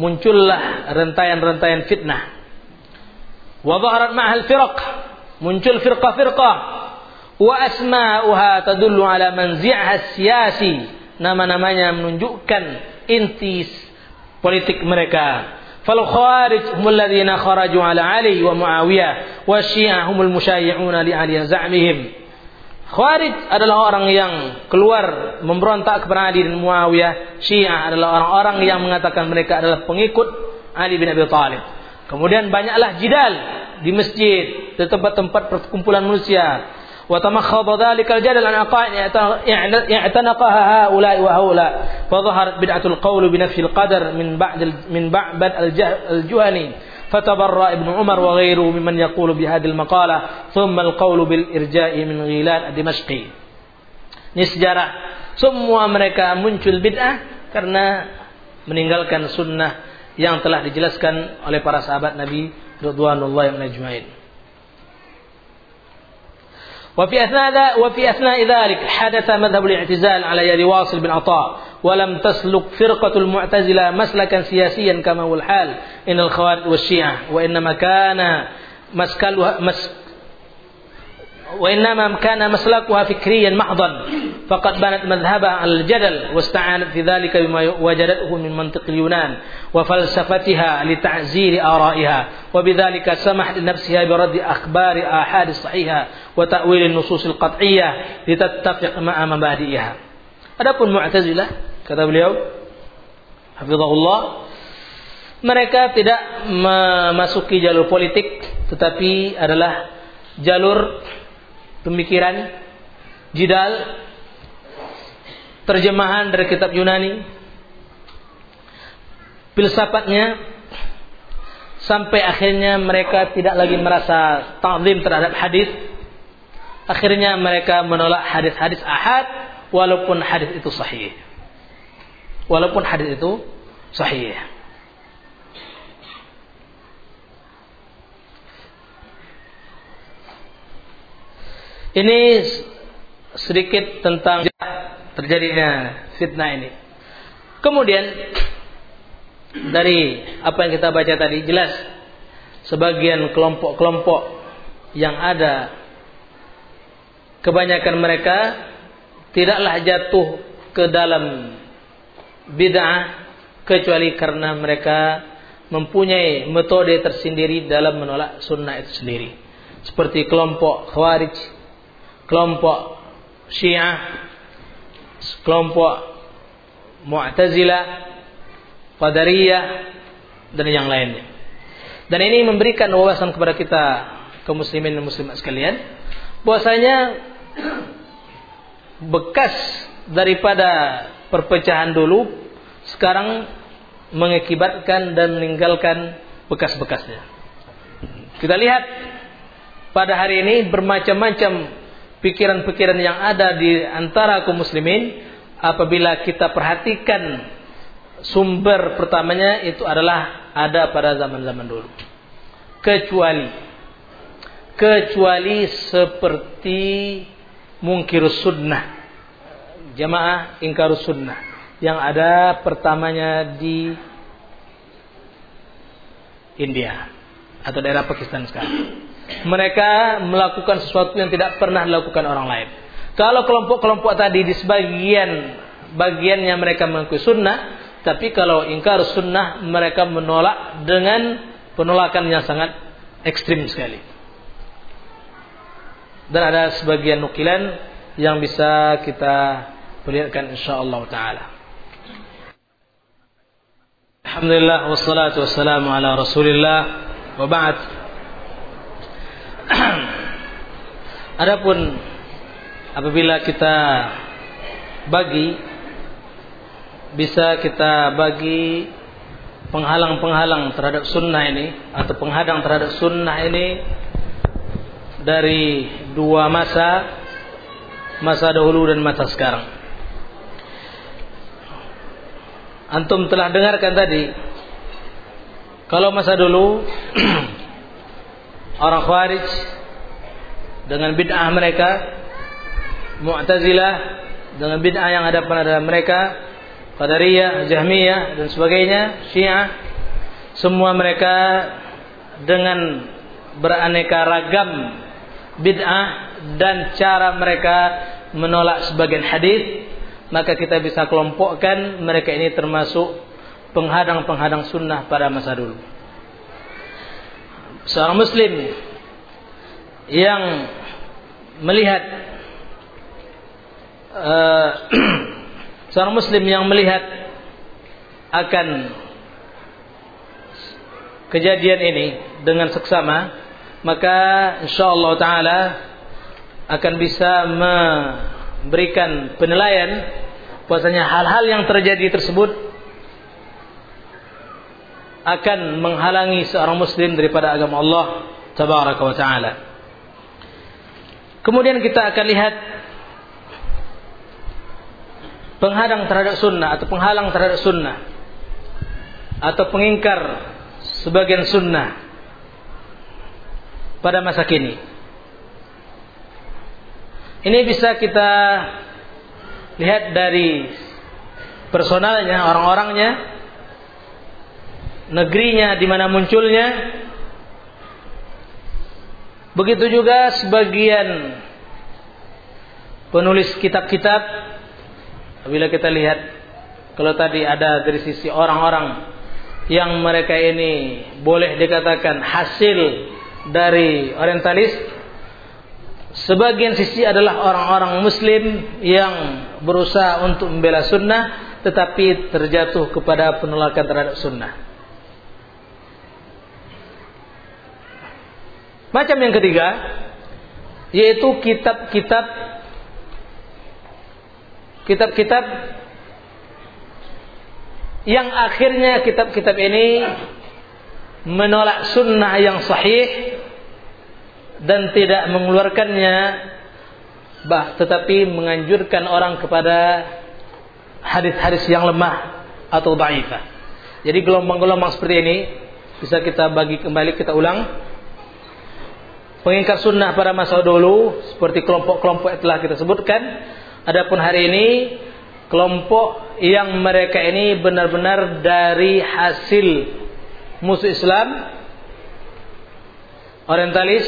muncullah rentayan-rentayan fitnah. Wa dhaharat ma'al firaq. Muncul firqah-firqah wa asma'uha tadullu ala manzi'ha siyasi nama-namanya menunjukkan inti politik mereka fal khawarij hum alladhina kharaju ala ali wa muawiyah wa syiah humul musyayyi'una li ali za'mihim Khawarij adalah orang yang keluar memberontak kepada Ali dan Muawiyah. Syiah adalah orang-orang yang mengatakan mereka adalah pengikut Ali bin Abi Thalib. Kemudian banyaklah jidal di masjid, di tempat-tempat perkumpulan manusia. Wa tamakhadha dhalika al-jadal an aqaid i'tanaqaha haula'i wa haula. Fa dhaharat bid'atul qawl bi nafyi al-qadar min ba'd min ba'bad al-juhani. فتبرأ ابن عمر وغيره ممن يقول بهذه المقالة ثم القول بالإرجاء من غيلان الدمشقي ini sejarah semua mereka muncul bid'ah karena meninggalkan sunnah yang telah dijelaskan oleh para sahabat Nabi radhiyallahu anhum وفي أثناء وفي أثناء ذلك حدث مذهب الاعتزال على يد واصل بن عطاء ولم تسلك فرقة المعتزلة مسلكا سياسيا كما هو الحال إن الخوارج والشيعة وإنما كان مسكلها مس وإنما كان مسلكها فكريا محضا فقد بنت مذهبها على الجدل واستعانت في ذلك بما وجدته من منطق اليونان وفلسفتها لتعزير آرائها وبذلك سمحت لنفسها برد أخبار آحاد الصحيحة وتأويل النصوص القطعية لتتفق مع مبادئها. Adapun Mu'tazilah kata beliau hafizahullah mereka tidak memasuki jalur politik tetapi adalah jalur pemikiran jidal terjemahan dari kitab Yunani filsafatnya sampai akhirnya mereka tidak lagi merasa ta'zim terhadap hadis. Akhirnya mereka menolak hadis-hadis ahad walaupun hadis itu sahih. Walaupun hadis itu sahih Ini sedikit tentang terjadinya fitnah ini. Kemudian dari apa yang kita baca tadi jelas sebagian kelompok-kelompok yang ada kebanyakan mereka tidaklah jatuh ke dalam bid'ah kecuali karena mereka mempunyai metode tersendiri dalam menolak sunnah itu sendiri. Seperti kelompok Khawarij kelompok Syiah, kelompok Mu'tazilah, Qadariyah dan yang lainnya. Dan ini memberikan wawasan kepada kita kaum muslimin dan muslimat sekalian bahwasanya [clears throat] bekas daripada perpecahan dulu sekarang mengakibatkan dan meninggalkan bekas-bekasnya. Kita lihat pada hari ini bermacam-macam pikiran-pikiran yang ada di antara kaum muslimin apabila kita perhatikan sumber pertamanya itu adalah ada pada zaman-zaman dulu. Kecuali kecuali seperti mungkir sunnah. Jamaah ingkar sunnah yang ada pertamanya di India atau daerah Pakistan sekarang mereka melakukan sesuatu yang tidak pernah dilakukan orang lain. Kalau kelompok-kelompok tadi di sebagian bagiannya mereka mengakui sunnah, tapi kalau ingkar sunnah mereka menolak dengan penolakan yang sangat ekstrim sekali. Dan ada sebagian nukilan yang bisa kita perlihatkan insyaallah taala. Alhamdulillah wassalatu wassalamu ala Rasulillah wa ba'd. [clears throat] Adapun apabila kita bagi bisa kita bagi penghalang-penghalang terhadap sunnah ini atau penghadang terhadap sunnah ini dari dua masa masa dahulu dan masa sekarang. Antum telah dengarkan tadi kalau masa dulu [clears throat] orang Khawarij dengan bid'ah mereka, Mu'tazilah dengan bid'ah yang ada pada mereka, Qadariyah, Jahmiyah dan sebagainya, Syiah, semua mereka dengan beraneka ragam bid'ah dan cara mereka menolak sebagian hadis, maka kita bisa kelompokkan mereka ini termasuk penghadang-penghadang sunnah pada masa dulu seorang muslim yang melihat uh, [clears throat] seorang muslim yang melihat akan kejadian ini dengan seksama, maka insyaallah taala akan bisa memberikan penilaian bahwasanya hal-hal yang terjadi tersebut akan menghalangi seorang muslim daripada agama Allah tabaraka wa taala. Kemudian kita akan lihat penghadang terhadap sunnah atau penghalang terhadap sunnah atau pengingkar sebagian sunnah pada masa kini. Ini bisa kita lihat dari personalnya, orang-orangnya, negerinya di mana munculnya. Begitu juga sebagian penulis kitab-kitab bila kita lihat kalau tadi ada dari sisi orang-orang yang mereka ini boleh dikatakan hasil dari orientalis sebagian sisi adalah orang-orang muslim yang berusaha untuk membela sunnah tetapi terjatuh kepada penolakan terhadap sunnah macam yang ketiga yaitu kitab-kitab kitab-kitab yang akhirnya kitab-kitab ini menolak sunnah yang sahih dan tidak mengeluarkannya bah tetapi menganjurkan orang kepada hadis-hadis yang lemah atau dhaifah. Jadi gelombang-gelombang seperti ini bisa kita bagi kembali kita ulang. Pengingkar sunnah pada masa dulu seperti kelompok-kelompok yang telah kita sebutkan. Adapun hari ini kelompok yang mereka ini benar-benar dari hasil musuh Islam orientalis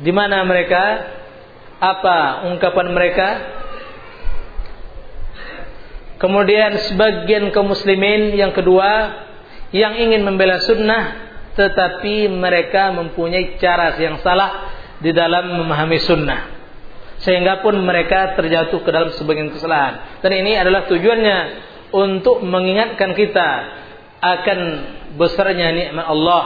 di mana mereka apa ungkapan mereka kemudian sebagian kaum muslimin yang kedua yang ingin membela sunnah tetapi mereka mempunyai cara yang salah di dalam memahami sunnah sehingga pun mereka terjatuh ke dalam sebagian kesalahan. Dan ini adalah tujuannya untuk mengingatkan kita akan besarnya nikmat Allah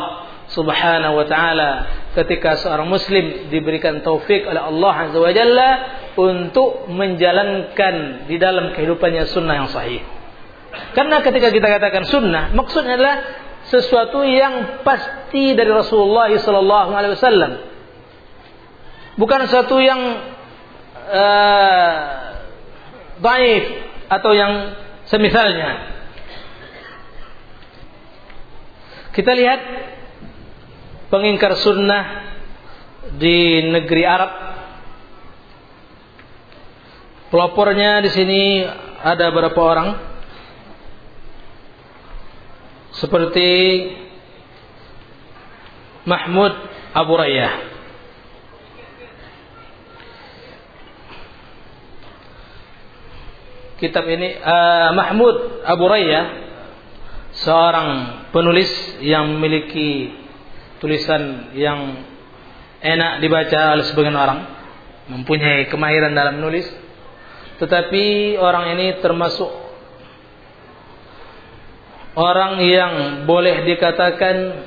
Subhanahu wa taala ketika seorang muslim diberikan taufik oleh Allah Azza wa Jalla untuk menjalankan di dalam kehidupannya sunnah yang sahih. Karena ketika kita katakan sunnah, maksudnya adalah sesuatu yang pasti dari Rasulullah sallallahu alaihi wasallam. Bukan sesuatu yang uh, baik atau yang semisalnya. Kita lihat pengingkar sunnah di negeri Arab. Pelopornya di sini ada beberapa orang. Seperti Mahmud Abu Rayyah. kitab ini uh, Mahmud Abu Raya seorang penulis yang memiliki tulisan yang enak dibaca oleh sebagian orang mempunyai kemahiran dalam menulis tetapi orang ini termasuk orang yang boleh dikatakan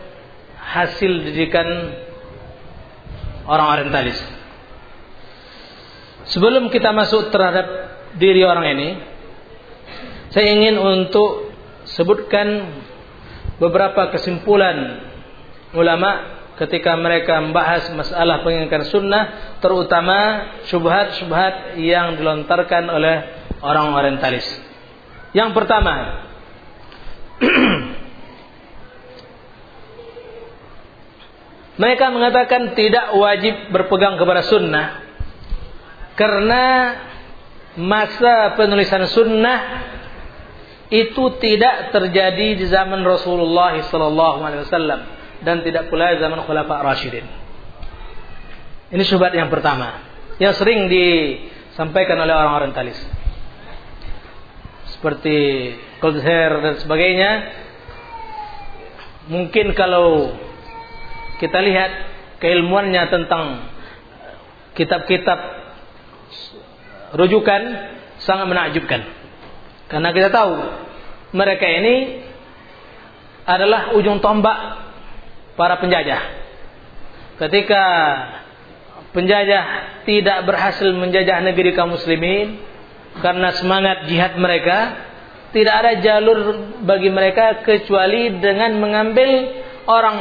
hasil didikan orang orientalis sebelum kita masuk terhadap diri orang ini, saya ingin untuk sebutkan beberapa kesimpulan ulama ketika mereka membahas masalah pengingkar sunnah, terutama syubhat-syubhat yang dilontarkan oleh orang orientalis. Yang pertama, [clears throat] mereka mengatakan tidak wajib berpegang kepada sunnah karena masa penulisan sunnah itu tidak terjadi di zaman Rasulullah wasallam dan tidak pula di zaman Khulafa Rasyidin. Ini syubhat yang pertama yang sering disampaikan oleh orang orang orientalis. Seperti Kolzer dan sebagainya. Mungkin kalau kita lihat keilmuannya tentang kitab-kitab rujukan sangat menakjubkan. Karena kita tahu mereka ini adalah ujung tombak para penjajah. Ketika penjajah tidak berhasil menjajah negeri kaum muslimin karena semangat jihad mereka, tidak ada jalur bagi mereka kecuali dengan mengambil orang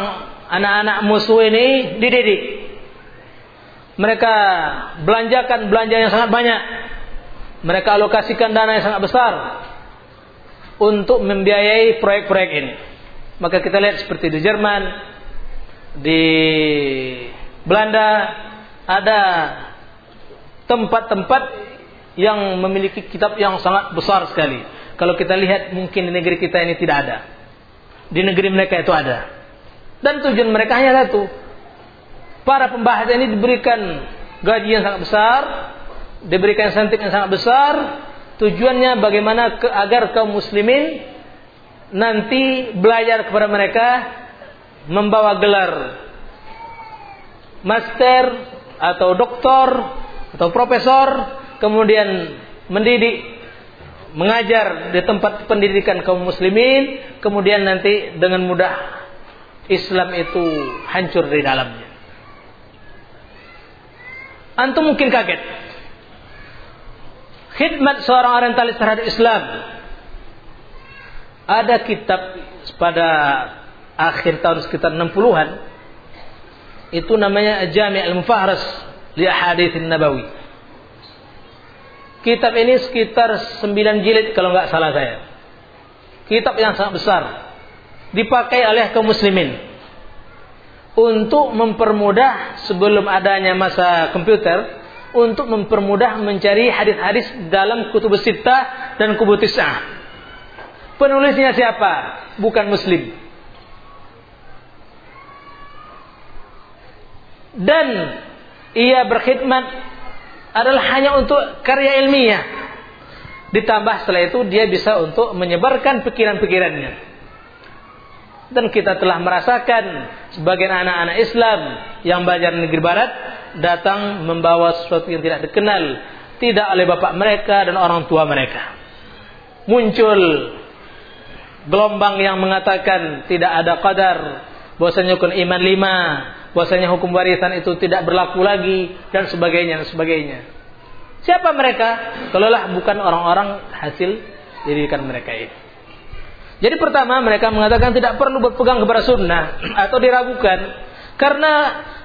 anak-anak musuh ini dididik. Mereka belanjakan belanja yang sangat banyak. Mereka alokasikan dana yang sangat besar untuk membiayai proyek-proyek ini. Maka kita lihat seperti di Jerman, di Belanda ada tempat-tempat yang memiliki kitab yang sangat besar sekali. Kalau kita lihat mungkin di negeri kita ini tidak ada. Di negeri mereka itu ada. Dan tujuan mereka hanya satu. Para pembahas ini diberikan gaji yang sangat besar, diberikan santik yang sangat besar, tujuannya bagaimana ke, agar kaum muslimin nanti belajar kepada mereka membawa gelar master atau doktor atau profesor kemudian mendidik mengajar di tempat pendidikan kaum muslimin kemudian nanti dengan mudah Islam itu hancur di dalamnya. Antum mungkin kaget. Khidmat seorang orientalis terhadap Islam. Ada kitab pada akhir tahun sekitar 60-an itu namanya Jami' al-Mufahras li Ahaditsin Nabawi. Kitab ini sekitar 9 jilid kalau nggak salah saya. Kitab yang sangat besar. Dipakai oleh kaum muslimin. Untuk mempermudah sebelum adanya masa komputer. Untuk mempermudah mencari hadis-hadis dalam kutub sita dan kubut tis'ah. Penulisnya siapa? Bukan muslim. dan ia berkhidmat adalah hanya untuk karya ilmiah. Ditambah setelah itu dia bisa untuk menyebarkan pikiran-pikirannya. Dan kita telah merasakan sebagian anak-anak Islam yang belajar negeri barat datang membawa sesuatu yang tidak dikenal tidak oleh bapak mereka dan orang tua mereka. Muncul gelombang yang mengatakan tidak ada qadar, bahwasanya hukum iman lima, bahwasanya hukum warisan itu tidak berlaku lagi dan sebagainya dan sebagainya. Siapa mereka? Kalaulah bukan orang-orang hasil didikan mereka ini. Jadi pertama mereka mengatakan tidak perlu berpegang kepada sunnah atau diragukan karena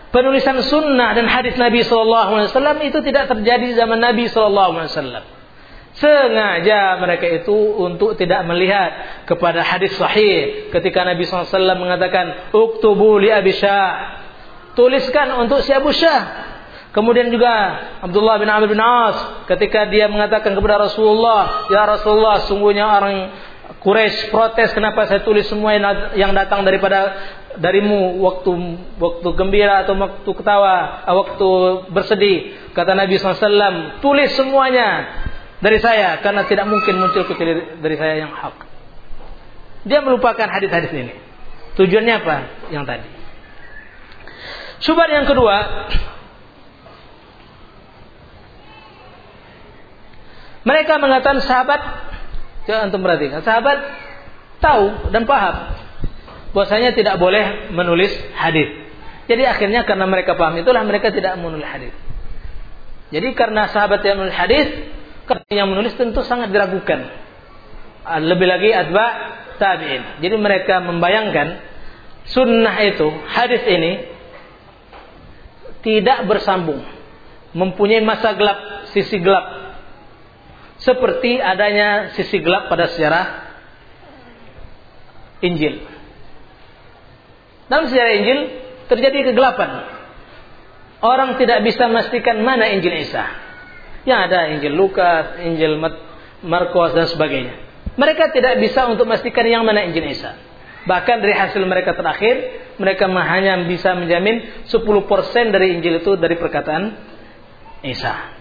penulisan sunnah dan hadis Nabi SAW itu tidak terjadi zaman Nabi SAW. Sengaja mereka itu untuk tidak melihat kepada hadis sahih ketika Nabi SAW mengatakan uktubu li Abi Syah tuliskan untuk si Abu Syah. Kemudian juga Abdullah bin Amr bin As ketika dia mengatakan kepada Rasulullah, "Ya Rasulullah, sungguhnya orang Quraisy protes kenapa saya tulis semua yang datang daripada darimu waktu waktu gembira atau waktu ketawa, waktu bersedih." Kata Nabi SAW, "Tulis semuanya dari saya karena tidak mungkin muncul kecuali dari saya yang hak." Dia melupakan hadis-hadis ini. Tujuannya apa? Yang tadi. Syubhat yang kedua, mereka mengatakan sahabat, jangan antum perhatikan, sahabat tahu dan paham bahwasanya tidak boleh menulis hadis. Jadi akhirnya karena mereka paham itulah mereka tidak menulis hadis. Jadi karena sahabat yang menulis hadis, yang menulis tentu sangat diragukan. Lebih lagi adba tabi'in. Jadi mereka membayangkan sunnah itu, hadis ini tidak bersambung, mempunyai masa gelap, sisi gelap. Seperti adanya sisi gelap pada sejarah Injil. Dalam sejarah Injil terjadi kegelapan. Orang tidak bisa memastikan mana Injil Isa. Yang ada Injil Lukas, Injil Markus dan sebagainya. Mereka tidak bisa untuk memastikan yang mana Injil Isa. Bahkan dari hasil mereka terakhir, mereka hanya bisa menjamin 10% dari Injil itu dari perkataan Isa.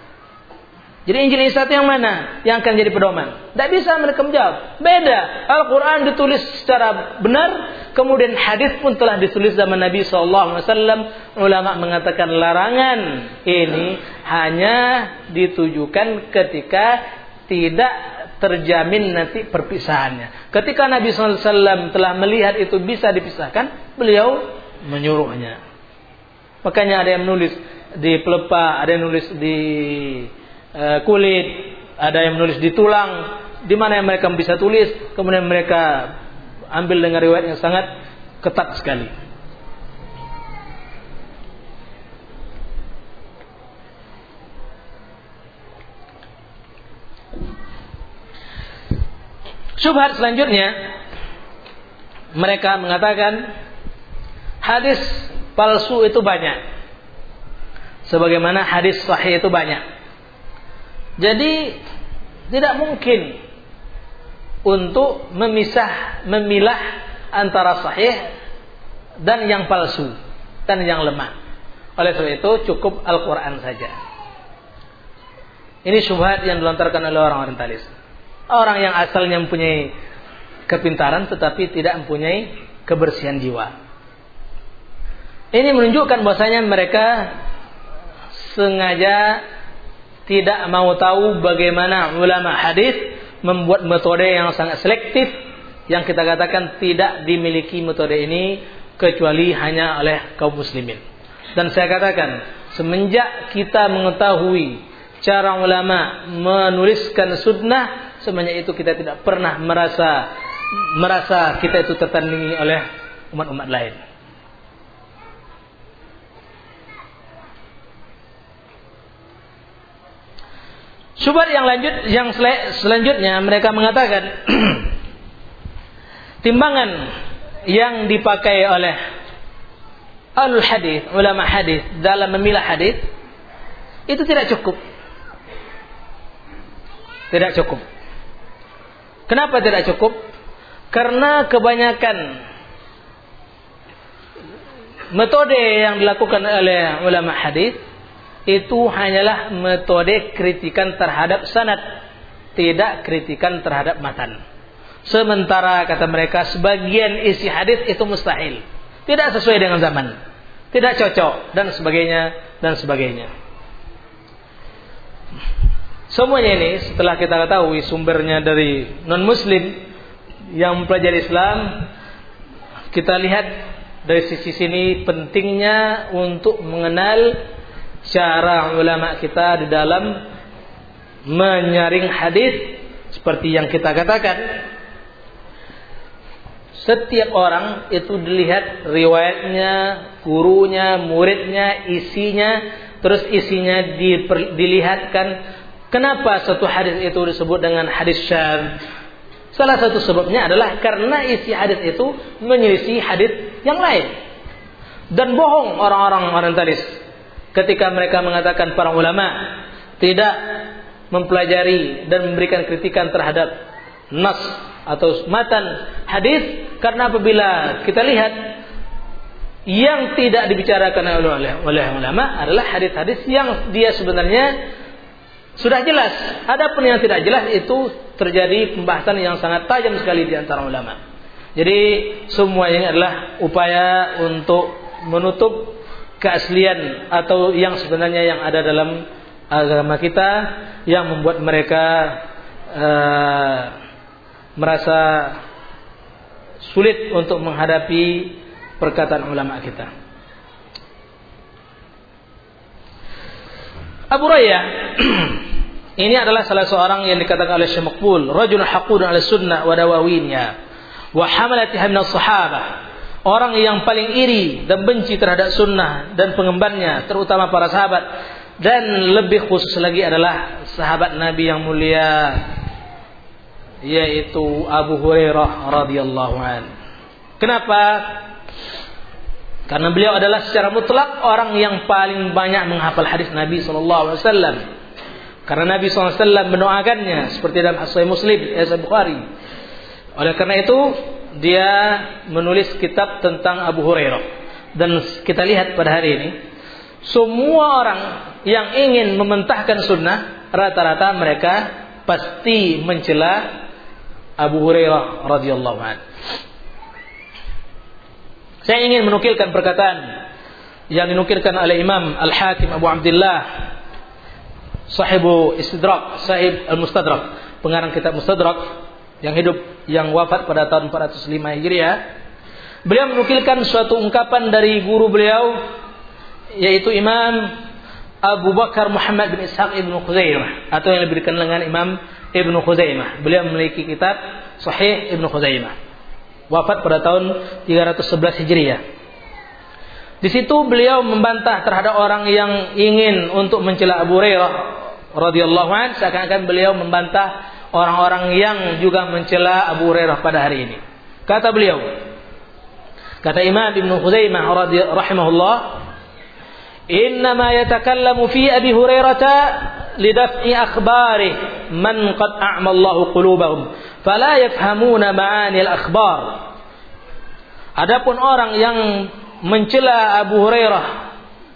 Jadi Injil Isa itu yang mana? Yang akan jadi pedoman. Tidak bisa mereka menjawab. Beda. Al-Quran ditulis secara benar. Kemudian hadis pun telah ditulis zaman Nabi SAW. Ulama mengatakan larangan ini hanya ditujukan ketika tidak terjamin nanti perpisahannya. Ketika Nabi SAW telah melihat itu bisa dipisahkan, beliau menyuruhnya. Makanya ada yang menulis di pelepah, ada yang menulis di uh, kulit, ada yang menulis di tulang, di mana yang mereka bisa tulis, kemudian mereka ambil dengan riwayat yang sangat ketat sekali. Syubhat selanjutnya mereka mengatakan hadis palsu itu banyak. Sebagaimana hadis sahih itu banyak. Jadi tidak mungkin untuk memisah, memilah antara sahih dan yang palsu dan yang lemah. Oleh sebab itu cukup Al-Quran saja. Ini syubhat yang dilontarkan oleh orang orientalis. Orang yang asalnya mempunyai kepintaran tetapi tidak mempunyai kebersihan jiwa. Ini menunjukkan bahwasanya mereka sengaja tidak mau tahu bagaimana ulama hadis membuat metode yang sangat selektif yang kita katakan tidak dimiliki metode ini kecuali hanya oleh kaum muslimin. Dan saya katakan semenjak kita mengetahui cara ulama menuliskan sunnah semuanya itu kita tidak pernah merasa merasa kita itu tertandingi oleh umat-umat lain. Syubhat yang lanjut yang selanjutnya mereka mengatakan [clears throat] timbangan yang dipakai oleh alul hadis, ulama hadis dalam memilah hadis itu tidak cukup. Tidak cukup. Kenapa tidak cukup? Karena kebanyakan metode yang dilakukan oleh ulama hadis itu hanyalah metode kritikan terhadap sanad, tidak kritikan terhadap matan. Sementara kata mereka sebagian isi hadis itu mustahil, tidak sesuai dengan zaman, tidak cocok dan sebagainya dan sebagainya. Semuanya ini setelah kita ketahui sumbernya dari non muslim yang mempelajari Islam, kita lihat dari sisi sini pentingnya untuk mengenal cara ulama kita di dalam menyaring hadis seperti yang kita katakan. Setiap orang itu dilihat riwayatnya, gurunya, muridnya, isinya, terus isinya dilihatkan Kenapa satu hadis itu disebut dengan hadis syad? Salah satu sebabnya adalah karena isi hadis itu menyelisih hadis yang lain. Dan bohong orang-orang orientalis ketika mereka mengatakan para ulama tidak mempelajari dan memberikan kritikan terhadap nas atau matan hadis karena apabila kita lihat yang tidak dibicarakan oleh, oleh ulama adalah hadis-hadis yang dia sebenarnya sudah jelas. Adapun yang tidak jelas itu terjadi pembahasan yang sangat tajam sekali di antara ulama. Jadi semua ini adalah upaya untuk menutup keaslian atau yang sebenarnya yang ada dalam agama kita yang membuat mereka uh, merasa sulit untuk menghadapi perkataan ulama kita. Abu Raya [clears throat] ini adalah salah seorang yang dikatakan oleh Syekh Maqbul, rajul haqud ala sunnah wa dawawinnya wa hamalatiha min sahabah. Orang yang paling iri dan benci terhadap sunnah dan pengembannya, terutama para sahabat dan lebih khusus lagi adalah sahabat Nabi yang mulia yaitu Abu Hurairah radhiyallahu an. Kenapa? Karena beliau adalah secara mutlak orang yang paling banyak menghafal hadis Nabi sallallahu alaihi wasallam karena Nabi SAW mendoakannya seperti dalam Sahih Muslim, Sahih Bukhari. Oleh karena itu dia menulis kitab tentang Abu Hurairah. Dan kita lihat pada hari ini semua orang yang ingin mementahkan sunnah rata-rata mereka pasti mencela Abu Hurairah radhiyallahu anhu. Saya ingin menukilkan perkataan yang dinukilkan oleh Imam Al-Hakim Abu Abdullah sahibu istidrak, sahib al-mustadrak pengarang kitab Mustadrak yang hidup yang wafat pada tahun 405 Hijriah. Beliau menukilkan suatu ungkapan dari guru beliau yaitu Imam Abu Bakar Muhammad bin Ishaq ibnu Khuzaimah atau yang lebih dikenal dengan Imam ibnu Khuzaimah. Beliau memiliki kitab Sahih ibnu Khuzaimah. Wafat pada tahun 311 Hijriah. Di situ beliau membantah terhadap orang yang ingin untuk mencela Abu Hurairah radhiyallahu an seakan-akan beliau membantah orang-orang yang juga mencela Abu Hurairah pada hari ini. Kata beliau, kata Imam Ibn Khuzaimah rahimahullah, "Innama yatakallamu fi Abi Hurairah lidaf'i akhbari man qad a'ma Allahu qulubahum, fala yafhamuna ma'ani al-akhbar." Adapun orang yang mencela Abu Hurairah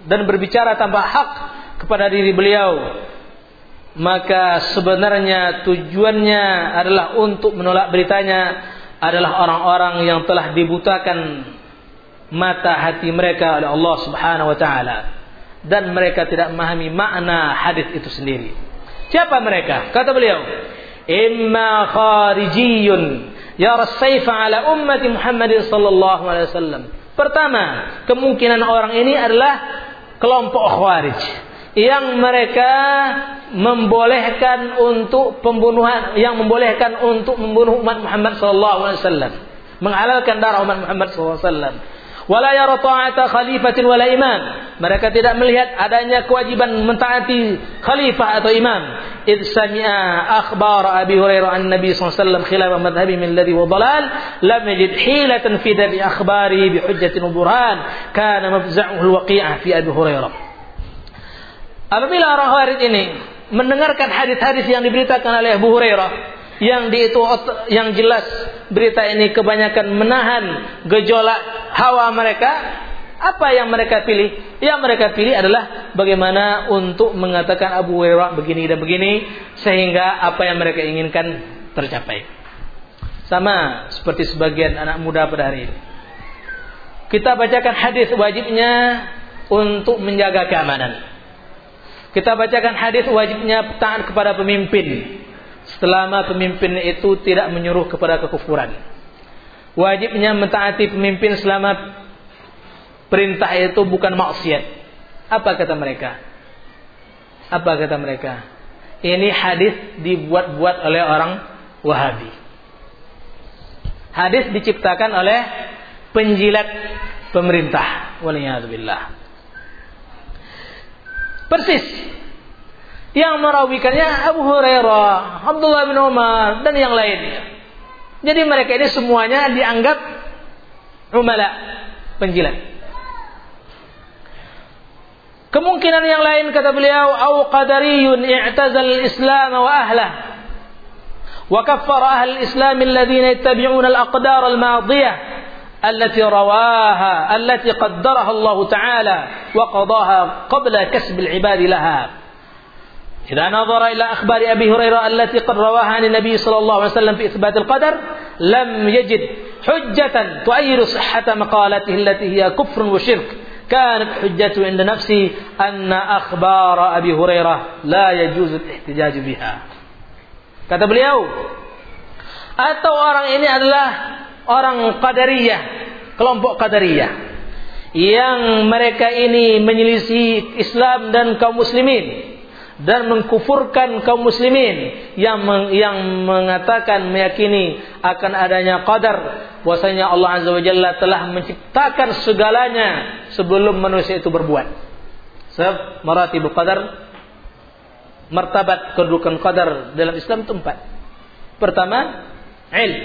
dan berbicara tanpa hak kepada diri beliau maka sebenarnya tujuannya adalah untuk menolak beritanya adalah orang-orang yang telah dibutakan mata hati mereka oleh Allah Subhanahu wa taala dan mereka tidak memahami makna hadis itu sendiri. Siapa mereka? Kata beliau, "Imma kharijiyun sayfa ala ummati Muhammad sallallahu alaihi wasallam." Pertama, kemungkinan orang ini adalah kelompok khawarij yang mereka membolehkan untuk pembunuhan yang membolehkan untuk membunuh umat Muhammad sallallahu alaihi wasallam, menghalalkan darah umat Muhammad sallallahu alaihi wasallam wala yara ta'ata khalifatin wala imam. Mereka tidak melihat adanya kewajiban mentaati khalifah atau imam. Id sami'a akhbar Abi Hurairah an Nabi SAW khilaf madhhabi min alladhi wa dalal lam yajid hilatan fi dabi akhbari bi hujjatin burhan kana mafza'uhu al-waqi'ah fi Abi Hurairah. Apabila orang Khawarij ini mendengarkan hadis-hadis yang diberitakan oleh Abu Hurairah yang di itu yang jelas berita ini kebanyakan menahan gejolak hawa mereka. Apa yang mereka pilih? Yang mereka pilih adalah bagaimana untuk mengatakan Abu Hurairah begini dan begini sehingga apa yang mereka inginkan tercapai. Sama seperti sebagian anak muda pada hari ini. Kita bacakan hadis wajibnya untuk menjaga keamanan. Kita bacakan hadis wajibnya taat kepada pemimpin selama pemimpin itu tidak menyuruh kepada kekufuran. Wajibnya mentaati pemimpin selama perintah itu bukan maksiat. Apa kata mereka? Apa kata mereka? Ini hadis dibuat-buat oleh orang Wahabi. Hadis diciptakan oleh penjilat pemerintah. Waliyahzubillah. Persis yang merawikannya Abu Hurairah, Abdullah bin Umar dan yang lainnya. Jadi mereka ini semuanya dianggap umala, penjilat. Kemungkinan yang lain kata beliau, au qadariyun i'tazal al-Islam wa ahlah. Wa kaffara ahli al-Islam alladhina yattabi'una al-aqdar al-madiyah التي رواها التي قدرها الله تعالى وقضاها قبل كسب العباد لها إذا نظر إلى أخبار أبي هريرة التي قد رواها عن النبي صلى الله عليه وسلم في إثبات القدر لم يجد حجة تؤيد صحة مقالته التي هي كفر وشرك كانت حجته عند نفسي أن أخبار أبي هريرة لا يجوز الاحتجاج بها kata beliau atau orang ini adalah orang qadariyah kelompok qadariyah yang mereka ini menyelisih Islam dan kaum muslimin dan mengkufurkan kaum muslimin yang meng, yang mengatakan meyakini akan adanya qadar bahwasanya Allah Azza wa Jalla telah menciptakan segalanya sebelum manusia itu berbuat. Sebab maratibul qadar martabat kedudukan qadar dalam Islam itu empat. Pertama, ilm.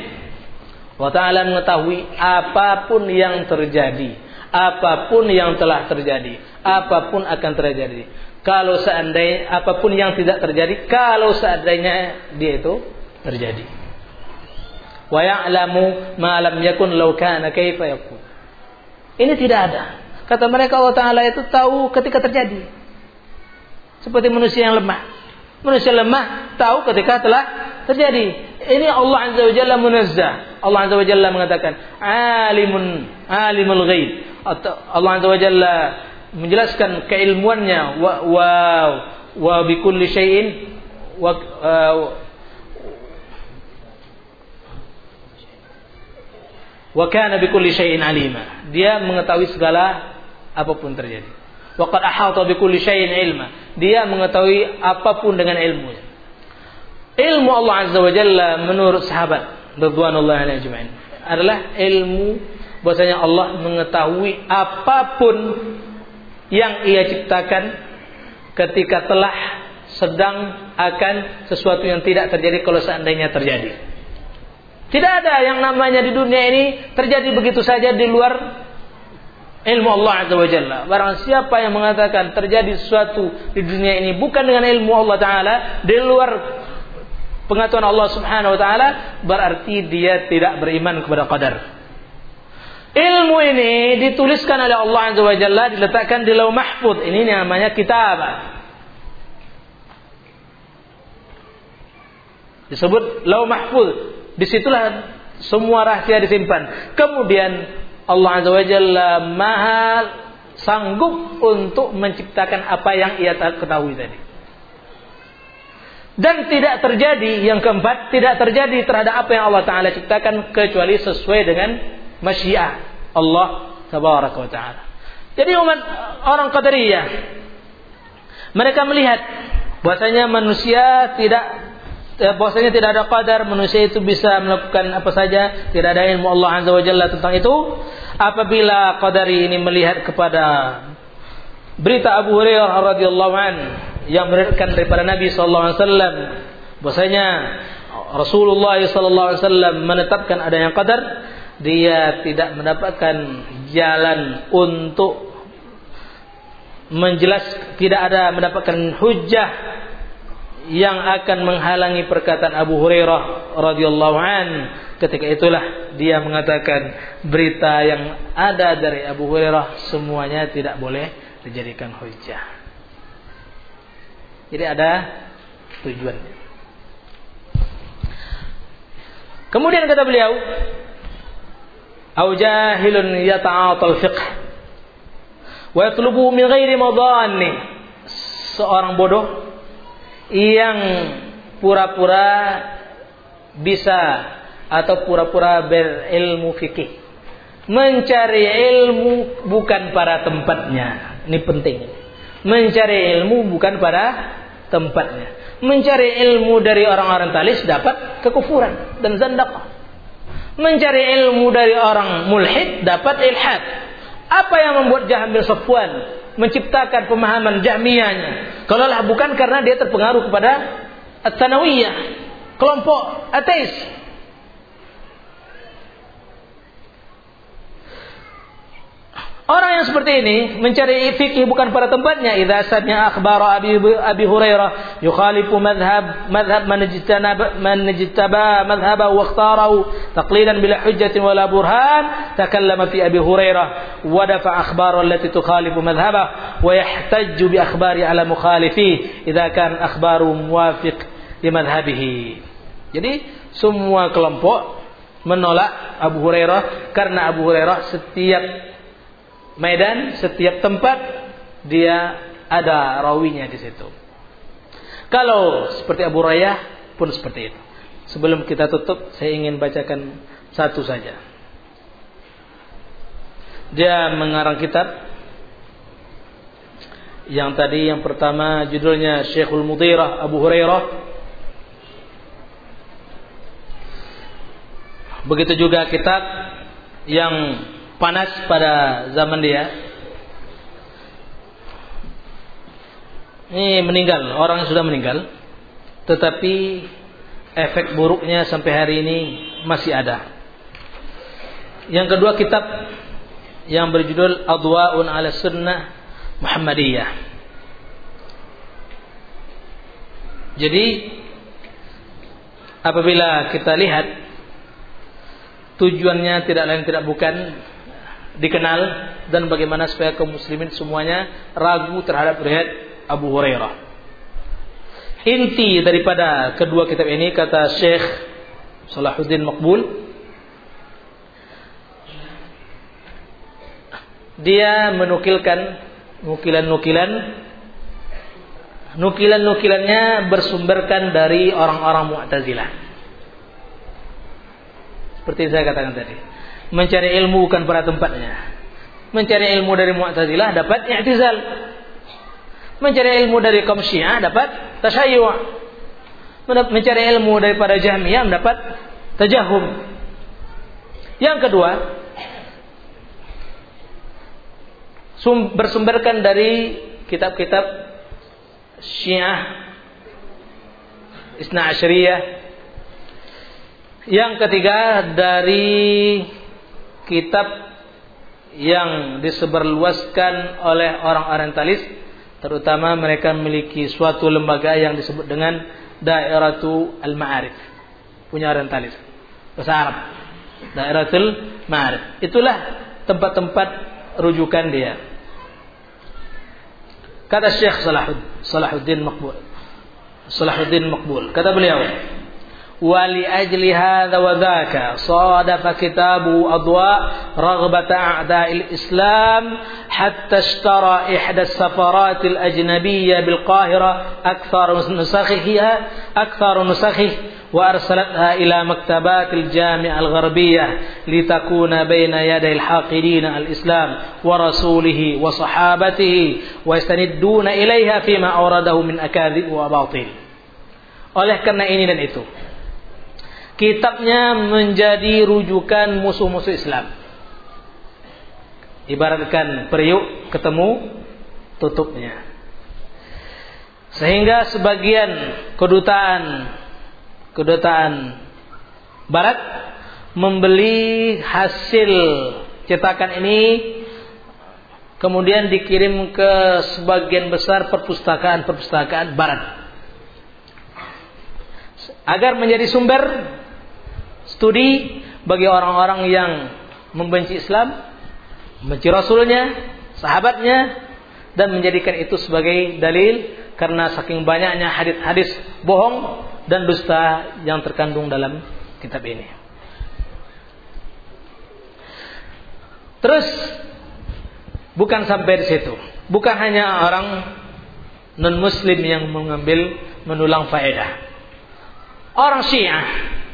Allah Ta'ala mengetahui apa pun yang terjadi. Apa pun yang telah terjadi. Apa pun akan terjadi kalau seandainya apa pun yang tidak terjadi kalau seandainya dia itu terjadi. Wa ya'lamu ma lam yakun law kana kaifa yakun. Ini tidak ada. Kata mereka Allah taala itu tahu ketika terjadi. Seperti manusia yang lemah. Manusia lemah tahu ketika telah terjadi. Ini Allah azza wa jalla munazzah. Allah azza wa jalla mengatakan alimun alimul ghaib. Allah azza wa jalla menjelaskan keilmuannya wa wa wa bi kulli syai'in wa uh, wa kana bi kulli syai'in alima. Dia mengetahui segala apa pun terjadi. Wa qad ahata bi kulli syai'in ilma. Dia mengetahui apa pun dengan ilmunya. Ilmu Allah Azza wa Jalla menurut sahabat radhiyallahu anhu ajma'in adalah ilmu bahwasanya Allah mengetahui apa pun yang ia ciptakan ketika telah sedang akan sesuatu yang tidak terjadi kalau seandainya terjadi. Tidak ada yang namanya di dunia ini terjadi begitu saja di luar ilmu Allah Azza wa Jalla. Barang siapa yang mengatakan terjadi sesuatu di dunia ini bukan dengan ilmu Allah Ta'ala, di luar pengetahuan Allah Subhanahu Wa Ta'ala, berarti dia tidak beriman kepada qadar. Ilmu ini dituliskan oleh Allah Azza wa Jalla, diletakkan di lauh mahfud. Ini namanya kitab. Disebut lau mahfuz. Di situlah semua rahasia disimpan. Kemudian Allah Azza wa Jalla maha sanggup untuk menciptakan apa yang ia ketahui tadi. Dan tidak terjadi yang keempat, tidak terjadi terhadap apa yang Allah Ta'ala ciptakan kecuali sesuai dengan masyiah Allah Tabaraka wa Ta'ala. Jadi umat orang Qadariyah mereka melihat bahwasanya manusia tidak ya, bahwasanya tidak ada qadar manusia itu bisa melakukan apa saja tidak ada ilmu Allah azza wa jalla tentang itu apabila qadari ini melihat kepada berita Abu Hurairah radhiyallahu an yang meriwayatkan daripada Nabi sallallahu alaihi wasallam bahwasanya Rasulullah sallallahu alaihi wasallam menetapkan adanya qadar dia tidak mendapatkan jalan untuk menjelas tidak ada mendapatkan hujah yang akan menghalangi perkataan Abu Hurairah radhiyallahu an ketika itulah dia mengatakan berita yang ada dari Abu Hurairah semuanya tidak boleh dijadikan hujah. Jadi ada tujuannya. Kemudian kata beliau, "Au jahilun yata'atal fiqh wa yatlubu min ghairi madanni." Seorang bodoh yang pura-pura bisa atau pura-pura berilmu fikih. Mencari ilmu bukan pada tempatnya. Ini penting. Mencari ilmu bukan pada tempatnya. Mencari ilmu dari orang-orang talis dapat kekufuran dan zandaqah. Mencari ilmu dari orang mulhid dapat ilhad. Apa yang membuat Jaham bin Safwan menciptakan pemahaman Jahmiyahnya. Kalau lah bukan karena dia terpengaruh kepada At-Tanawiyah, kelompok ateis. Orang yang seperti ini mencari fikih bukan pada tempatnya. Idza sami'a akhbar Abi Abi Hurairah yukhalifu madhhab madhhab man ijtanaba man ijtaba madhhaba wa ikhtarahu taqlidan bila hujjatin wala burhan takallama fi Abi Hurairah wa dafa akhbar allati tukhalifu madhhabah wa yahtajju bi akhbari ala mukhalifi idza kan akhbaru muwafiq li madhhabihi. Jadi semua kelompok menolak Abu Hurairah karena Abu Hurairah setiap medan, setiap tempat dia ada rawinya di situ. Kalau seperti Abu Rayah pun seperti itu. Sebelum kita tutup, saya ingin bacakan satu saja. Dia mengarang kitab yang tadi yang pertama judulnya Syekhul Mudirah Abu Hurairah. Begitu juga kitab yang panas pada zaman dia. Ini meninggal, orang sudah meninggal. Tetapi efek buruknya sampai hari ini masih ada. Yang kedua kitab yang berjudul Adwa'un ala Sunnah Muhammadiyah. Jadi apabila kita lihat tujuannya tidak lain tidak bukan dikenal dan bagaimana supaya kaum muslimin semuanya ragu terhadap riwayat Abu Hurairah. Inti daripada kedua kitab ini kata Syekh Salahuddin Makbul dia menukilkan nukilan-nukilan nukilan-nukilannya bersumberkan dari orang-orang Mu'tazilah. Seperti saya katakan tadi Mencari ilmu bukan pada tempatnya. Mencari ilmu dari Mu'tazilah dapat i'tizal. Mencari ilmu dari kaum Syiah dapat tasyayyu'. Mencari ilmu daripada Jahmiyah mendapat tajahum. Yang kedua, bersumberkan dari kitab-kitab Syiah Isna Asyriyah Yang ketiga dari kitab yang disebarluaskan oleh orang orientalis terutama mereka memiliki suatu lembaga yang disebut dengan Daeratu Al-Ma'arif. Punya orientalis. Bahasa Arab. Daeratul Ma'arif. Itulah tempat-tempat rujukan dia. Kata Syekh Salahuddin Salahuddin Salahuddin Maqbul. Kata beliau ولأجل هذا وذاك صادف كتابه أضواء رغبة أعداء الإسلام حتى اشترى إحدى السفارات الأجنبية بالقاهرة أكثر نسخها أكثر نسخه وأرسلتها إلى مكتبات الجامعة الغربية لتكون بين يدي الحاقدين الإسلام ورسوله وصحابته ويستندون إليها فيما أورده من أكاذيب وأباطيل. Oleh karena ini dan itu kitabnya menjadi rujukan musuh-musuh Islam. Ibaratkan periuk ketemu tutupnya. Sehingga sebagian kedutaan kedutaan barat membeli hasil cetakan ini kemudian dikirim ke sebagian besar perpustakaan-perpustakaan barat agar menjadi sumber studi bagi orang-orang yang membenci Islam, membenci Rasulnya, sahabatnya, dan menjadikan itu sebagai dalil karena saking banyaknya hadis-hadis bohong dan dusta yang terkandung dalam kitab ini. Terus bukan sampai di situ. Bukan hanya orang non muslim yang mengambil menulang faedah. Orang Syiah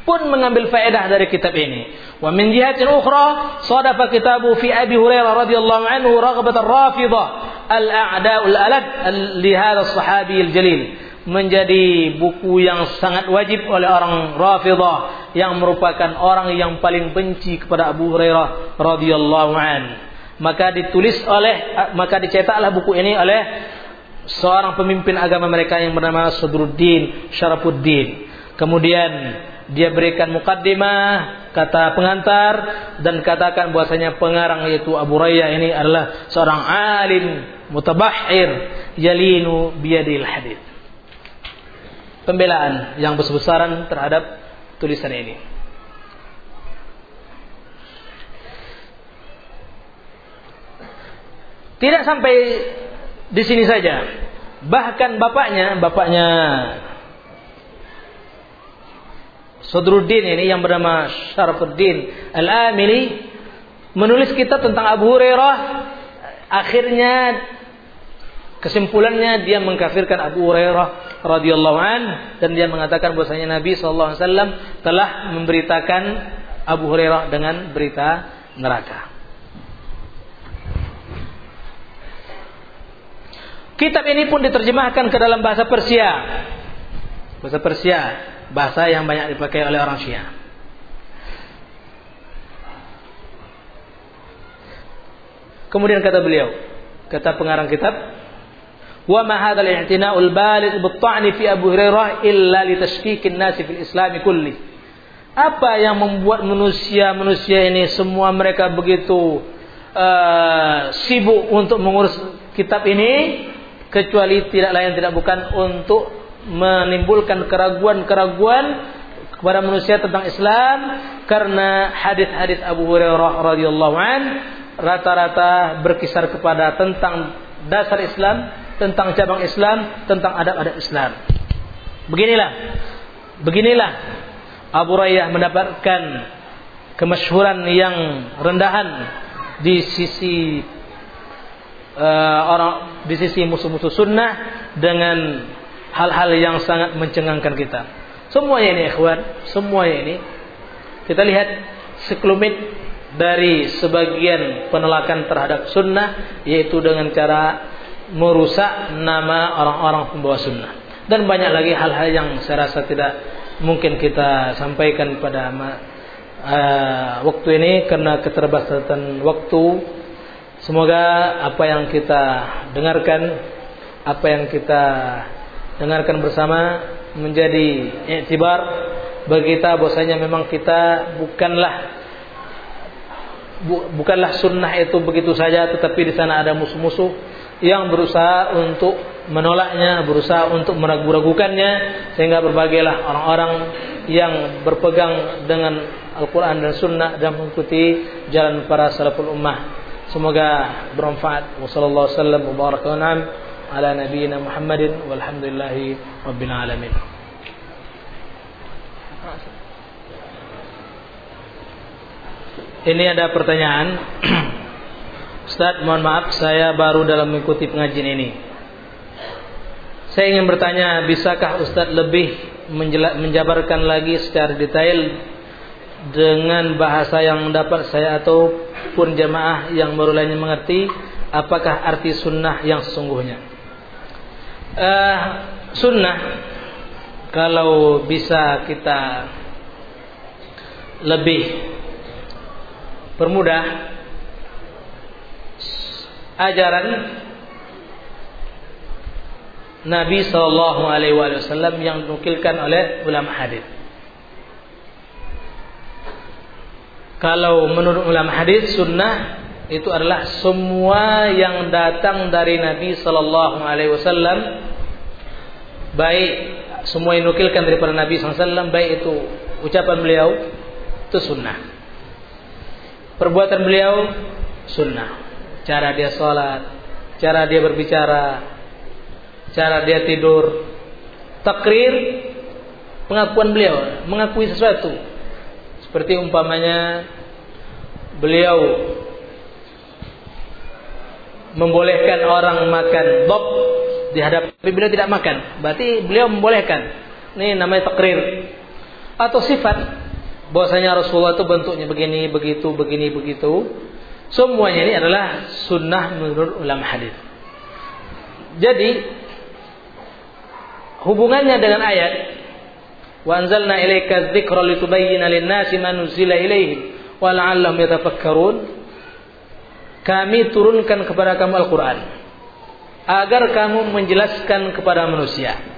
pun mengambil faedah dari kitab ini. Wa min jihatin ukhra sadafa kitabu fi Abi Hurairah radhiyallahu anhu raghabat ar-Rafidah al-a'da'ul alad li hadha sahabi al-jalil menjadi buku yang sangat wajib oleh orang Rafidah yang merupakan orang yang paling benci kepada Abu Hurairah radhiyallahu an. Maka ditulis oleh maka dicetaklah buku ini oleh seorang pemimpin agama mereka yang bernama Sadruddin Syarafuddin. Kemudian dia berikan mukaddimah kata pengantar dan katakan bahwasanya pengarang yaitu Abu Rayya ini adalah seorang alim mutabahhir yalinu biyadil hadith. Pembelaan yang besar-besaran terhadap tulisan ini. Tidak sampai di sini saja. Bahkan bapaknya, bapaknya Sadruddin ini yang bernama Syarafuddin Al-Amili menulis kitab tentang Abu Hurairah akhirnya kesimpulannya dia mengkafirkan Abu Hurairah radhiyallahu an dan dia mengatakan bahwasanya Nabi sallallahu alaihi wasallam telah memberitakan Abu Hurairah dengan berita neraka. Kitab ini pun diterjemahkan ke dalam bahasa Persia. Bahasa Persia bahasa yang banyak dipakai oleh orang Syiah. Kemudian kata beliau, kata pengarang kitab, "Wa ma hadzal i'tina'ul baligh bit-ta'ni fi Abu Hurairah illa li tashkikin nasi fil Islam kulli." Apa yang membuat manusia-manusia ini semua mereka begitu uh, sibuk untuk mengurus kitab ini kecuali tidak lain tidak bukan untuk menimbulkan keraguan-keraguan kepada manusia tentang Islam karena hadis-hadis Abu Hurairah radhiyallahu an rata-rata berkisar kepada tentang dasar Islam, tentang cabang Islam, tentang adab-adab Islam. Beginilah beginilah Abu Rayyah mendapatkan kemasyhuran yang rendahan di sisi uh, orang di sisi musuh-musuh sunnah dengan hal-hal yang sangat mencengangkan kita. Semuanya ini ikhwan, semuanya ini kita lihat sekelumit dari sebagian penolakan terhadap sunnah yaitu dengan cara merusak nama orang-orang pembawa sunnah dan banyak lagi hal-hal yang saya rasa tidak mungkin kita sampaikan pada uh, waktu ini karena keterbatasan waktu semoga apa yang kita dengarkan apa yang kita dengarkan bersama menjadi iktibar bagi kita bahwasanya memang kita bukanlah bukanlah sunnah itu begitu saja tetapi di sana ada musuh-musuh yang berusaha untuk menolaknya, berusaha untuk meragu-ragukannya sehingga berbagailah orang-orang yang berpegang dengan Al-Quran dan Sunnah dan mengikuti jalan para salaful ummah. Semoga bermanfaat. Wassalamualaikum warahmatullahi wabarakatuh. Ala nabiyyina Muhammadin walhamdulillahi rabbil alamin. Ini ada pertanyaan. [clears throat] Ustaz, mohon maaf saya baru dalam mengikuti pengajian ini. Saya ingin bertanya, bisakah Ustaz lebih menjabarkan lagi secara detail dengan bahasa yang dapat saya ataupun jamaah yang baru lainnya mengerti apakah arti sunnah yang sesungguhnya? Uh, sunnah kalau bisa kita lebih permudah ajaran Nabi Shallallahu Alaihi Wasallam yang dinukilkan oleh ulama hadis. Kalau menurut ulama hadis sunnah itu adalah semua yang datang dari Nabi Shallallahu Alaihi Wasallam baik semua yang dinukilkan daripada Nabi SAW baik itu ucapan beliau itu sunnah perbuatan beliau sunnah. Cara dia sholat, cara dia berbicara, cara dia tidur, takrir, pengakuan beliau, mengakui sesuatu. Seperti umpamanya beliau membolehkan orang makan bob di hadapan beliau tidak makan. Berarti beliau membolehkan. Ini namanya takrir atau sifat bahwasanya Rasulullah itu bentuknya begini, begitu, begini, begitu. Semuanya ini adalah sunnah menurut ulama hadis. Jadi hubungannya dengan ayat wa anzalna ilaika dzikra litubayyana lin-nasi ma nuzila ilaihim wa la'allahum yatafakkarun kami turunkan kepada kamu Al-Qur'an agar kamu menjelaskan kepada manusia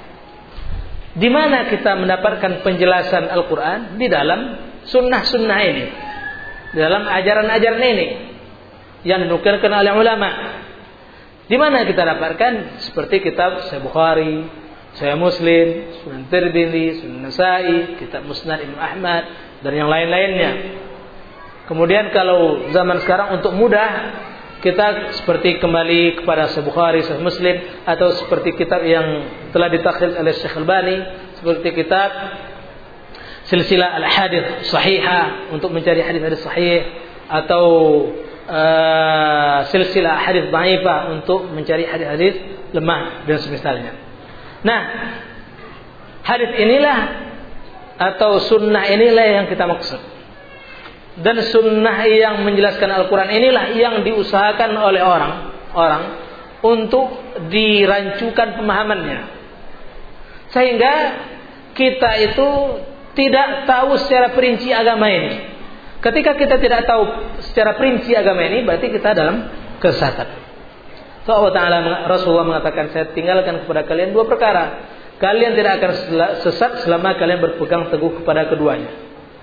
di mana kita mendapatkan penjelasan Al-Quran? Di dalam sunnah-sunnah ini. Di dalam ajaran-ajaran ini. Yang dinukilkan oleh ulama. Di mana kita dapatkan? Seperti kitab Sahih Bukhari, Sahih Muslim, Sunan Tirmidzi, Sunan Nasai, kitab Musnad Imam Ahmad, dan yang lain-lainnya. Kemudian kalau zaman sekarang untuk mudah kita seperti kembali kepada Sahih Bukhari, Sahih Muslim atau seperti kitab yang telah ditakhil oleh Syekh Albani seperti kitab silsilah al-hadith sahihah untuk mencari hadis-hadis sahih atau uh, silsilah hadis dhaifah untuk mencari hadis-hadis lemah dan semisalnya. Nah, hadis inilah atau sunnah inilah yang kita maksud dan sunnah yang menjelaskan Al-Quran inilah yang diusahakan oleh orang orang untuk dirancukan pemahamannya. Sehingga kita itu tidak tahu secara perinci agama ini. Ketika kita tidak tahu secara perinci agama ini berarti kita dalam kesesatan. So Allah Rasulullah mengatakan saya tinggalkan kepada kalian dua perkara. Kalian tidak akan sesat selama kalian berpegang teguh kepada keduanya.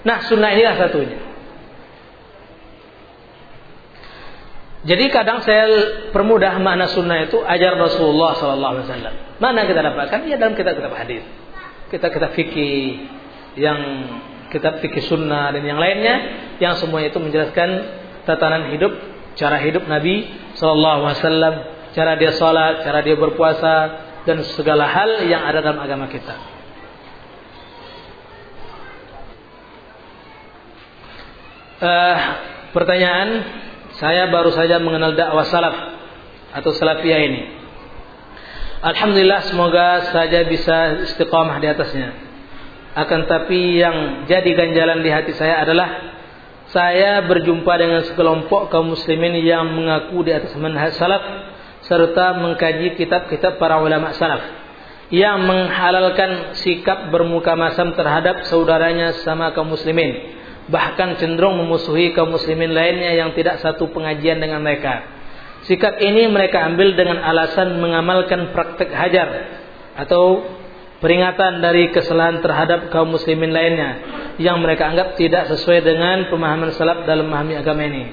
Nah sunnah inilah satunya Jadi kadang saya permudah makna sunnah itu ajar Rasulullah Wasallam. Mana kita dapatkan? Ya dalam kitab-kitab hadis, kitab-kitab fikih yang kitab fikih sunnah dan yang lainnya, yang semua itu menjelaskan tatanan hidup, cara hidup Nabi Wasallam, cara dia sholat, cara dia berpuasa dan segala hal yang ada dalam agama kita. Uh, pertanyaan saya baru saja mengenal dakwah salaf atau salafiyah ini. Alhamdulillah semoga saja bisa istiqamah di atasnya. Akan tapi yang jadi ganjalan di hati saya adalah saya berjumpa dengan sekelompok kaum muslimin yang mengaku di atas manhaj salaf serta mengkaji kitab-kitab para ulama salaf yang menghalalkan sikap bermuka masam terhadap saudaranya sama kaum muslimin bahkan cenderung memusuhi kaum muslimin lainnya yang tidak satu pengajian dengan mereka sikap ini mereka ambil dengan alasan mengamalkan praktek hajar atau peringatan dari kesalahan terhadap kaum muslimin lainnya yang mereka anggap tidak sesuai dengan pemahaman salaf dalam memahami agama ini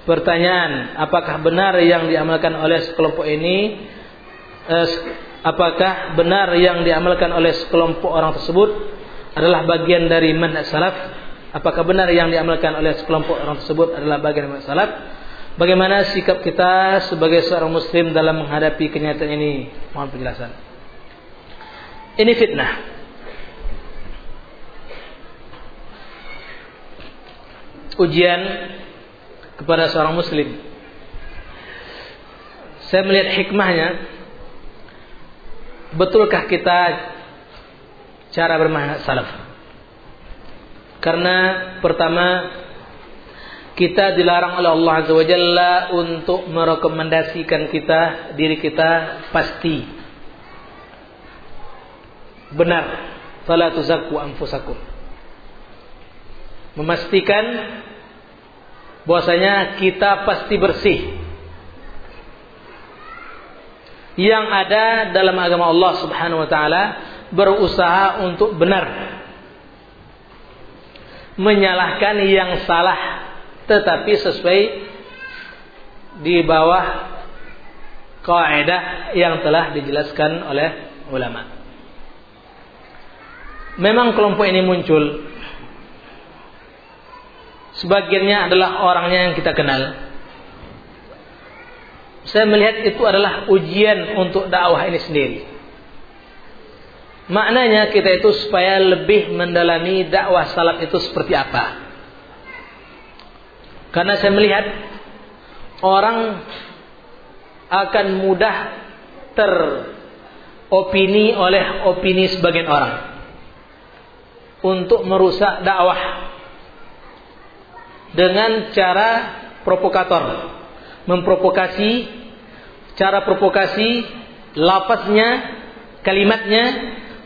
Pertanyaan, apakah benar yang diamalkan oleh sekelompok ini? Eh, apakah benar yang diamalkan oleh sekelompok orang tersebut adalah bagian dari manhaj salaf? Apakah benar yang diamalkan oleh sekelompok orang tersebut adalah bagian dari salaf? Bagaimana sikap kita sebagai seorang muslim dalam menghadapi kenyataan ini? Mohon penjelasan. Ini fitnah. Ujian kepada seorang muslim. Saya melihat hikmahnya. Betulkah kita cara bermain salaf? Karena pertama kita dilarang oleh Allah Azza wa Jalla untuk merekomendasikan kita diri kita pasti benar. Fala tuzakku anfusakum. Memastikan bahwasanya kita pasti bersih. Yang ada dalam agama Allah Subhanahu wa taala berusaha untuk benar. Menyalahkan yang salah tetapi sesuai di bawah kaidah yang telah dijelaskan oleh ulama. Memang kelompok ini muncul Sebagiannya adalah orangnya yang kita kenal. Saya melihat itu adalah ujian untuk dakwah ini sendiri. Maknanya kita itu supaya lebih mendalami dakwah salaf itu seperti apa. Karena saya melihat orang akan mudah teropini oleh opini sebagian orang untuk merusak dakwah dengan cara provokator, memprovokasi cara provokasi lapasnya, kalimatnya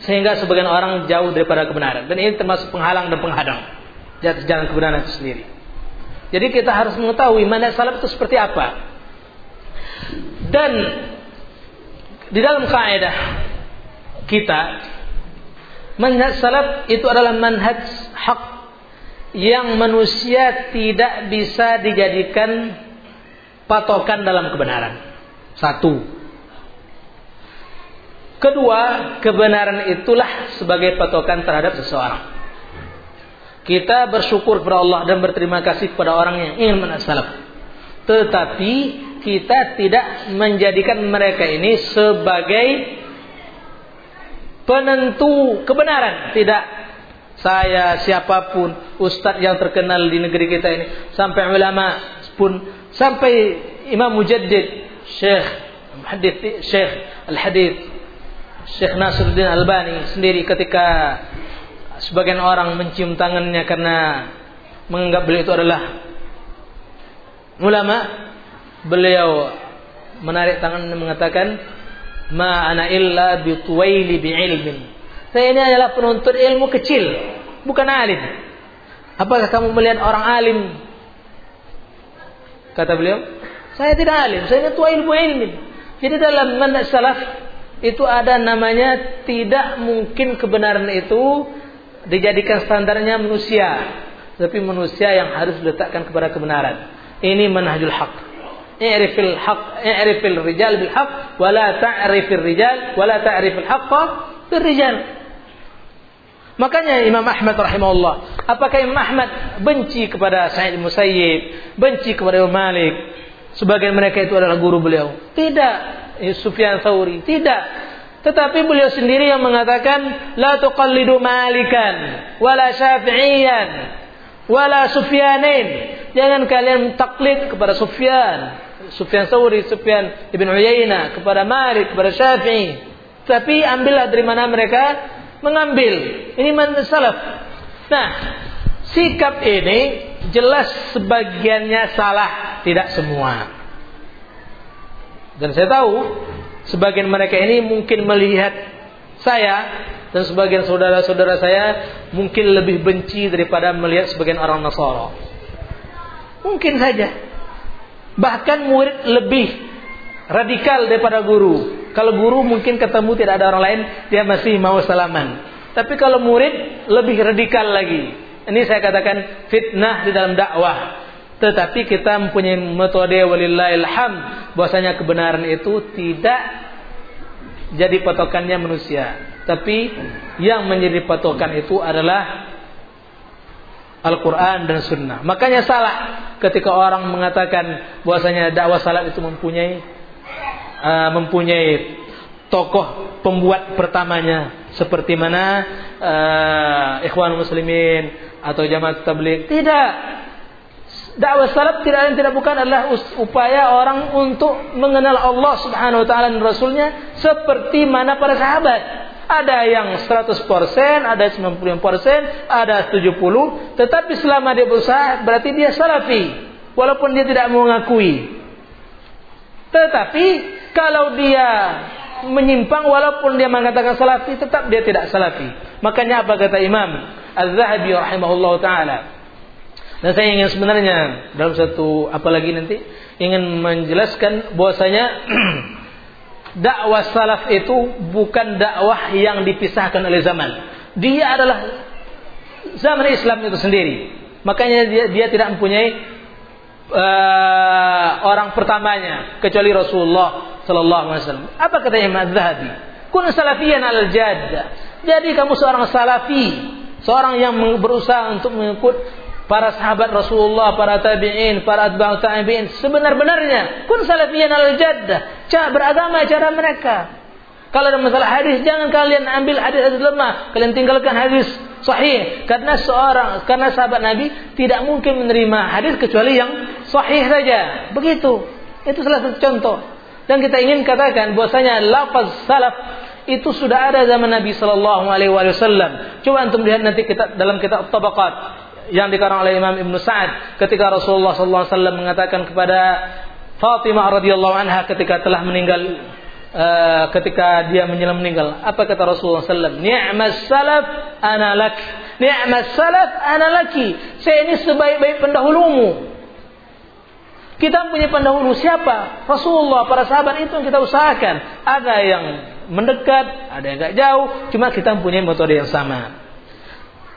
sehingga sebagian orang jauh daripada kebenaran dan ini termasuk penghalang dan penghadang jalan kebenaran itu sendiri. Jadi kita harus mengetahui mana salaf itu seperti apa. Dan di dalam kaidah kita manhaj salaf itu adalah manhaj hak yang manusia tidak bisa dijadikan patokan dalam kebenaran. Satu. Kedua, kebenaran itulah sebagai patokan terhadap seseorang. Kita bersyukur kepada Allah dan berterima kasih kepada orang yang ingin menasalaf. Tetapi kita tidak menjadikan mereka ini sebagai penentu kebenaran. Tidak saya siapa pun ustadz yang terkenal di negeri kita ini sampai ulama pun sampai Imam Mujaddid Syekh Hadith Syekh Al-Hadith Syekh Nasruddin Albani sendiri ketika sebagian orang mencium tangannya karena menganggap beliau itu adalah ulama beliau menarik tangan dan mengatakan ma ana illa bi tuwaili bi ilmin saya ini adalah penuntut ilmu kecil, bukan alim. Apakah kamu melihat orang alim? Kata beliau, saya tidak alim, saya ini tua ilmu. Jadi dalam manhaj salaf itu ada namanya tidak mungkin kebenaran itu dijadikan standarnya manusia, tapi manusia yang harus diletakkan kepada kebenaran. Ini manhajul haq. I'rifil haq, i'rifil rijal bil haq, wala ta'rifil rijal, wala ta'rifil haqqa bil rijal. Makanya Imam Ahmad rahimahullah, apakah Imam Ahmad benci kepada Sa'id Musayyib, benci kepada Imam Malik? Sebagian mereka itu adalah guru beliau. Tidak, Sufyan Tsauri, tidak. Tetapi beliau sendiri yang mengatakan la tuqallidu Malikan wala Syafi'iyan wala Sufyanin. Jangan kalian taklid kepada Sufyan, Sufyan Tsauri, Sufyan Ibn Uyainah, kepada Malik, kepada Syafi'i. Tapi ambillah dari mana mereka mengambil. Ini manhaj salaf. Nah, sikap ini jelas sebagiannya salah, tidak semua. Dan saya tahu sebagian mereka ini mungkin melihat saya dan sebagian saudara-saudara saya mungkin lebih benci daripada melihat sebagian orang Nasara. Mungkin saja. Bahkan murid lebih radikal daripada guru. Kalau guru mungkin ketemu tidak ada orang lain, dia masih mau salaman. Tapi kalau murid lebih radikal lagi. Ini saya katakan fitnah di dalam dakwah. Tetapi kita mempunyai metode walillahilham bahwasanya kebenaran itu tidak jadi patokannya manusia. Tapi yang menjadi patokan itu adalah Al-Quran dan Sunnah. Makanya salah ketika orang mengatakan bahwasanya dakwah salaf itu mempunyai uh, mempunyai tokoh pembuat pertamanya seperti mana uh, Ikhwan Muslimin atau Jamaat Tabligh. Tidak. Dakwah salaf tidak lain tidak bukan adalah upaya orang untuk mengenal Allah Subhanahu wa taala dan rasulnya seperti mana para sahabat. Ada yang 100%, ada 90%, ada 70%, tetapi selama dia berusaha berarti dia salafi walaupun dia tidak mengakui. Tetapi kalau dia menyimpang walaupun dia mengatakan salafi tetap dia tidak salafi. Makanya apa kata Imam Az-Zahabi rahimahullah taala? Dan saya ingin sebenarnya dalam satu apalagi nanti ingin menjelaskan bahwasanya [clears throat] dakwah salaf itu bukan dakwah yang dipisahkan oleh zaman. Dia adalah zaman Islam itu sendiri. Makanya dia, dia tidak mempunyai uh, orang pertamanya kecuali Rasulullah sallallahu alaihi wasallam. Apa kata Imam Az-Zahabi? Kun salafiyan al-jadda. Jadi kamu seorang salafi, seorang yang berusaha untuk mengikut para sahabat Rasulullah, para tabi'in, para atba'u tabi'in sebenar-benarnya. Kun salafiyan al-jaddah. Cara beragama cara mereka. Kalau ada masalah hadis, jangan kalian ambil hadis-hadis lemah, kalian tinggalkan hadis sahih. Karena seorang, karena sahabat Nabi tidak mungkin menerima hadis kecuali yang sahih saja. Begitu. Itu salah satu contoh. Dan kita ingin katakan bahwasanya lafaz salaf itu sudah ada zaman Nabi Shallallahu Alaihi Wasallam. Coba untuk melihat nanti kita dalam kitab Tabaqat yang dikarang oleh Imam Ibn Sa'ad ketika Rasulullah SAW mengatakan kepada Fatimah radhiyallahu anha ketika telah meninggal uh, ketika dia menjelang meninggal apa kata Rasulullah SAW ni'mas salaf ana lak ni'mas salaf ana laki saya ini sebaik-baik pendahulumu kita punya pendahulu siapa? Rasulullah, para sahabat itu yang kita usahakan. Ada yang mendekat, ada yang gak jauh. Cuma kita punya metode yang sama.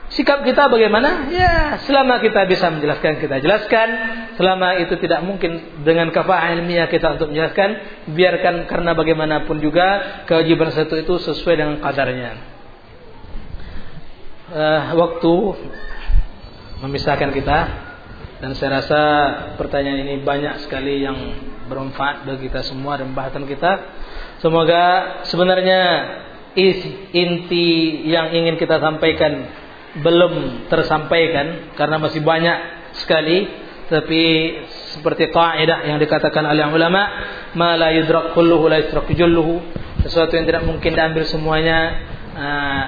Sikap kita bagaimana? Ya, selama kita bisa menjelaskan, kita jelaskan. Selama itu tidak mungkin dengan kafah ilmiah kita untuk menjelaskan, biarkan karena bagaimanapun juga kewajiban satu itu sesuai dengan kadarnya. Uh, waktu memisahkan kita dan saya rasa pertanyaan ini banyak sekali yang bermanfaat bagi kita semua dan bahasan kita. Semoga sebenarnya inti yang ingin kita sampaikan belum tersampaikan karena masih banyak sekali tapi seperti kaidah yang dikatakan oleh ulama ma la yudrak kulluhu la julluhu. Sesuatu yang tidak mungkin diambil semuanya uh,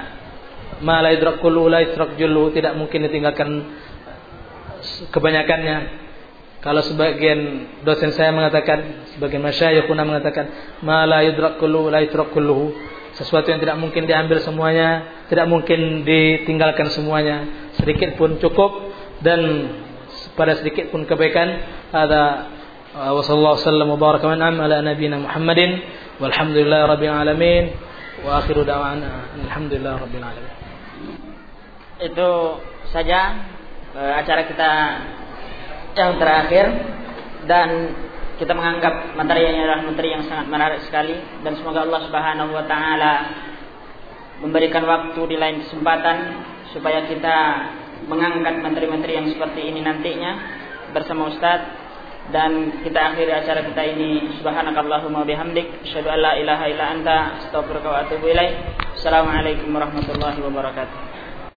ma la yudrak kulluhu la julluhu tidak mungkin ditinggalkan kebanyakannya. Kalau sebagian dosen saya mengatakan sebagian masyayikhuna mengatakan ma la yudrak kulluhu la kulluhu sesuatu yang tidak mungkin diambil semuanya, tidak mungkin ditinggalkan semuanya. Sedikit pun cukup dan pada sedikit pun kebaikan. Ada uh, wa sallallahu wasallam wa baraka wa ala nabiyina Muhammadin walhamdulillahi rabbil alamin wa akhiru da'wana alhamdulillahi rabbil alamin. Itu saja uh, acara kita yang terakhir dan kita menganggap materi ini adalah materi yang sangat menarik sekali dan semoga Allah Subhanahu wa taala memberikan waktu di lain kesempatan supaya kita mengangkat materi-materi yang seperti ini nantinya bersama Ustaz. Dan kita akhiri acara kita ini. Subhanakallahumma bihamdik. Asyhadu an la ilaha illa anta. Astaghfiruka wa atubu ilaik. Assalamualaikum warahmatullahi wabarakatuh